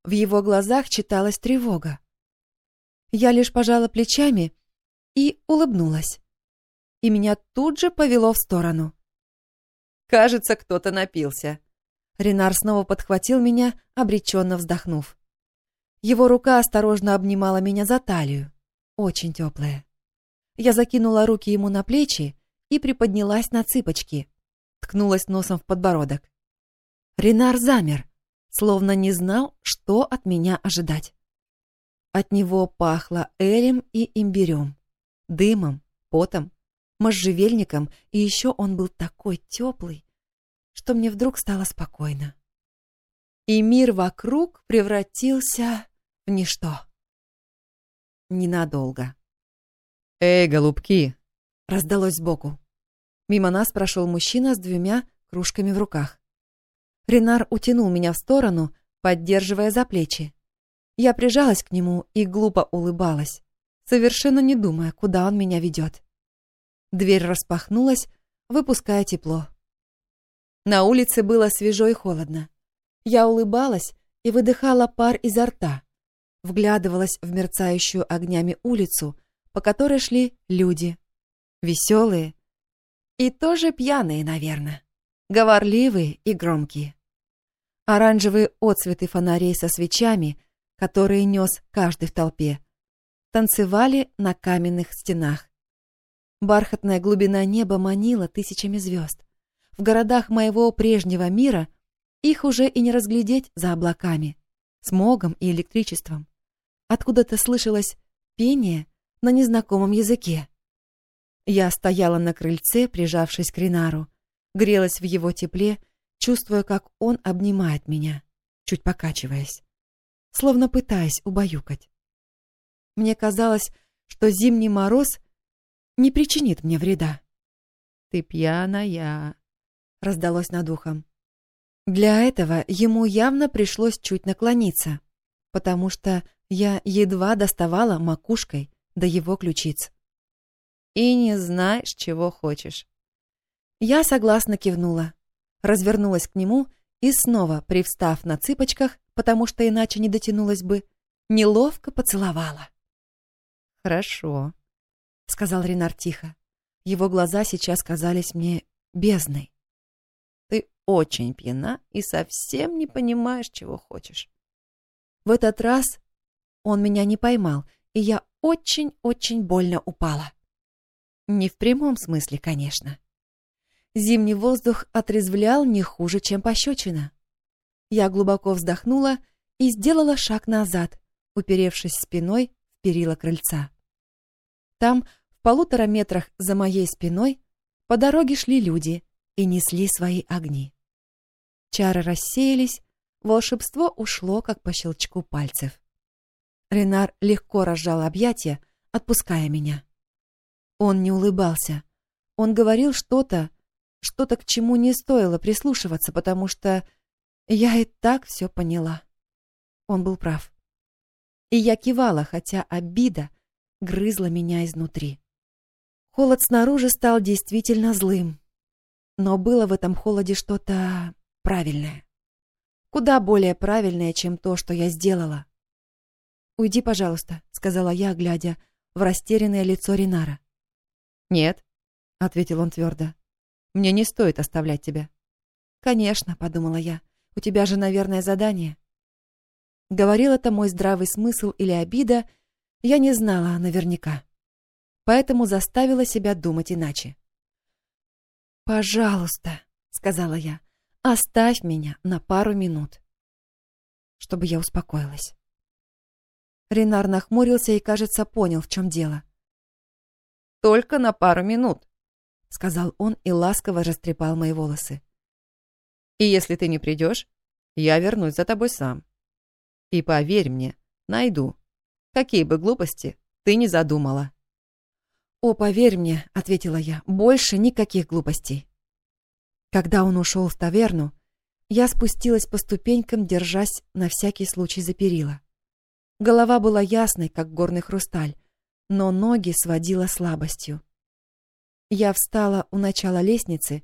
В его глазах читалась тревога. Я лишь пожала плечами и улыбнулась. И меня тут же повело в сторону. Кажется, кто-то напился. Ренар снова подхватил меня, обреченно вздохнув. Его рука осторожно обнимала меня за талию, очень теплая. Я закинула руки ему на плечи и приподнялась на цыпочки, ткнулась носом в подбородок. Ренар замер, словно не знал, что от меня ожидать. От него пахло элем и имбирем, дымом, потом, можжевельником, и еще он был такой теплый, что мне вдруг стало спокойно. И мир вокруг превратился в ничто. Ненадолго. «Эй, голубки!» — раздалось сбоку. Мимо нас прошел мужчина с двумя кружками в руках. Ренар утянул меня в сторону, поддерживая за плечи. Я прижалась к нему и глупо улыбалась, совершенно не думая, куда он меня ведет. Дверь распахнулась, выпуская тепло. На улице было свежо и холодно. Я улыбалась и выдыхала пар изо рта, вглядывалась в мерцающую огнями улицу, по которой шли люди. Веселые и тоже пьяные, наверное, говорливые и громкие. Оранжевые отцветы фонарей со свечами, которые нес каждый в толпе, танцевали на каменных стенах. Бархатная глубина неба манила тысячами звезд. В городах моего прежнего мира их уже и не разглядеть за облаками, смогом и электричеством. Откуда-то слышалось пение на незнакомом языке. Я стояла на крыльце, прижавшись к Ринару, грелась в его тепле чувствуя, как он обнимает меня, чуть покачиваясь, словно пытаясь убаюкать. Мне казалось, что зимний мороз не причинит мне вреда. «Ты пьяная», — раздалось над ухом. Для этого ему явно пришлось чуть наклониться, потому что я едва доставала макушкой до его ключиц. «И не знаешь, чего хочешь». Я согласно кивнула развернулась к нему и снова, привстав на цыпочках, потому что иначе не дотянулась бы, неловко поцеловала. «Хорошо», — сказал Ренар тихо. Его глаза сейчас казались мне бездной. «Ты очень пьяна и совсем не понимаешь, чего хочешь». В этот раз он меня не поймал, и я очень-очень больно упала. Не в прямом смысле, конечно. Зимний воздух отрезвлял не хуже, чем пощечина. Я глубоко вздохнула и сделала шаг назад, уперевшись спиной в перила крыльца. Там, в полутора метрах за моей спиной, По дороге шли люди и несли свои огни. Чары рассеялись, волшебство ушло, как по щелчку пальцев. Ренар легко разжал объятия, отпуская меня. Он не улыбался. Он говорил что-то, что-то, к чему не стоило прислушиваться, потому что я и так все поняла. Он был прав. И я кивала, хотя обида грызла меня изнутри. Холод снаружи стал действительно злым. Но было в этом холоде что-то правильное. Куда более правильное, чем то, что я сделала. «Уйди, пожалуйста», — сказала я, глядя в растерянное лицо Ринара. «Нет», — ответил он твердо. «Мне не стоит оставлять тебя». «Конечно», — подумала я. «У тебя же, наверное, задание». Говорил это мой здравый смысл или обида, я не знала наверняка. Поэтому заставила себя думать иначе. «Пожалуйста», — сказала я, — «оставь меня на пару минут» чтобы я успокоилась. Ренар нахмурился и, кажется, понял, в чем дело. «Только на пару минут», — сказал он и ласково растрепал мои волосы. «И если ты не придешь, я вернусь за тобой сам. И поверь мне, найду. Какие бы глупости ты не задумала». «О, поверь мне», — ответила я, — «больше никаких глупостей». Когда он ушел в таверну, я спустилась по ступенькам, держась на всякий случай за перила. Голова была ясной, как горный хрусталь, но ноги сводила слабостью. Я встала у начала лестницы,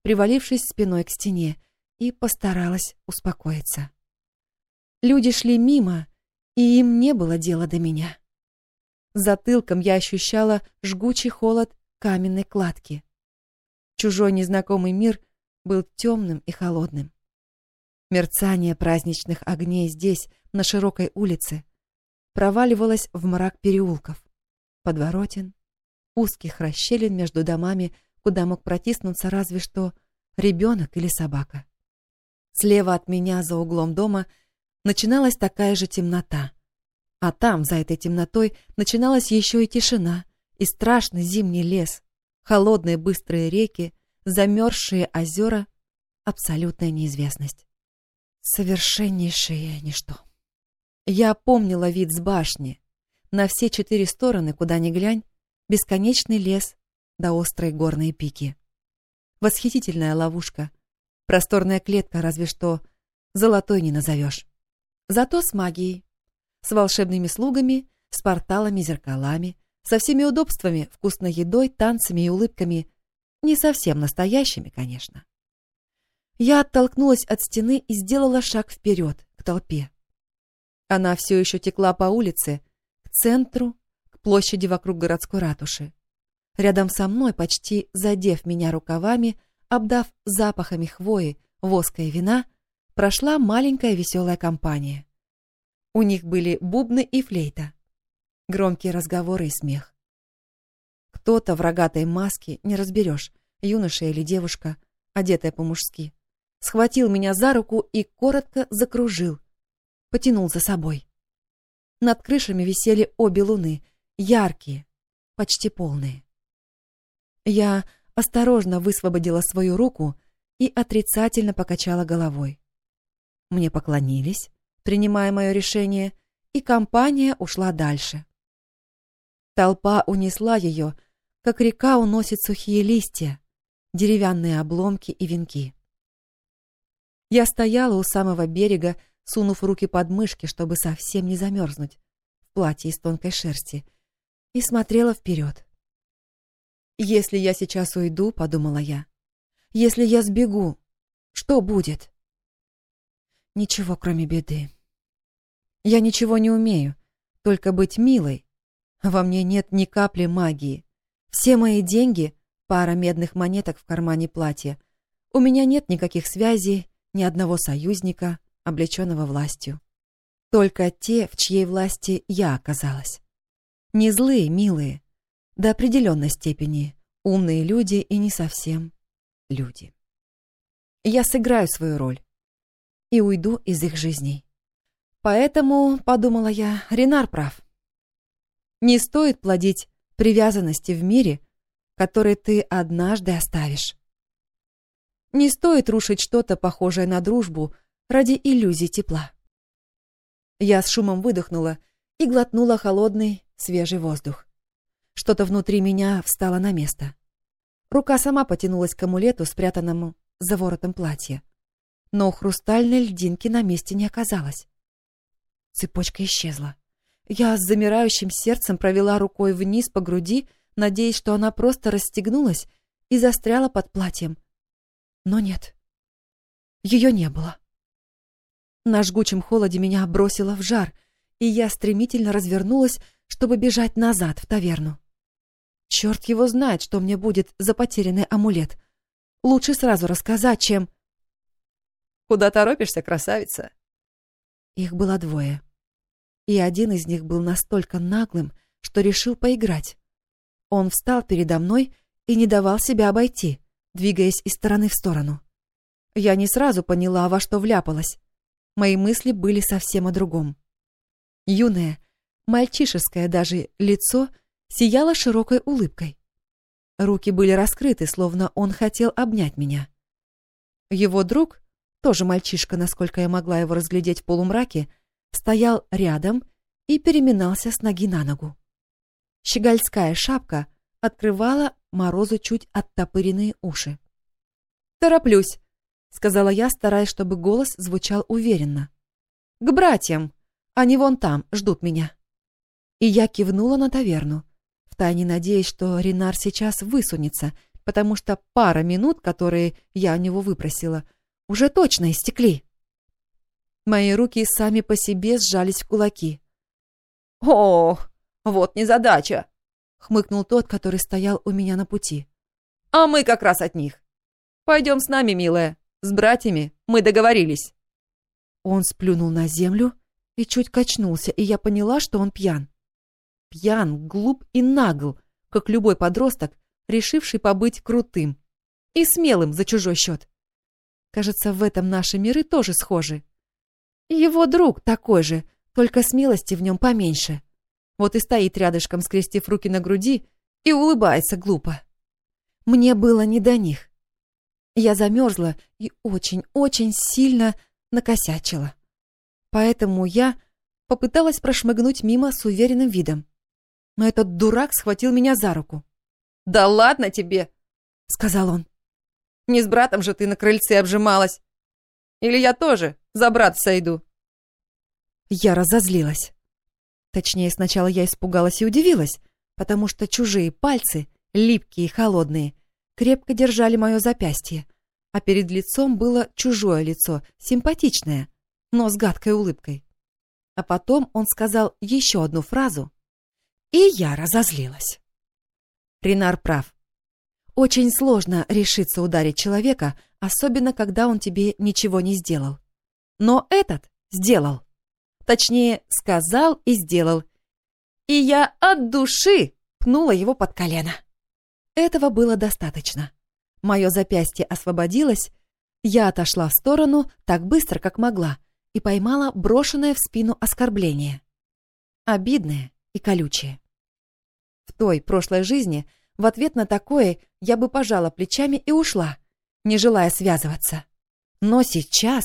привалившись спиной к стене, и постаралась успокоиться. Люди шли мимо, и им не было дела до меня. Затылком я ощущала жгучий холод каменной кладки. Чужой незнакомый мир был темным и холодным. Мерцание праздничных огней здесь, на широкой улице, проваливалась в мрак переулков, подворотен, узких расщелин между домами, куда мог протиснуться разве что ребенок или собака. Слева от меня, за углом дома, начиналась такая же темнота. А там, за этой темнотой, начиналась еще и тишина, и страшный зимний лес, холодные быстрые реки, замерзшие озера, абсолютная неизвестность. Совершеннейшее ничто. Я помнила вид с башни. На все четыре стороны, куда ни глянь, бесконечный лес да острые горные пики. Восхитительная ловушка. Просторная клетка, разве что золотой не назовешь. Зато с магией. С волшебными слугами, с порталами-зеркалами, со всеми удобствами, вкусной едой, танцами и улыбками. Не совсем настоящими, конечно. Я оттолкнулась от стены и сделала шаг вперед, к толпе. Она все еще текла по улице, к центру, к площади вокруг городской ратуши. Рядом со мной, почти задев меня рукавами, обдав запахами хвои, воска и вина, прошла маленькая веселая компания. У них были бубны и флейта, громкие разговоры и смех. Кто-то в рогатой маске, не разберешь, юноша или девушка, одетая по-мужски, схватил меня за руку и коротко закружил, потянул за собой. Над крышами висели обе луны, яркие, почти полные. Я осторожно высвободила свою руку и отрицательно покачала головой. Мне поклонились, принимая мое решение, и компания ушла дальше. Толпа унесла ее, как река уносит сухие листья, деревянные обломки и венки. Я стояла у самого берега, сунув руки под мышки, чтобы совсем не замерзнуть, в платье из тонкой шерсти, и смотрела вперед. «Если я сейчас уйду», — подумала я, — «если я сбегу, что будет?» Ничего, кроме беды. Я ничего не умею, только быть милой. Во мне нет ни капли магии. Все мои деньги — пара медных монеток в кармане платья. У меня нет никаких связей, ни одного союзника, облеченного властью. Только те, в чьей власти я оказалась. Не злые, милые, до определенной степени, умные люди и не совсем люди. Я сыграю свою роль и уйду из их жизней. Поэтому, подумала я, Ренар прав. Не стоит плодить привязанности в мире, который ты однажды оставишь. Не стоит рушить что-то похожее на дружбу ради иллюзий тепла. Я с шумом выдохнула и глотнула холодный, свежий воздух. Что-то внутри меня встало на место. Рука сама потянулась к амулету, спрятанному за воротом платья. Но хрустальной льдинки на месте не оказалось. Цепочка исчезла. Я с замирающим сердцем провела рукой вниз по груди, надеясь, что она просто расстегнулась и застряла под платьем. Но нет. Ее не было. На жгучем холоде меня бросило в жар, и я стремительно развернулась, чтобы бежать назад в таверну. Черт его знает, что мне будет за потерянный амулет. Лучше сразу рассказать, чем... «Куда торопишься, красавица?» Их было двое. И один из них был настолько наглым, что решил поиграть. Он встал передо мной и не давал себя обойти, двигаясь из стороны в сторону. Я не сразу поняла, во что вляпалась. Мои мысли были совсем о другом. Юное, мальчишеское даже лицо сияло широкой улыбкой. Руки были раскрыты, словно он хотел обнять меня. Его друг, тоже мальчишка, насколько я могла его разглядеть в полумраке, стоял рядом и переминался с ноги на ногу. Щегольская шапка открывала Морозу чуть оттопыренные уши. «Тороплюсь», — сказала я, стараясь, чтобы голос звучал уверенно. «К братьям! Они вон там, ждут меня». И я кивнула на таверну, втайне надеясь, что Ренар сейчас высунется, потому что пара минут, которые я у него выпросила, уже точно истекли. Мои руки сами по себе сжались в кулаки. «Ох, вот незадача!» — хмыкнул тот, который стоял у меня на пути. «А мы как раз от них. Пойдем с нами, милая. С братьями мы договорились». Он сплюнул на землю и чуть качнулся, и я поняла, что он пьян. Пьян, глуп и нагл, как любой подросток, решивший побыть крутым и смелым за чужой счет. Кажется, в этом наши миры тоже схожи. Его друг такой же, только смелости в нем поменьше. Вот и стоит рядышком, скрестив руки на груди, и улыбается глупо. Мне было не до них. Я замерзла и очень-очень сильно накосячила. Поэтому я попыталась прошмыгнуть мимо с уверенным видом. Но этот дурак схватил меня за руку. «Да ладно тебе!» — сказал он. «Не с братом же ты на крыльце обжималась. Или я тоже за брат сойду?» Я разозлилась. Точнее, сначала я испугалась и удивилась, потому что чужие пальцы, липкие и холодные, крепко держали мое запястье, а перед лицом было чужое лицо, симпатичное, но с гадкой улыбкой. А потом он сказал еще одну фразу, и я разозлилась. Ренар прав. Очень сложно решиться ударить человека, особенно когда он тебе ничего не сделал. Но этот сделал. Точнее, сказал и сделал. И я от души пнула его под колено. Этого было достаточно. Мое запястье освободилось, я отошла в сторону так быстро, как могла, и поймала брошенное в спину оскорбление. Обидное и колючее. В той прошлой жизни в ответ на такое я бы пожала плечами и ушла, не желая связываться. Но сейчас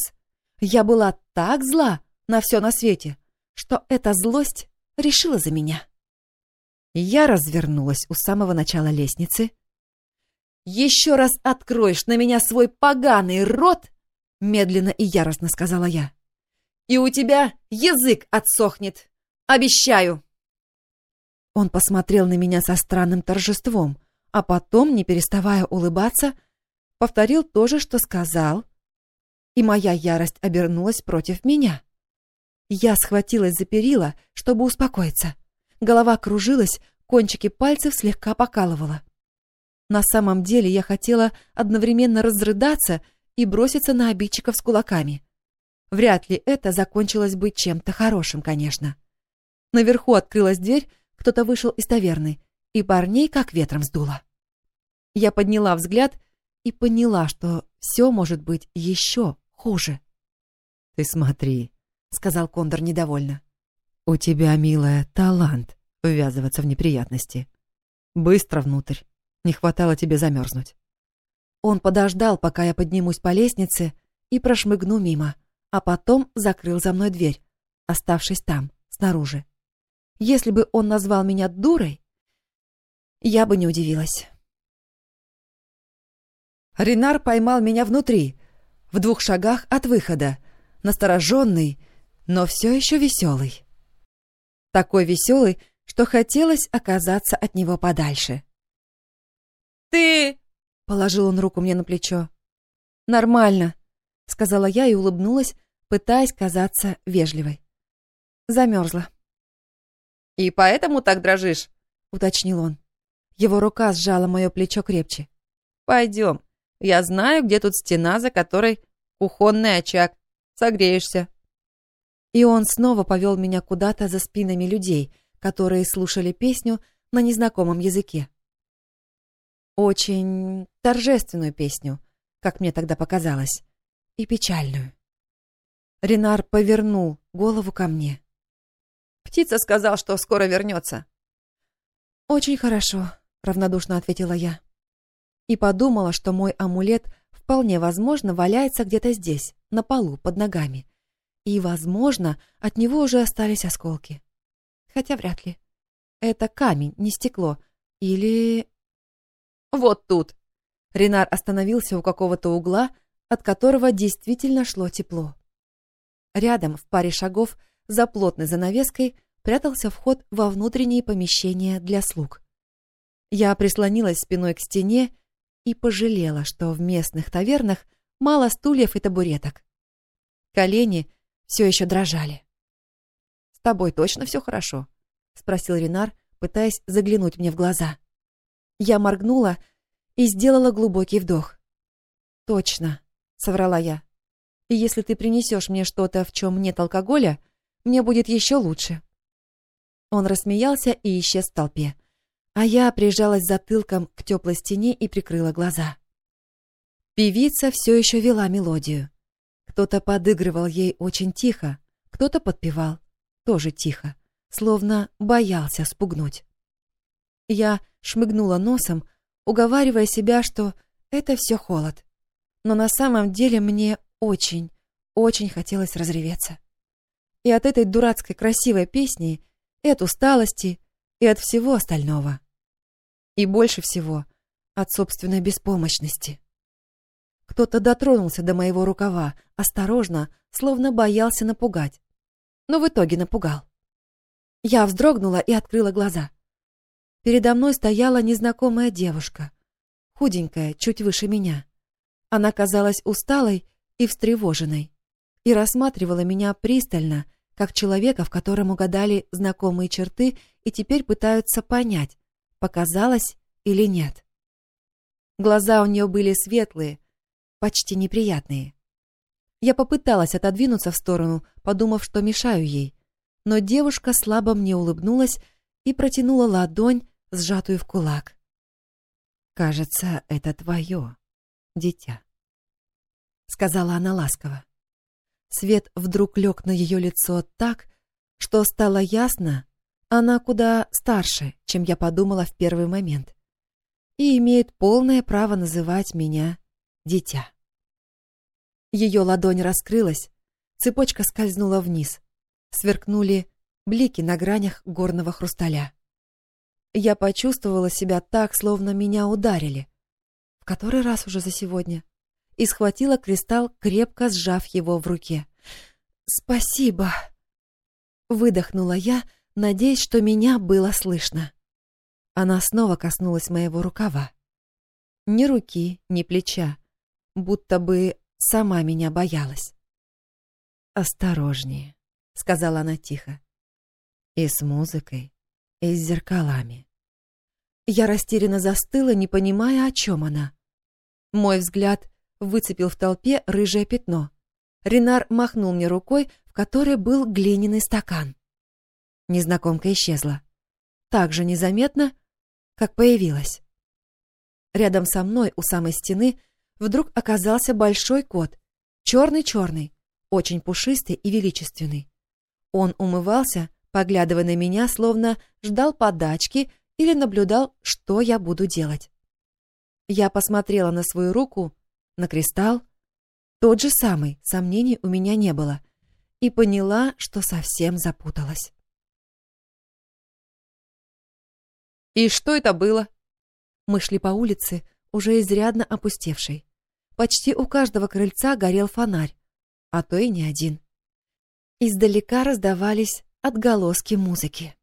я была так зла на все на свете, что эта злость решила за меня. Я развернулась у самого начала лестницы. «Еще раз откроешь на меня свой поганый рот!» Медленно и яростно сказала я. «И у тебя язык отсохнет! Обещаю!» Он посмотрел на меня со странным торжеством, а потом, не переставая улыбаться, повторил то же, что сказал, и моя ярость обернулась против меня. Я схватилась за перила, чтобы успокоиться. Голова кружилась, кончики пальцев слегка покалывала. На самом деле я хотела одновременно разрыдаться и броситься на обидчиков с кулаками. Вряд ли это закончилось бы чем-то хорошим, конечно. Наверху открылась дверь, кто-то вышел из таверны, и парней как ветром сдуло. Я подняла взгляд и поняла, что все может быть еще хуже. «Ты смотри», — сказал Кондор недовольно. «У тебя, милая, талант ввязываться в неприятности. Быстро внутрь. Не хватало тебе замерзнуть. Он подождал, пока я поднимусь по лестнице и прошмыгну мимо, а потом закрыл за мной дверь, оставшись там, снаружи. Если бы он назвал меня дурой, я бы не удивилась. Ренар поймал меня внутри, в двух шагах от выхода, настороженный, но все еще веселый. Такой веселый, что хотелось оказаться от него подальше. «Ты...» — положил он руку мне на плечо. «Нормально», — сказала я и улыбнулась, пытаясь казаться вежливой. Замерзла. «И поэтому так дрожишь?» — уточнил он. Его рука сжала мое плечо крепче. «Пойдем. Я знаю, где тут стена, за которой кухонный очаг. Согреешься». И он снова повел меня куда-то за спинами людей, которые слушали песню на незнакомом языке. Очень торжественную песню, как мне тогда показалось, и печальную. Ренар повернул голову ко мне. Птица сказал, что скоро вернется. «Очень хорошо», — равнодушно ответила я. И подумала, что мой амулет вполне возможно валяется где-то здесь, на полу, под ногами. И, возможно, от него уже остались осколки. Хотя вряд ли. Это камень, не стекло. Или... Вот тут. Ренар остановился у какого-то угла, от которого действительно шло тепло. Рядом, в паре шагов, за плотной занавеской прятался вход во внутренние помещения для слуг. Я прислонилась спиной к стене и пожалела, что в местных тавернах мало стульев и табуреток. Колени все еще дрожали. «С тобой точно все хорошо?» — спросил Ренар, пытаясь заглянуть мне в глаза. Я моргнула и сделала глубокий вдох. «Точно», — соврала я. «И если ты принесешь мне что-то, в чем нет алкоголя, мне будет еще лучше». Он рассмеялся и исчез в толпе. А я прижалась затылком к теплой стене и прикрыла глаза. Певица все еще вела мелодию. Кто-то подыгрывал ей очень тихо, кто-то подпевал, тоже тихо, словно боялся спугнуть. Я шмыгнула носом, уговаривая себя, что это все холод. Но на самом деле мне очень, очень хотелось разреветься. И от этой дурацкой красивой песни, и от усталости, и от всего остального. И больше всего от собственной беспомощности. Кто-то дотронулся до моего рукава, осторожно, словно боялся напугать. Но в итоге напугал. Я вздрогнула и открыла глаза. Передо мной стояла незнакомая девушка, худенькая, чуть выше меня. Она казалась усталой и встревоженной и рассматривала меня пристально, как человека, в котором угадали знакомые черты и теперь пытаются понять, показалось или нет. Глаза у нее были светлые, почти неприятные. Я попыталась отодвинуться в сторону, подумав, что мешаю ей, но девушка слабо мне улыбнулась и протянула ладонь, сжатую в кулак. «Кажется, это твое, дитя», — сказала она ласково. Свет вдруг лег на ее лицо так, что стало ясно, она куда старше, чем я подумала в первый момент, и имеет полное право называть меня дитя. Ее ладонь раскрылась, цепочка скользнула вниз, сверкнули блики на гранях горного хрусталя. Я почувствовала себя так, словно меня ударили. В который раз уже за сегодня? и схватила кристалл, крепко сжав его в руке. «Спасибо!» Выдохнула я, надеясь, что меня было слышно. Она снова коснулась моего рукава. Ни руки, ни плеча, будто бы сама меня боялась. «Осторожнее», — сказала она тихо. «И с музыкой, и с зеркалами». Я растерянно застыла, не понимая, о чем она. Мой взгляд выцепил в толпе рыжее пятно. Ренар махнул мне рукой, в которой был глиняный стакан. Незнакомка исчезла. Так же незаметно, как появилась. Рядом со мной, у самой стены, вдруг оказался большой кот. Черный-черный, очень пушистый и величественный. Он умывался, поглядывая на меня, словно ждал подачки или наблюдал, что я буду делать. Я посмотрела на свою руку, на кристалл, тот же самый, сомнений у меня не было, и поняла, что совсем запуталась. «И что это было?» Мы шли по улице, уже изрядно опустевшей. Почти у каждого крыльца горел фонарь, а то и не один. Издалека раздавались отголоски музыки.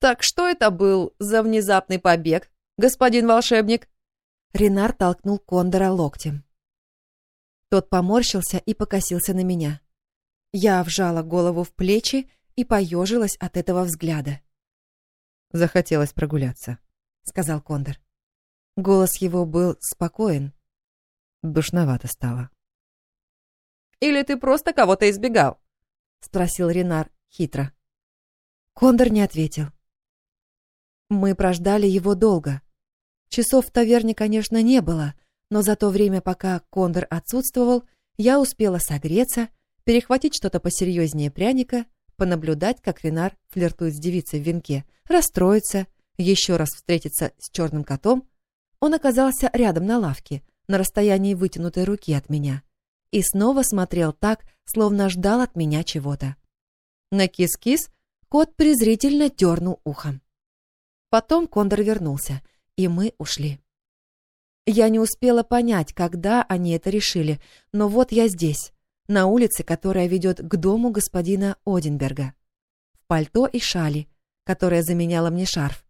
«Так что это был за внезапный побег, господин волшебник?» Ренар толкнул Кондора локтем. Тот поморщился и покосился на меня. Я вжала голову в плечи и поежилась от этого взгляда. «Захотелось прогуляться», — сказал Кондор. Голос его был спокоен. Душновато стало. «Или ты просто кого-то избегал?» — спросил Ренар хитро. Кондор не ответил. Мы прождали его долго. Часов в таверне, конечно, не было, но за то время, пока Кондор отсутствовал, я успела согреться, перехватить что-то посерьезнее пряника, понаблюдать, как Ренар флиртует с девицей в венке, расстроиться, еще раз встретиться с черным котом. Он оказался рядом на лавке, на расстоянии вытянутой руки от меня, и снова смотрел так, словно ждал от меня чего-то. На кис-кис кот презрительно дернул ухом. Потом Кондор вернулся, и мы ушли. Я не успела понять, когда они это решили, но вот я здесь, на улице, которая ведет к дому господина Одинберга. В пальто и шали, которая заменяла мне шарф.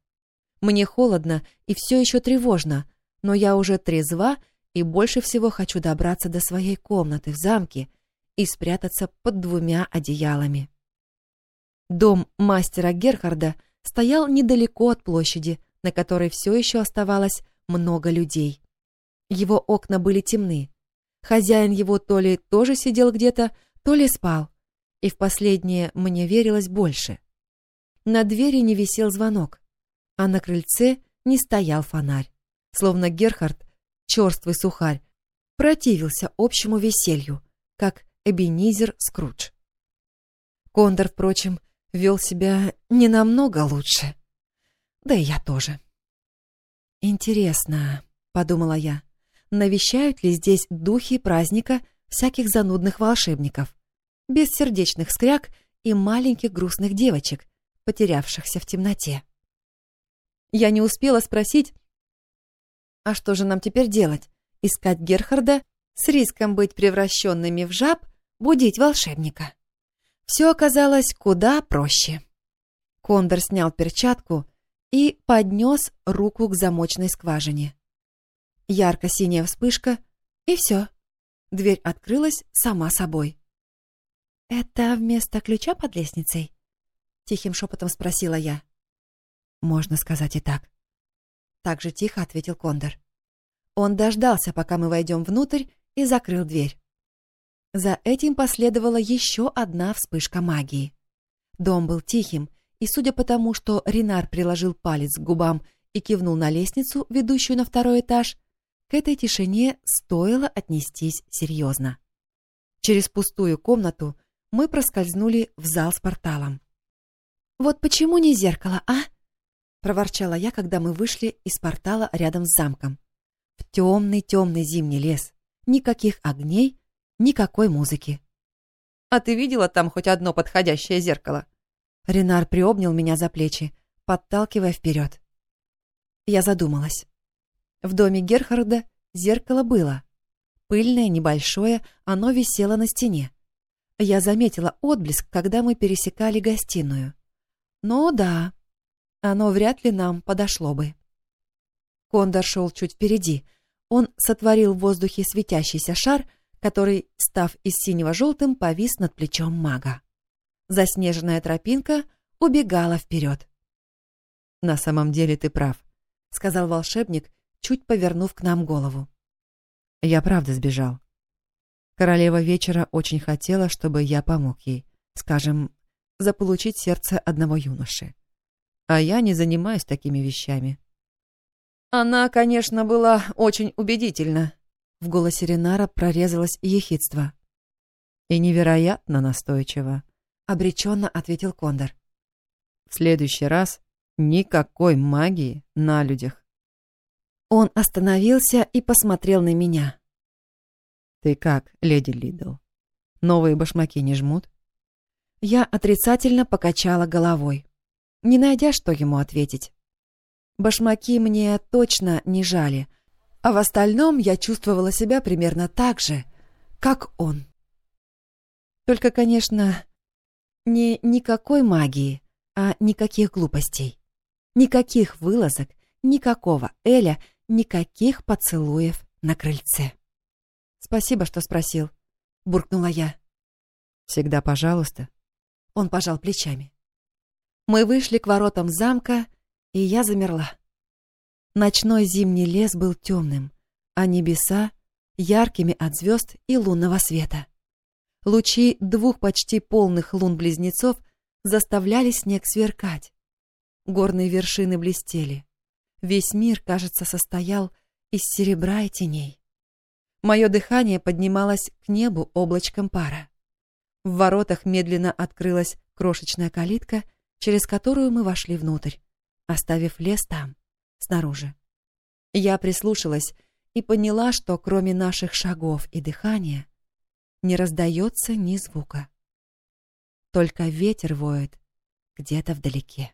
Мне холодно и все еще тревожно, но я уже трезва и больше всего хочу добраться до своей комнаты в замке и спрятаться под двумя одеялами. Дом мастера Герхарда стоял недалеко от площади, на которой все еще оставалось много людей. Его окна были темны. Хозяин его то ли тоже сидел где-то, то ли спал. И в последнее мне верилось больше. На двери не висел звонок, а на крыльце не стоял фонарь. Словно Герхард, черствый сухарь, противился общему веселью, как Эбенизер Скрудж. Кондор, впрочем, вел себя не намного лучше. Да и я тоже. «Интересно», — подумала я, — «навещают ли здесь духи праздника всяких занудных волшебников, бессердечных скряг и маленьких грустных девочек, потерявшихся в темноте?» Я не успела спросить, «А что же нам теперь делать? Искать Герхарда с риском быть превращенными в жаб, будить волшебника?» Все оказалось куда проще. Кондор снял перчатку и поднес руку к замочной скважине. Ярко-синяя вспышка, и все. Дверь открылась сама собой. «Это вместо ключа под лестницей?» — тихим шепотом спросила я. «Можно сказать и так». Так же тихо ответил Кондор. Он дождался, пока мы войдем внутрь, и закрыл дверь. За этим последовала еще одна вспышка магии. Дом был тихим, и судя по тому, что Ренар приложил палец к губам и кивнул на лестницу, ведущую на второй этаж, к этой тишине стоило отнестись серьезно. Через пустую комнату мы проскользнули в зал с порталом. «Вот почему не зеркало, а?» — проворчала я, когда мы вышли из портала рядом с замком. В темный-темный зимний лес. Никаких огней, Никакой музыки. «А ты видела там хоть одно подходящее зеркало?» Ренар приобнял меня за плечи, подталкивая вперед. Я задумалась. В доме Герхарда зеркало было. Пыльное, небольшое, оно висело на стене. Я заметила отблеск, когда мы пересекали гостиную. Но да, оно вряд ли нам подошло бы. Кондор шел чуть впереди. Он сотворил в воздухе светящийся шар — который, став из синего желтым, повис над плечом мага. Заснеженная тропинка убегала вперед. «На самом деле ты прав», — сказал волшебник, чуть повернув к нам голову. «Я правда сбежал. Королева вечера очень хотела, чтобы я помог ей, скажем, заполучить сердце одного юноши. А я не занимаюсь такими вещами». «Она, конечно, была очень убедительна», в голосе Ренара прорезалось ехидство. «И невероятно настойчиво», — обреченно ответил Кондор. «В следующий раз никакой магии на людях». Он остановился и посмотрел на меня. «Ты как, леди Лидл? Новые башмаки не жмут?» Я отрицательно покачала головой, не найдя, что ему ответить. Башмаки мне точно не жали, а в остальном я чувствовала себя примерно так же, как он. Только, конечно, не никакой магии, а никаких глупостей. Никаких вылазок, никакого Эля, никаких поцелуев на крыльце. «Спасибо, что спросил», — буркнула я. «Всегда пожалуйста». Он пожал плечами. Мы вышли к воротам замка, и я замерла. Ночной зимний лес был темным, а небеса — яркими от звезд и лунного света. Лучи двух почти полных лун-близнецов заставляли снег сверкать. Горные вершины блестели. Весь мир, кажется, состоял из серебра и теней. Мое дыхание поднималось к небу облачком пара. В воротах медленно открылась крошечная калитка, через которую мы вошли внутрь, оставив лес там, снаружи. Я прислушалась и поняла, что кроме наших шагов и дыхания не раздается ни звука. Только ветер воет где-то вдалеке.